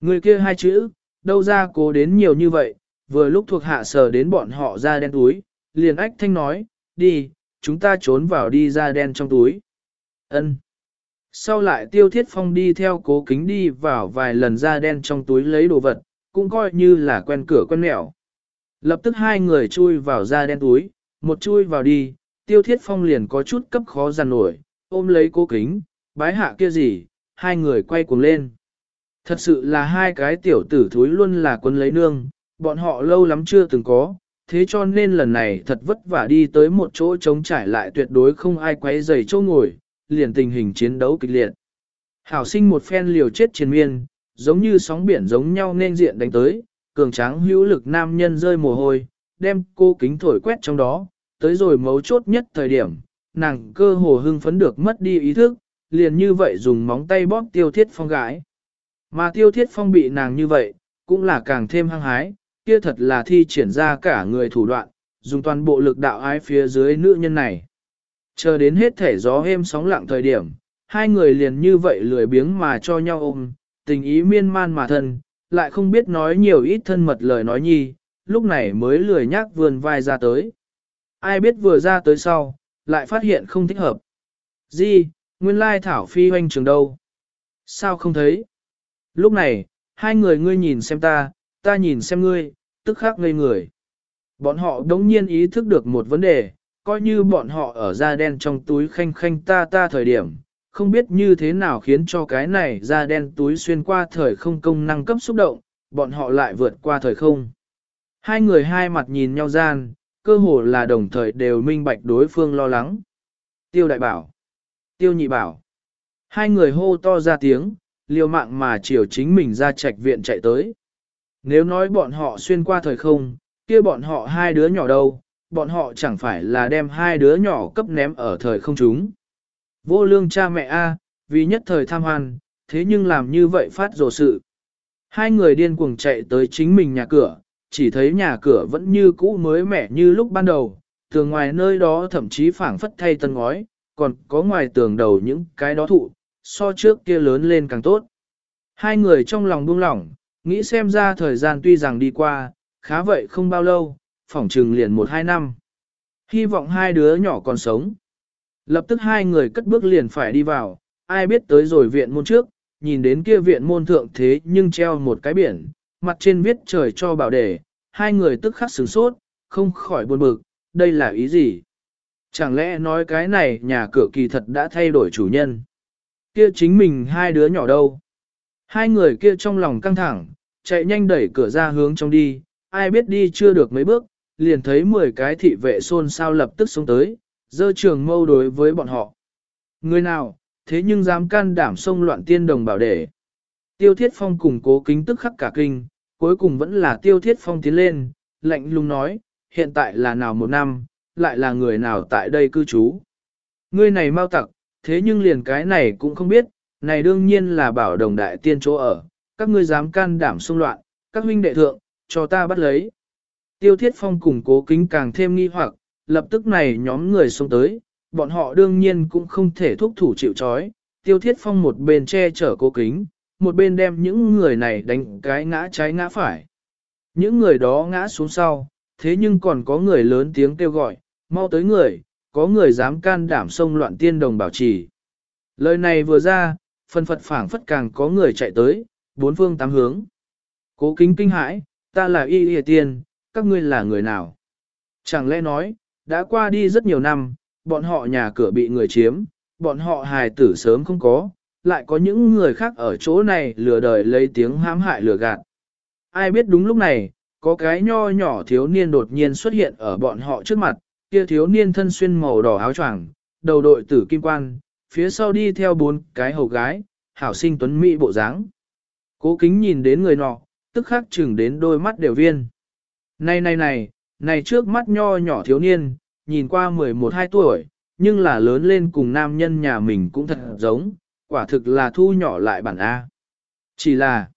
A: Người kia hai chữ, đâu ra cố đến nhiều như vậy, vừa lúc thuộc hạ sờ đến bọn họ ra đen túi, liền ách thanh nói, đi, chúng ta trốn vào đi ra đen trong túi. ân sau lại tiêu thiết phong đi theo cố kính đi vào vài lần ra đen trong túi lấy đồ vật, cũng coi như là quen cửa quen mẹo. Lập tức hai người chui vào ra đen túi, một chui vào đi, tiêu thiết phong liền có chút cấp khó giàn nổi, ôm lấy cố kính, bái hạ kia gì, hai người quay cuồng lên. Thật sự là hai cái tiểu tử thúi luôn là quân lấy nương, bọn họ lâu lắm chưa từng có, thế cho nên lần này thật vất vả đi tới một chỗ trống trải lại tuyệt đối không ai quấy giày chỗ ngồi, liền tình hình chiến đấu kịch liệt. Hảo sinh một phen liều chết chiến miên, giống như sóng biển giống nhau nên diện đánh tới, cường tráng hữu lực nam nhân rơi mồ hôi, đem cô kính thổi quét trong đó, tới rồi mấu chốt nhất thời điểm, nàng cơ hồ hưng phấn được mất đi ý thức, liền như vậy dùng móng tay bóp tiêu thiết phong gái. Mà tiêu thiết phong bị nàng như vậy, cũng là càng thêm hăng hái, kia thật là thi triển ra cả người thủ đoạn, dùng toàn bộ lực đạo ái phía dưới nữ nhân này. Chờ đến hết thể gió êm sóng lặng thời điểm, hai người liền như vậy lười biếng mà cho nhau ôm, tình ý miên man mà thân, lại không biết nói nhiều ít thân mật lời nói nhi, lúc này mới lười nhác vườn vai ra tới. Ai biết vừa ra tới sau, lại phát hiện không thích hợp. Di, nguyên lai thảo phi hoanh trường đâu? Sao không thấy? Lúc này, hai người ngươi nhìn xem ta, ta nhìn xem ngươi, tức khắc ngây người. Bọn họ đống nhiên ý thức được một vấn đề, coi như bọn họ ở da đen trong túi khanh khanh ta ta thời điểm, không biết như thế nào khiến cho cái này da đen túi xuyên qua thời không công năng cấp xúc động, bọn họ lại vượt qua thời không. Hai người hai mặt nhìn nhau gian, cơ hồ là đồng thời đều minh bạch đối phương lo lắng. Tiêu đại bảo, tiêu nhị bảo, hai người hô to ra tiếng, liều mạng mà chiều chính mình ra trạch viện chạy tới. Nếu nói bọn họ xuyên qua thời không, kia bọn họ hai đứa nhỏ đâu, bọn họ chẳng phải là đem hai đứa nhỏ cấp ném ở thời không chúng. Vô lương cha mẹ A, vì nhất thời tham hoan, thế nhưng làm như vậy phát rồ sự. Hai người điên cuồng chạy tới chính mình nhà cửa, chỉ thấy nhà cửa vẫn như cũ mới mẻ như lúc ban đầu, tường ngoài nơi đó thậm chí phảng phất thay tân ngói, còn có ngoài tường đầu những cái đó thụ, so trước kia lớn lên càng tốt. Hai người trong lòng buông lỏng, nghĩ xem ra thời gian tuy rằng đi qua, khá vậy không bao lâu, phỏng trừng liền một hai năm. Hy vọng hai đứa nhỏ còn sống. Lập tức hai người cất bước liền phải đi vào, ai biết tới rồi viện môn trước, nhìn đến kia viện môn thượng thế nhưng treo một cái biển, mặt trên viết trời cho bảo đề, hai người tức khắc sửng sốt, không khỏi buồn bực, đây là ý gì? Chẳng lẽ nói cái này nhà cửa kỳ thật đã thay đổi chủ nhân? Kia chính mình hai đứa nhỏ đâu? Hai người kia trong lòng căng thẳng, chạy nhanh đẩy cửa ra hướng trong đi, ai biết đi chưa được mấy bước, liền thấy 10 cái thị vệ xôn xao lập tức xuống tới, dơ trường mâu đối với bọn họ. Người nào, thế nhưng dám can đảm xông loạn tiên đồng bảo để. Tiêu thiết phong cùng cố kính tức khắc cả kinh, cuối cùng vẫn là tiêu thiết phong tiến lên, lạnh lùng nói, hiện tại là nào một năm, lại là người nào tại đây cư trú. Ngươi này mau tặc, thế nhưng liền cái này cũng không biết, này đương nhiên là bảo đồng đại tiên chỗ ở, các ngươi dám can đảm xung loạn, các huynh đệ thượng, cho ta bắt lấy. Tiêu thiết phong cùng cố kính càng thêm nghi hoặc, lập tức này nhóm người xông tới, bọn họ đương nhiên cũng không thể thúc thủ chịu trói. Tiêu thiết phong một bên che chở cố kính, một bên đem những người này đánh cái ngã trái ngã phải. Những người đó ngã xuống sau, thế nhưng còn có người lớn tiếng kêu gọi, mau tới người, có người dám can đảm xông loạn tiên đồng bảo trì. Lời này vừa ra, phân phật phảng phất càng có người chạy tới, bốn phương tám hướng. Cố kính kinh hãi, ta là y y tiên, các ngươi là người nào? Chẳng lẽ nói, đã qua đi rất nhiều năm, bọn họ nhà cửa bị người chiếm, bọn họ hài tử sớm không có, lại có những người khác ở chỗ này lừa đời lấy tiếng hãm hại lừa gạt. Ai biết đúng lúc này, có cái nho nhỏ thiếu niên đột nhiên xuất hiện ở bọn họ trước mặt, kia thiếu niên thân xuyên màu đỏ áo choàng, đầu đội tử kim quan, phía sau đi theo bốn cái hầu gái, hảo sinh tuấn mỹ bộ dáng. Cố kính nhìn đến người nọ, tức khắc chừng đến đôi mắt đều viên. Này này này, này trước mắt nho nhỏ thiếu niên, nhìn qua 11-12 tuổi, nhưng là lớn lên cùng nam nhân nhà mình cũng thật giống, quả thực là thu nhỏ lại bản A. Chỉ là,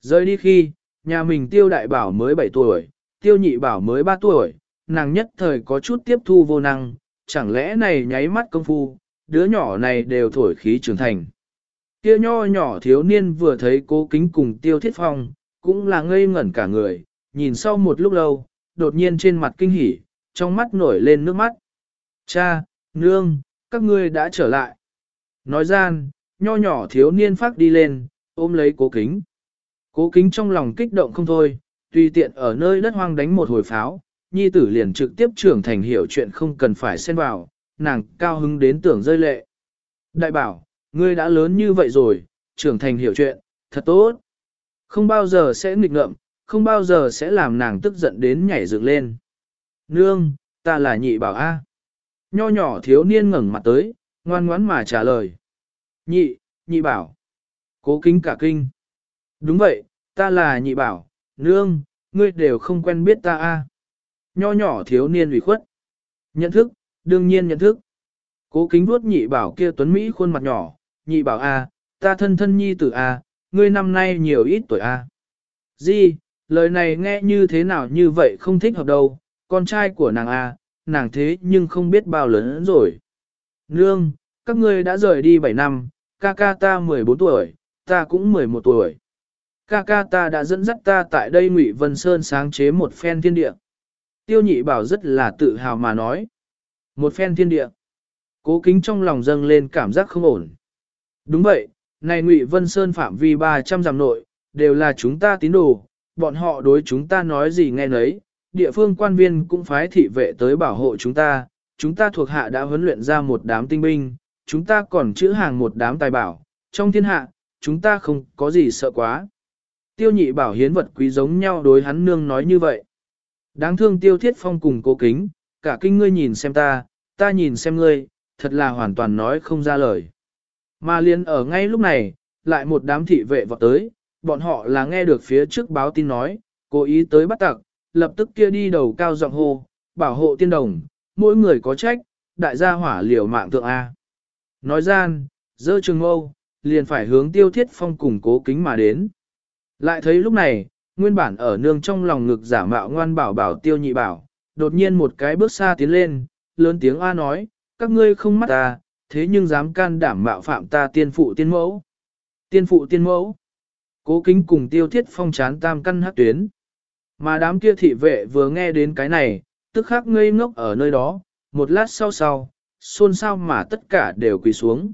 A: rời đi khi, nhà mình tiêu đại bảo mới 7 tuổi, tiêu nhị bảo mới 3 tuổi, nàng nhất thời có chút tiếp thu vô năng, chẳng lẽ này nháy mắt công phu, đứa nhỏ này đều thổi khí trưởng thành. Kia nho nhỏ thiếu niên vừa thấy cố kính cùng tiêu thiết phong, cũng là ngây ngẩn cả người, nhìn sau một lúc lâu, đột nhiên trên mặt kinh hỉ, trong mắt nổi lên nước mắt. Cha, nương, các ngươi đã trở lại. Nói gian, nho nhỏ thiếu niên phát đi lên, ôm lấy cố kính. Cố kính trong lòng kích động không thôi, tùy tiện ở nơi đất hoang đánh một hồi pháo, nhi tử liền trực tiếp trưởng thành hiểu chuyện không cần phải xen vào, nàng cao hứng đến tưởng rơi lệ. Đại bảo, ngươi đã lớn như vậy rồi, trưởng thành hiểu chuyện, thật tốt. Không bao giờ sẽ nghịch ngợm, không bao giờ sẽ làm nàng tức giận đến nhảy dựng lên. Nương, ta là nhị bảo A. Nho nhỏ thiếu niên ngẩng mặt tới, ngoan ngoãn mà trả lời. Nhị, nhị bảo. Cố kính cả kinh. Đúng vậy, ta là nhị bảo, nương, ngươi đều không quen biết ta A. Nho nhỏ thiếu niên ủy khuất. Nhận thức, đương nhiên nhận thức. Cố kính vuốt nhị bảo kia tuấn Mỹ khuôn mặt nhỏ, nhị bảo A, ta thân thân nhi tử A, ngươi năm nay nhiều ít tuổi A. Di, lời này nghe như thế nào như vậy không thích hợp đâu, con trai của nàng à, nàng thế nhưng không biết bao lớn rồi. Nương, các ngươi đã rời đi 7 năm, ca ca ta 14 tuổi, ta cũng 11 tuổi. Ca ca ta đã dẫn dắt ta tại đây Ngụy Vân Sơn sáng chế một phen thiên địa. Tiêu nhị bảo rất là tự hào mà nói. Một phen thiên địa. Cố kính trong lòng dâng lên cảm giác không ổn. Đúng vậy, này Ngụy Vân Sơn phạm vi 300 dặm nội, đều là chúng ta tín đồ, bọn họ đối chúng ta nói gì nghe nấy, địa phương quan viên cũng phái thị vệ tới bảo hộ chúng ta, chúng ta thuộc hạ đã huấn luyện ra một đám tinh binh, chúng ta còn chữ hàng một đám tài bảo, trong thiên hạ, chúng ta không có gì sợ quá. Tiêu nhị bảo hiến vật quý giống nhau đối hắn nương nói như vậy. Đáng thương tiêu thiết phong cùng cố kính, cả kinh ngươi nhìn xem ta, ta nhìn xem ngươi, thật là hoàn toàn nói không ra lời. Mà liền ở ngay lúc này, lại một đám thị vệ vọt tới, bọn họ là nghe được phía trước báo tin nói, cố ý tới bắt tặc, lập tức kia đi đầu cao giọng hô, bảo hộ tiên đồng, mỗi người có trách, đại gia hỏa liều mạng thượng A. Nói gian, dơ trường mâu, liền phải hướng tiêu thiết phong cùng cố kính mà đến. Lại thấy lúc này, nguyên bản ở nương trong lòng ngực giả mạo ngoan bảo bảo tiêu nhị bảo, đột nhiên một cái bước xa tiến lên, lớn tiếng A nói, các ngươi không mắt ta, thế nhưng dám can đảm mạo phạm ta tiên phụ tiên mẫu. Tiên phụ tiên mẫu. Cố kính cùng tiêu thiết phong chán tam căn hát tuyến. Mà đám kia thị vệ vừa nghe đến cái này, tức khắc ngây ngốc ở nơi đó, một lát sau sau, xôn xao mà tất cả đều quỳ xuống.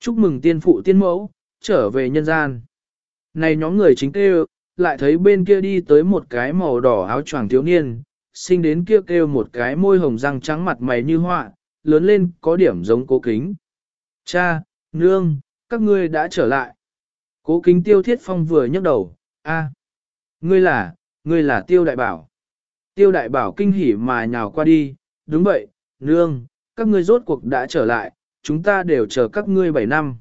A: Chúc mừng tiên phụ tiên mẫu, trở về nhân gian. Này nhóm người chính kêu, lại thấy bên kia đi tới một cái màu đỏ áo choàng thiếu niên, sinh đến kia kêu, kêu một cái môi hồng răng trắng mặt mày như họa, lớn lên có điểm giống cố kính. Cha, nương, các ngươi đã trở lại. Cố kính tiêu thiết phong vừa nhấc đầu, a, ngươi là, ngươi là tiêu đại bảo. Tiêu đại bảo kinh hỉ mà nhào qua đi, đúng vậy, nương, các ngươi rốt cuộc đã trở lại, chúng ta đều chờ các ngươi 7 năm.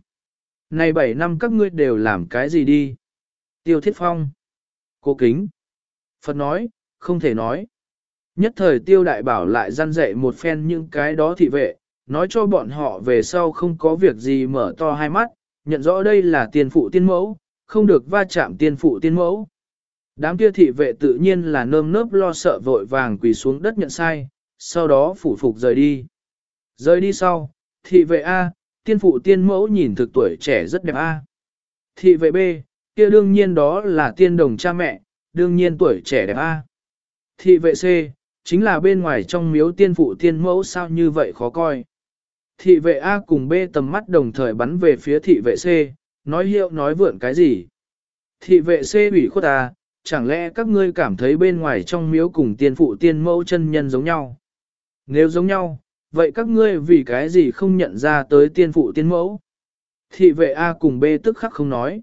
A: Này 7 năm các ngươi đều làm cái gì đi? Tiêu thiết phong. Cố kính. Phật nói, không thể nói. Nhất thời tiêu đại bảo lại gian dạy một phen những cái đó thị vệ, nói cho bọn họ về sau không có việc gì mở to hai mắt, nhận rõ đây là tiên phụ tiên mẫu, không được va chạm tiên phụ tiên mẫu. Đám kia thị vệ tự nhiên là nơm nớp lo sợ vội vàng quỳ xuống đất nhận sai, sau đó phủ phục rời đi. Rời đi sau, thị vệ A, tiên phụ tiên mẫu nhìn thực tuổi trẻ rất đẹp A. Thị vệ B, kia đương nhiên đó là tiên đồng cha mẹ, đương nhiên tuổi trẻ đẹp A. Thị vệ C, chính là bên ngoài trong miếu tiên phụ tiên mẫu sao như vậy khó coi. Thị vệ A cùng B tầm mắt đồng thời bắn về phía thị vệ C, nói hiệu nói vượn cái gì. Thị vệ C ủy khuất A, chẳng lẽ các ngươi cảm thấy bên ngoài trong miếu cùng tiên phụ tiên mẫu chân nhân giống nhau? Nếu giống nhau, vậy các ngươi vì cái gì không nhận ra tới tiên phụ tiên mẫu? Thị vệ A cùng B tức khắc không nói.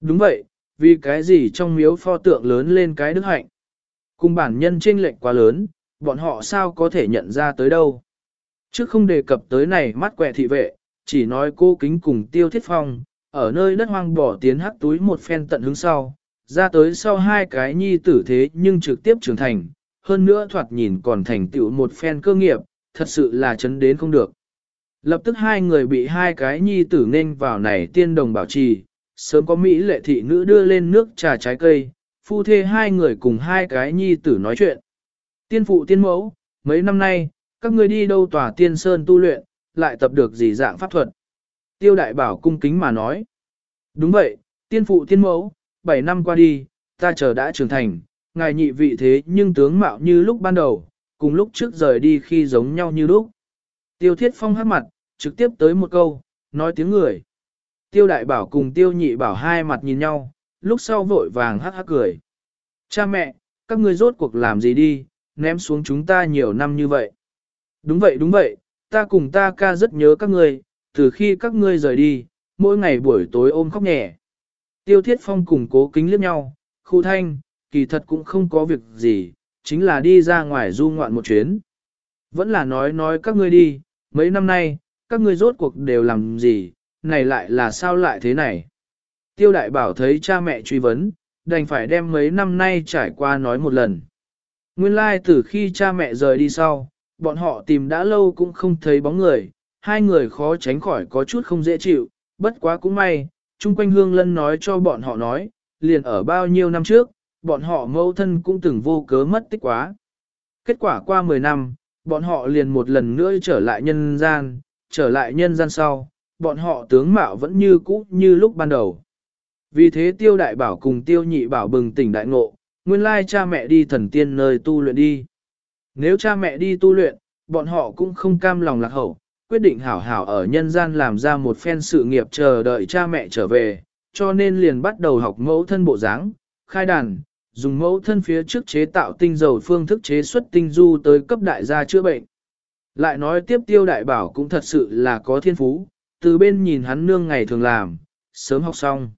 A: Đúng vậy, vì cái gì trong miếu pho tượng lớn lên cái đức hạnh? Cùng bản nhân chênh lệch quá lớn, bọn họ sao có thể nhận ra tới đâu? Trước không đề cập tới này mắt quẹ thị vệ, chỉ nói cô kính cùng tiêu thiết phong, ở nơi đất hoang bỏ tiến hắc túi một phen tận hướng sau, ra tới sau hai cái nhi tử thế nhưng trực tiếp trưởng thành, hơn nữa thoạt nhìn còn thành tựu một phen cơ nghiệp, thật sự là chấn đến không được. Lập tức hai người bị hai cái nhi tử nên vào này tiên đồng bảo trì, sớm có Mỹ lệ thị nữ đưa lên nước trà trái cây, phu thê hai người cùng hai cái nhi tử nói chuyện. Tiên phụ tiên mẫu, mấy năm nay, các ngươi đi đâu tòa tiên sơn tu luyện, lại tập được gì dạng pháp thuật. Tiêu đại bảo cung kính mà nói. Đúng vậy, tiên phụ tiên mẫu, 7 năm qua đi, ta chờ đã trưởng thành, ngài nhị vị thế nhưng tướng mạo như lúc ban đầu, cùng lúc trước rời đi khi giống nhau như lúc. Tiêu thiết phong hát mặt, trực tiếp tới một câu, nói tiếng người. Tiêu đại bảo cùng tiêu nhị bảo hai mặt nhìn nhau, lúc sau vội vàng hát hát cười. Cha mẹ, các ngươi rốt cuộc làm gì đi, ném xuống chúng ta nhiều năm như vậy. Đúng vậy đúng vậy, ta cùng ta ca rất nhớ các ngươi, từ khi các ngươi rời đi, mỗi ngày buổi tối ôm khóc nhẹ. Tiêu thiết phong cùng cố kính liếc nhau, khu thanh, kỳ thật cũng không có việc gì, chính là đi ra ngoài du ngoạn một chuyến. Vẫn là nói nói các ngươi đi, mấy năm nay, các ngươi rốt cuộc đều làm gì, này lại là sao lại thế này. Tiêu đại bảo thấy cha mẹ truy vấn, đành phải đem mấy năm nay trải qua nói một lần. Nguyên lai like từ khi cha mẹ rời đi sau, bọn họ tìm đã lâu cũng không thấy bóng người, hai người khó tránh khỏi có chút không dễ chịu, bất quá cũng may, chung quanh hương lân nói cho bọn họ nói, liền ở bao nhiêu năm trước, bọn họ mâu thân cũng từng vô cớ mất tích quá. Kết quả qua 10 năm, bọn họ liền một lần nữa trở lại nhân gian, trở lại nhân gian sau, bọn họ tướng mạo vẫn như cũ như lúc ban đầu. Vì thế tiêu đại bảo cùng tiêu nhị bảo bừng tỉnh đại ngộ, nguyên lai cha mẹ đi thần tiên nơi tu luyện đi. Nếu cha mẹ đi tu luyện, bọn họ cũng không cam lòng lạc hậu, quyết định hảo hảo ở nhân gian làm ra một phen sự nghiệp chờ đợi cha mẹ trở về, cho nên liền bắt đầu học mẫu thân bộ dáng, khai đàn, dùng mẫu thân phía trước chế tạo tinh dầu phương thức chế xuất tinh du tới cấp đại gia chữa bệnh. Lại nói tiếp tiêu đại bảo cũng thật sự là có thiên phú, từ bên nhìn hắn nương ngày thường làm, sớm học xong.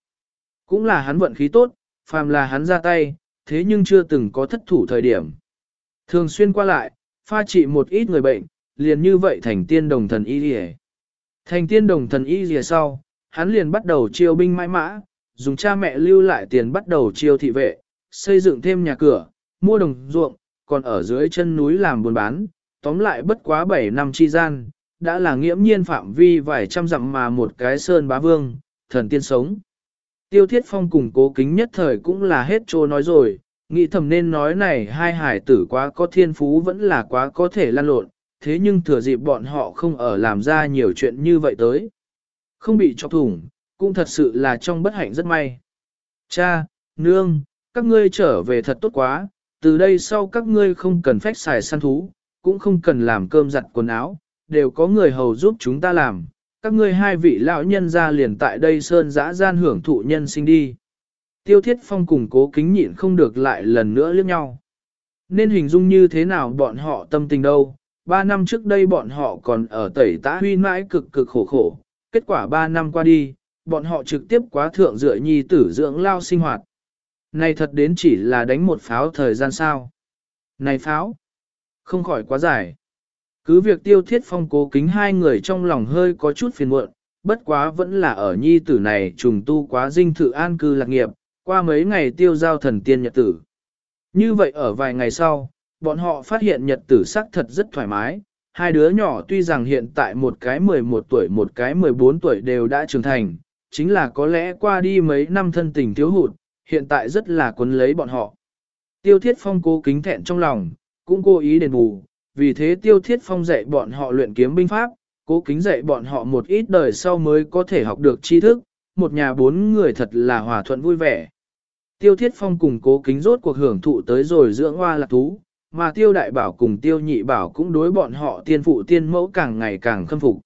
A: Cũng là hắn vận khí tốt, phàm là hắn ra tay, thế nhưng chưa từng có thất thủ thời điểm. Thường xuyên qua lại, pha trị một ít người bệnh, liền như vậy thành tiên đồng thần y rìa. Thành tiên đồng thần y rìa sau, hắn liền bắt đầu chiêu binh mãi mã, dùng cha mẹ lưu lại tiền bắt đầu chiêu thị vệ, xây dựng thêm nhà cửa, mua đồng ruộng, còn ở dưới chân núi làm buôn bán, tóm lại bất quá 7 năm chi gian, đã là nghiễm nhiên phạm vi vài trăm dặm mà một cái sơn bá vương, thần tiên sống. Tiêu thiết phong cùng cố kính nhất thời cũng là hết trô nói rồi, nghĩ thầm nên nói này hai hải tử quá có thiên phú vẫn là quá có thể lan lộn, thế nhưng thừa dịp bọn họ không ở làm ra nhiều chuyện như vậy tới. Không bị chọc thủng, cũng thật sự là trong bất hạnh rất may. Cha, nương, các ngươi trở về thật tốt quá, từ đây sau các ngươi không cần phách xài săn thú, cũng không cần làm cơm giặt quần áo, đều có người hầu giúp chúng ta làm. Các ngươi hai vị lão nhân ra liền tại đây sơn dã gian hưởng thụ nhân sinh đi. Tiêu thiết phong cùng cố kính nhịn không được lại lần nữa liếc nhau. Nên hình dung như thế nào bọn họ tâm tình đâu, ba năm trước đây bọn họ còn ở tẩy tá huy mãi cực cực khổ khổ, kết quả ba năm qua đi, bọn họ trực tiếp quá thượng dựa nhi tử dưỡng lao sinh hoạt. Này thật đến chỉ là đánh một pháo thời gian sao. Này pháo, không khỏi quá dài. Cứ việc tiêu thiết phong cố kính hai người trong lòng hơi có chút phiền muộn, bất quá vẫn là ở nhi tử này trùng tu quá dinh thự an cư lạc nghiệp, qua mấy ngày tiêu giao thần tiên nhật tử. Như vậy ở vài ngày sau, bọn họ phát hiện nhật tử sắc thật rất thoải mái, hai đứa nhỏ tuy rằng hiện tại một cái 11 tuổi một cái 14 tuổi đều đã trưởng thành, chính là có lẽ qua đi mấy năm thân tình thiếu hụt, hiện tại rất là cuốn lấy bọn họ. Tiêu thiết phong cố kính thẹn trong lòng, cũng cố ý đền bù, vì thế tiêu thiết phong dạy bọn họ luyện kiếm binh pháp, cố kính dạy bọn họ một ít đời sau mới có thể học được tri thức, một nhà bốn người thật là hòa thuận vui vẻ. Tiêu thiết phong cùng cố kính rốt cuộc hưởng thụ tới rồi dưỡng hoa lạc thú, mà tiêu đại bảo cùng tiêu nhị bảo cũng đối bọn họ tiên phụ tiên mẫu càng ngày càng khâm phục.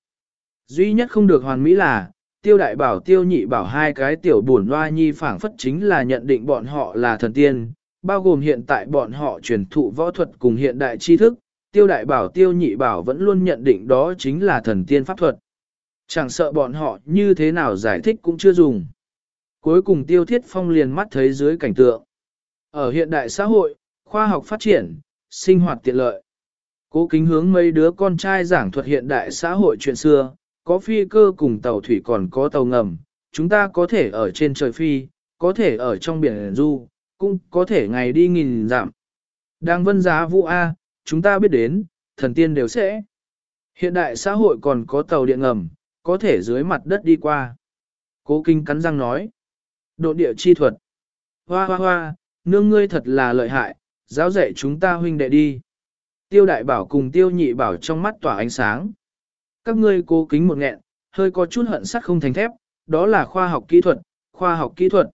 A: Duy nhất không được hoàn mỹ là, tiêu đại bảo tiêu nhị bảo hai cái tiểu buồn loa nhi phản phất chính là nhận định bọn họ là thần tiên, bao gồm hiện tại bọn họ truyền thụ võ thuật cùng hiện đại tri thức, tiêu đại bảo tiêu nhị bảo vẫn luôn nhận định đó chính là thần tiên pháp thuật. Chẳng sợ bọn họ như thế nào giải thích cũng chưa dùng. Cuối cùng tiêu thiết phong liền mắt thấy dưới cảnh tượng. Ở hiện đại xã hội, khoa học phát triển, sinh hoạt tiện lợi. Cố kính hướng mấy đứa con trai giảng thuật hiện đại xã hội chuyện xưa, có phi cơ cùng tàu thủy còn có tàu ngầm, chúng ta có thể ở trên trời phi, có thể ở trong biển du, cũng có thể ngày đi nghìn giảm Đang vân giá vũ A, chúng ta biết đến, thần tiên đều sẽ. Hiện đại xã hội còn có tàu điện ngầm, có thể dưới mặt đất đi qua. Cố kinh cắn răng nói. Độ địa chi thuật. Hoa hoa hoa, nương ngươi thật là lợi hại, giáo dạy chúng ta huynh đệ đi. Tiêu đại bảo cùng tiêu nhị bảo trong mắt tỏa ánh sáng. Các ngươi cố kính một nghẹn, hơi có chút hận sắt không thành thép, đó là khoa học kỹ thuật, khoa học kỹ thuật.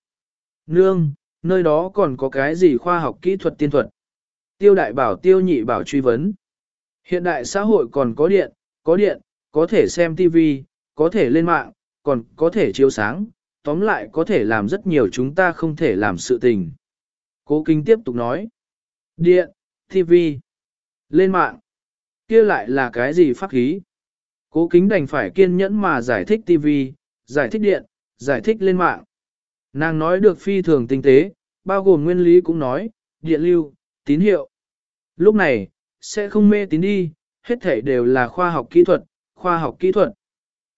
A: Nương, nơi đó còn có cái gì khoa học kỹ thuật tiên thuật? Tiêu đại bảo tiêu nhị bảo truy vấn. Hiện đại xã hội còn có điện, có điện, có thể xem TV, có thể lên mạng, còn có thể chiếu sáng, tóm lại có thể làm rất nhiều chúng ta không thể làm sự tình. Cố kinh tiếp tục nói. Điện, TV, lên mạng, kia lại là cái gì pháp khí? Cố kính đành phải kiên nhẫn mà giải thích TV, giải thích điện, giải thích lên mạng. Nàng nói được phi thường tinh tế, bao gồm nguyên lý cũng nói, điện lưu, tín hiệu. Lúc này, sẽ không mê tín đi, hết thể đều là khoa học kỹ thuật, khoa học kỹ thuật.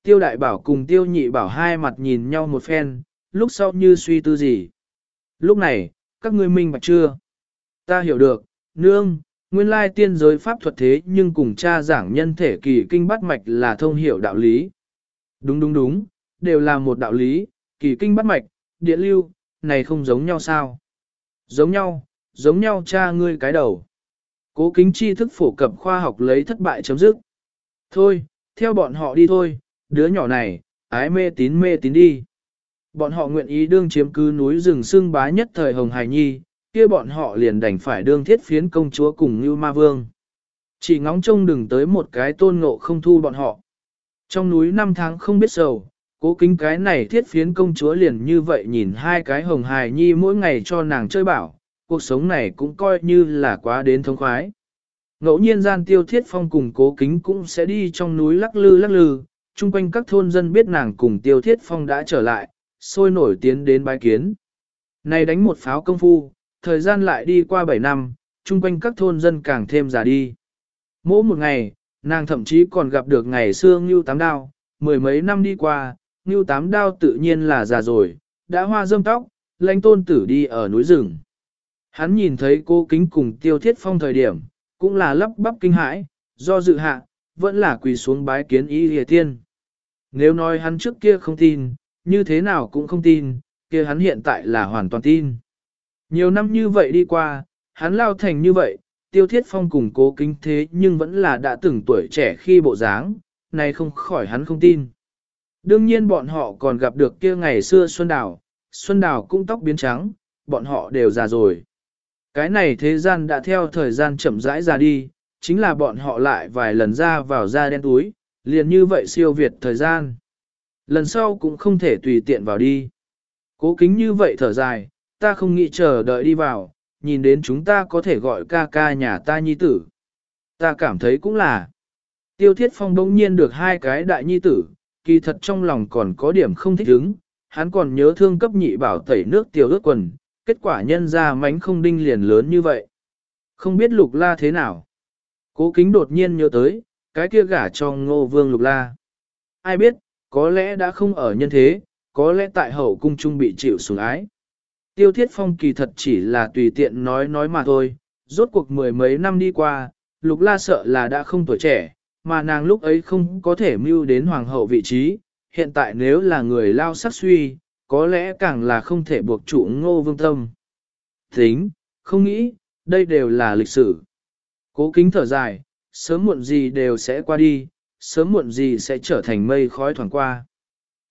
A: Tiêu đại bảo cùng tiêu nhị bảo hai mặt nhìn nhau một phen, lúc sau như suy tư gì. Lúc này, các ngươi minh bạch chưa? Ta hiểu được, nương, nguyên lai tiên giới pháp thuật thế nhưng cùng cha giảng nhân thể kỳ kinh bắt mạch là thông hiểu đạo lý. Đúng đúng đúng, đều là một đạo lý, kỳ kinh bắt mạch, điện lưu, này không giống nhau sao? Giống nhau, giống nhau cha ngươi cái đầu. Cố kính tri thức phổ cập khoa học lấy thất bại chấm dứt. Thôi, theo bọn họ đi thôi, đứa nhỏ này, ái mê tín mê tín đi. Bọn họ nguyện ý đương chiếm cứ núi rừng xương bá nhất thời Hồng Hải Nhi, kia bọn họ liền đành phải đương thiết phiến công chúa cùng như ma vương. Chỉ ngóng trông đừng tới một cái tôn ngộ không thu bọn họ. Trong núi năm tháng không biết sầu, cố kính cái này thiết phiến công chúa liền như vậy nhìn hai cái hồng hài nhi mỗi ngày cho nàng chơi bảo, cuộc sống này cũng coi như là quá đến thông khoái. Ngẫu nhiên gian tiêu thiết phong cùng cố kính cũng sẽ đi trong núi lắc lư lắc lư, chung quanh các thôn dân biết nàng cùng tiêu thiết phong đã trở lại, sôi nổi tiến đến bái kiến. Này đánh một pháo công phu, thời gian lại đi qua 7 năm, chung quanh các thôn dân càng thêm già đi. Mỗi một ngày, nàng thậm chí còn gặp được ngày xưa Ngưu Tám Đao, mười mấy năm đi qua, Ngưu Tám Đao tự nhiên là già rồi, đã hoa râm tóc, lãnh tôn tử đi ở núi rừng. Hắn nhìn thấy cô kính cùng tiêu thiết phong thời điểm, cũng là lắp bắp kinh hãi, do dự hạ, vẫn là quỳ xuống bái kiến ý hề tiên. Nếu nói hắn trước kia không tin, như thế nào cũng không tin, kia hắn hiện tại là hoàn toàn tin. Nhiều năm như vậy đi qua, hắn lao thành như vậy, tiêu thiết phong cùng cố kính thế nhưng vẫn là đã từng tuổi trẻ khi bộ dáng, này không khỏi hắn không tin. Đương nhiên bọn họ còn gặp được kia ngày xưa Xuân Đào, Xuân Đào cũng tóc biến trắng, bọn họ đều già rồi. Cái này thế gian đã theo thời gian chậm rãi ra đi, chính là bọn họ lại vài lần ra vào da đen túi, liền như vậy siêu việt thời gian. Lần sau cũng không thể tùy tiện vào đi. Cố kính như vậy thở dài, ta không nghĩ chờ đợi đi vào, nhìn đến chúng ta có thể gọi ca ca nhà ta nhi tử. Ta cảm thấy cũng là. Tiêu thiết phong đông nhiên được hai cái đại nhi tử, kỳ thật trong lòng còn có điểm không thích ứng, hắn còn nhớ thương cấp nhị bảo tẩy nước tiểu ướt quần, kết quả nhân ra mánh không đinh liền lớn như vậy. Không biết lục la thế nào. Cố kính đột nhiên nhớ tới, cái kia gả cho ngô vương lục la. Ai biết, có lẽ đã không ở nhân thế, có lẽ tại hậu cung trung bị chịu sủng ái. Tiêu thiết phong kỳ thật chỉ là tùy tiện nói nói mà thôi, rốt cuộc mười mấy năm đi qua, lục la sợ là đã không tuổi trẻ, mà nàng lúc ấy không có thể mưu đến hoàng hậu vị trí, hiện tại nếu là người lao sắc suy, có lẽ càng là không thể buộc chủ ngô vương tâm. Tính, không nghĩ, đây đều là lịch sử. Cố kính thở dài, sớm muộn gì đều sẽ qua đi, sớm muộn gì sẽ trở thành mây khói thoảng qua.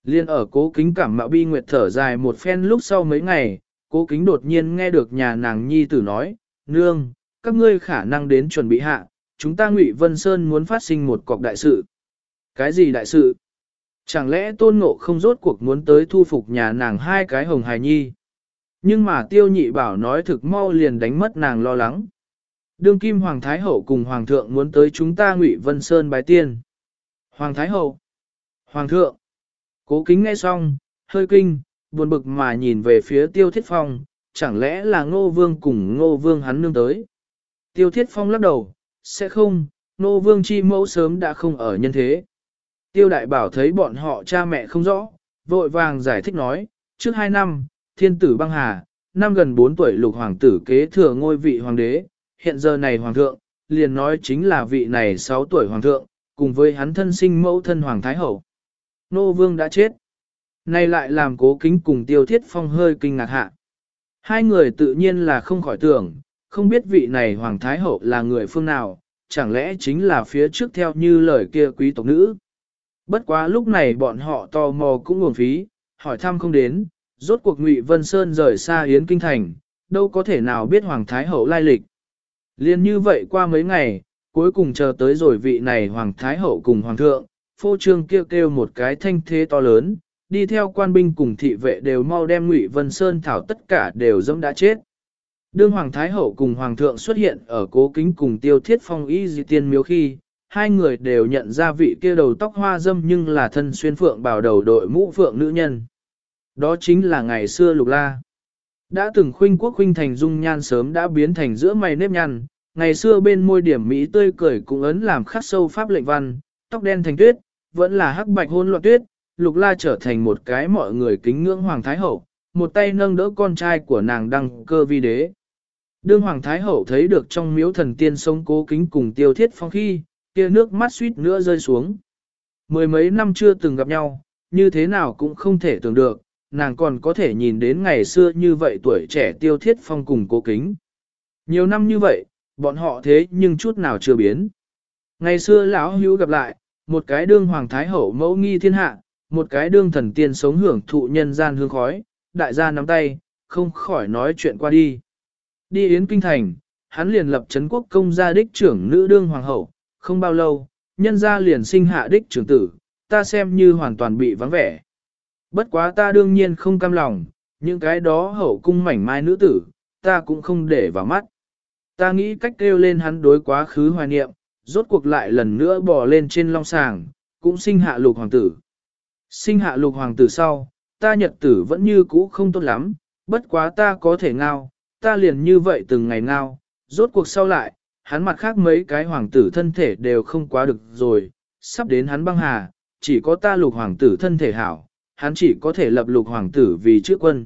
A: Liên ở cố kính cảm mạo bi nguyệt thở dài một phen lúc sau mấy ngày, cố kính đột nhiên nghe được nhà nàng nhi tử nói, nương, các ngươi khả năng đến chuẩn bị hạ, chúng ta ngụy Vân Sơn muốn phát sinh một cọc đại sự. Cái gì đại sự? Chẳng lẽ tôn ngộ không rốt cuộc muốn tới thu phục nhà nàng hai cái hồng hài nhi? Nhưng mà tiêu nhị bảo nói thực mau liền đánh mất nàng lo lắng. Đương kim Hoàng Thái Hậu cùng Hoàng thượng muốn tới chúng ta ngụy Vân Sơn bái tiên. Hoàng Thái Hậu. Hoàng thượng. Cố kính nghe xong, hơi kinh, buồn bực mà nhìn về phía tiêu thiết phong, chẳng lẽ là ngô vương cùng ngô vương hắn nương tới. Tiêu thiết phong lắc đầu, sẽ không, ngô vương chi mẫu sớm đã không ở nhân thế. Tiêu đại bảo thấy bọn họ cha mẹ không rõ, vội vàng giải thích nói, trước hai năm, thiên tử băng hà, năm gần bốn tuổi lục hoàng tử kế thừa ngôi vị hoàng đế, hiện giờ này hoàng thượng, liền nói chính là vị này sáu tuổi hoàng thượng, cùng với hắn thân sinh mẫu thân hoàng thái hậu. Nô vương đã chết. Nay lại làm cố kính cùng tiêu thiết phong hơi kinh ngạc hạ. Hai người tự nhiên là không khỏi tưởng, không biết vị này hoàng thái hậu là người phương nào, chẳng lẽ chính là phía trước theo như lời kia quý tộc nữ. Bất quá lúc này bọn họ tò mò cũng nguồn phí, hỏi thăm không đến, rốt cuộc Ngụy Vân Sơn rời xa Yến Kinh Thành, đâu có thể nào biết Hoàng Thái Hậu lai lịch. Liên như vậy qua mấy ngày, cuối cùng chờ tới rồi vị này Hoàng Thái Hậu cùng Hoàng thượng, phô trương kêu kêu một cái thanh thế to lớn, đi theo quan binh cùng thị vệ đều mau đem Ngụy Vân Sơn thảo tất cả đều dẫm đã chết. Đương Hoàng Thái Hậu cùng Hoàng thượng xuất hiện ở cố kính cùng tiêu thiết phong y di tiên miếu khi, hai người đều nhận ra vị kia đầu tóc hoa dâm nhưng là thân xuyên phượng bảo đầu đội mũ phượng nữ nhân. Đó chính là ngày xưa lục la. Đã từng khuynh quốc khuynh thành dung nhan sớm đã biến thành giữa mày nếp nhăn, ngày xưa bên môi điểm Mỹ tươi cười cũng ấn làm khắc sâu pháp lệnh văn, tóc đen thành tuyết, vẫn là hắc bạch hôn loạn tuyết, lục la trở thành một cái mọi người kính ngưỡng Hoàng Thái Hậu, một tay nâng đỡ con trai của nàng đăng cơ vi đế. Đương Hoàng Thái Hậu thấy được trong miếu thần tiên sông cố kính cùng tiêu thiết phong khi, kia nước mắt suýt nữa rơi xuống. Mười mấy năm chưa từng gặp nhau, như thế nào cũng không thể tưởng được, nàng còn có thể nhìn đến ngày xưa như vậy tuổi trẻ tiêu thiết phong cùng cố kính. Nhiều năm như vậy, bọn họ thế nhưng chút nào chưa biến. Ngày xưa lão hữu gặp lại, một cái đương hoàng thái hậu mẫu nghi thiên hạ, một cái đương thần tiên sống hưởng thụ nhân gian hương khói, đại gia nắm tay, không khỏi nói chuyện qua đi. Đi yến kinh thành, hắn liền lập chấn quốc công gia đích trưởng nữ đương hoàng hậu, không bao lâu, nhân gia liền sinh hạ đích trưởng tử, ta xem như hoàn toàn bị vắng vẻ. Bất quá ta đương nhiên không cam lòng, những cái đó hậu cung mảnh mai nữ tử, ta cũng không để vào mắt. Ta nghĩ cách kêu lên hắn đối quá khứ hoài niệm, rốt cuộc lại lần nữa bò lên trên long sàng, cũng sinh hạ lục hoàng tử. Sinh hạ lục hoàng tử sau, ta nhật tử vẫn như cũ không tốt lắm, bất quá ta có thể ngao, ta liền như vậy từng ngày ngao, rốt cuộc sau lại, hắn mặt khác mấy cái hoàng tử thân thể đều không quá được rồi, sắp đến hắn băng hà, chỉ có ta lục hoàng tử thân thể hảo, hắn chỉ có thể lập lục hoàng tử vì trước quân.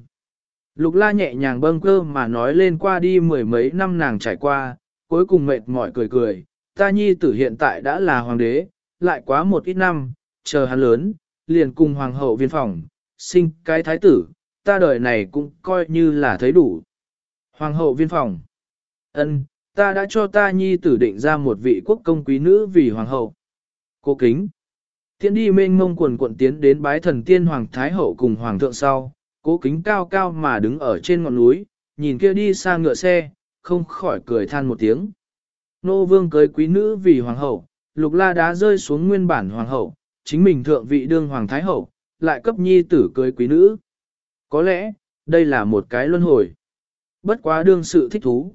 A: Lục la nhẹ nhàng bâng cơ mà nói lên qua đi mười mấy năm nàng trải qua, cuối cùng mệt mỏi cười cười, ta nhi tử hiện tại đã là hoàng đế, lại quá một ít năm, chờ hắn lớn, liền cùng hoàng hậu viên phòng, sinh cái thái tử, ta đời này cũng coi như là thấy đủ. Hoàng hậu viên phòng, ân, ta đã cho ta nhi tử định ra một vị quốc công quý nữ vì hoàng hậu. Cô kính, tiến đi mênh mông quần quận tiến đến bái thần tiên hoàng thái hậu cùng hoàng thượng sau, cố kính cao cao mà đứng ở trên ngọn núi, nhìn kia đi xa ngựa xe, không khỏi cười than một tiếng. Nô vương cưới quý nữ vì hoàng hậu, lục la đá rơi xuống nguyên bản hoàng hậu, chính mình thượng vị đương hoàng thái hậu, lại cấp nhi tử cưới quý nữ. Có lẽ, đây là một cái luân hồi. Bất quá đương sự thích thú.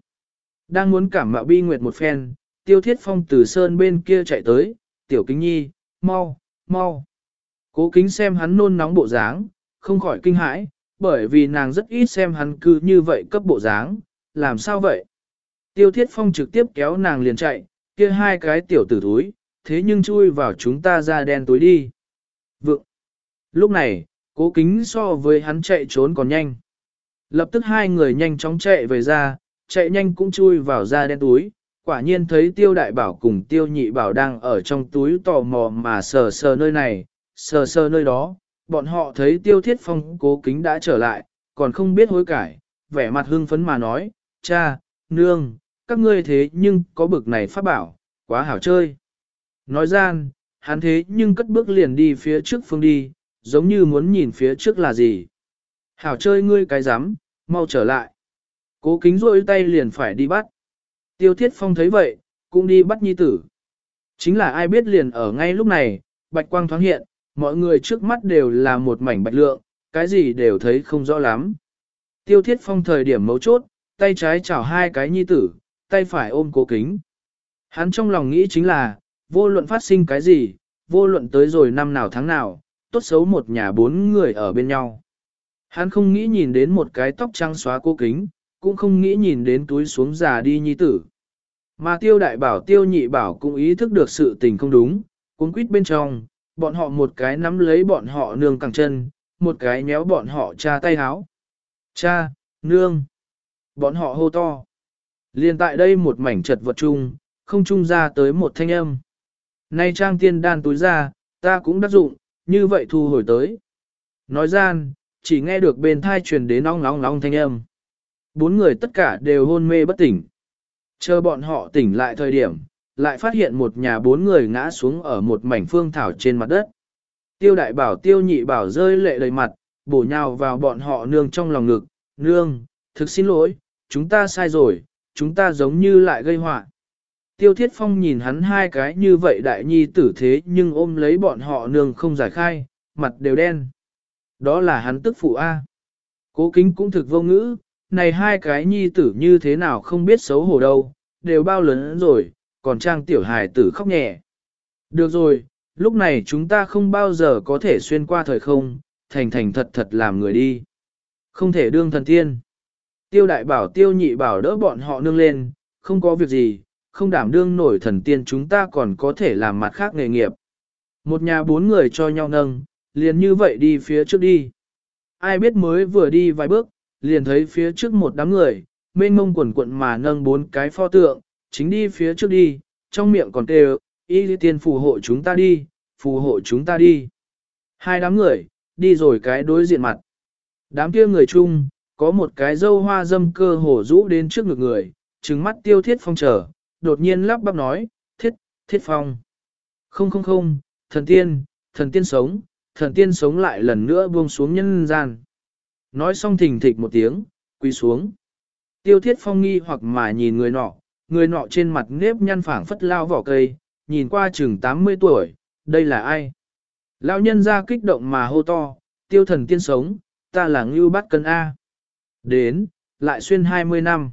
A: Đang muốn cảm mạo bi nguyệt một phen, tiêu thiết phong từ sơn bên kia chạy tới, tiểu kính nhi, mau, mau. Cố kính xem hắn nôn nóng bộ dáng, không khỏi kinh hãi, bởi vì nàng rất ít xem hắn cứ như vậy cấp bộ dáng, làm sao vậy? Tiêu thiết phong trực tiếp kéo nàng liền chạy, kia hai cái tiểu tử túi, thế nhưng chui vào chúng ta ra đen túi đi. Vượng! Lúc này, cố kính so với hắn chạy trốn còn nhanh. Lập tức hai người nhanh chóng chạy về ra, chạy nhanh cũng chui vào ra đen túi, quả nhiên thấy tiêu đại bảo cùng tiêu nhị bảo đang ở trong túi tò mò mà sờ sờ nơi này, sờ sờ nơi đó, bọn họ thấy tiêu thiết phong cố kính đã trở lại, còn không biết hối cải, vẻ mặt hưng phấn mà nói, cha, nương, các ngươi thế nhưng có bực này phát bảo, quá hảo chơi. Nói gian, hắn thế nhưng cất bước liền đi phía trước phương đi, giống như muốn nhìn phía trước là gì. Hảo chơi ngươi cái rắm mau trở lại. Cố kính rôi tay liền phải đi bắt. Tiêu thiết phong thấy vậy, cũng đi bắt nhi tử. Chính là ai biết liền ở ngay lúc này, bạch quang thoáng hiện, mọi người trước mắt đều là một mảnh bạch lượng, cái gì đều thấy không rõ lắm. Tiêu thiết phong thời điểm mấu chốt, tay trái chảo hai cái nhi tử, tay phải ôm cố kính. Hắn trong lòng nghĩ chính là, vô luận phát sinh cái gì, vô luận tới rồi năm nào tháng nào, tốt xấu một nhà bốn người ở bên nhau. Hắn không nghĩ nhìn đến một cái tóc trắng xóa cố kính, cũng không nghĩ nhìn đến túi xuống già đi nhi tử. Mà tiêu đại bảo tiêu nhị bảo cũng ý thức được sự tình không đúng, cuốn quýt bên trong, bọn họ một cái nắm lấy bọn họ nương cẳng chân, một cái nhéo bọn họ cha tay háo. Cha, nương, bọn họ hô to. Liên tại đây một mảnh chật vật chung, không chung ra tới một thanh âm. Nay trang tiên đan túi ra, ta cũng đắc dụng, như vậy thu hồi tới. Nói gian, chỉ nghe được bên thai truyền đến ong ong ong thanh âm. Bốn người tất cả đều hôn mê bất tỉnh. Chờ bọn họ tỉnh lại thời điểm, lại phát hiện một nhà bốn người ngã xuống ở một mảnh phương thảo trên mặt đất. Tiêu đại bảo tiêu nhị bảo rơi lệ đầy mặt, bổ nhào vào bọn họ nương trong lòng ngực, nương, thực xin lỗi, chúng ta sai rồi, chúng ta giống như lại gây họa. Tiêu thiết phong nhìn hắn hai cái như vậy đại nhi tử thế nhưng ôm lấy bọn họ nương không giải khai, mặt đều đen. Đó là hắn tức phụ A. Cố kính cũng thực vô ngữ, này hai cái nhi tử như thế nào không biết xấu hổ đâu, đều bao lớn rồi, còn trang tiểu hài tử khóc nhẹ. Được rồi, lúc này chúng ta không bao giờ có thể xuyên qua thời không, thành thành thật thật làm người đi. Không thể đương thần tiên. Tiêu đại bảo tiêu nhị bảo đỡ bọn họ nương lên, không có việc gì, không đảm đương nổi thần tiên chúng ta còn có thể làm mặt khác nghề nghiệp. Một nhà bốn người cho nhau nâng, liền như vậy đi phía trước đi. Ai biết mới vừa đi vài bước, liền thấy phía trước một đám người, mênh mông quần quận mà nâng bốn cái pho tượng, chính đi phía trước đi, trong miệng còn kêu, y tiên phù hộ chúng ta đi, phù hộ chúng ta đi. Hai đám người, đi rồi cái đối diện mặt. Đám kia người chung, có một cái dâu hoa dâm cơ hổ rũ đến trước ngực người, trừng mắt tiêu thiết phong trở, đột nhiên lắp bắp nói, thiết, thiết phong. Không không không, thần tiên, thần tiên sống, thần tiên sống lại lần nữa buông xuống nhân gian. Nói xong thình thịch một tiếng, quỳ xuống. Tiêu thiết phong nghi hoặc mà nhìn người nọ, người nọ trên mặt nếp nhăn phảng phất lao vỏ cây, nhìn qua chừng 80 tuổi, đây là ai? Lão nhân ra kích động mà hô to, tiêu thần tiên sống, ta là Ngưu Bát Cân A. Đến, lại xuyên 20 năm.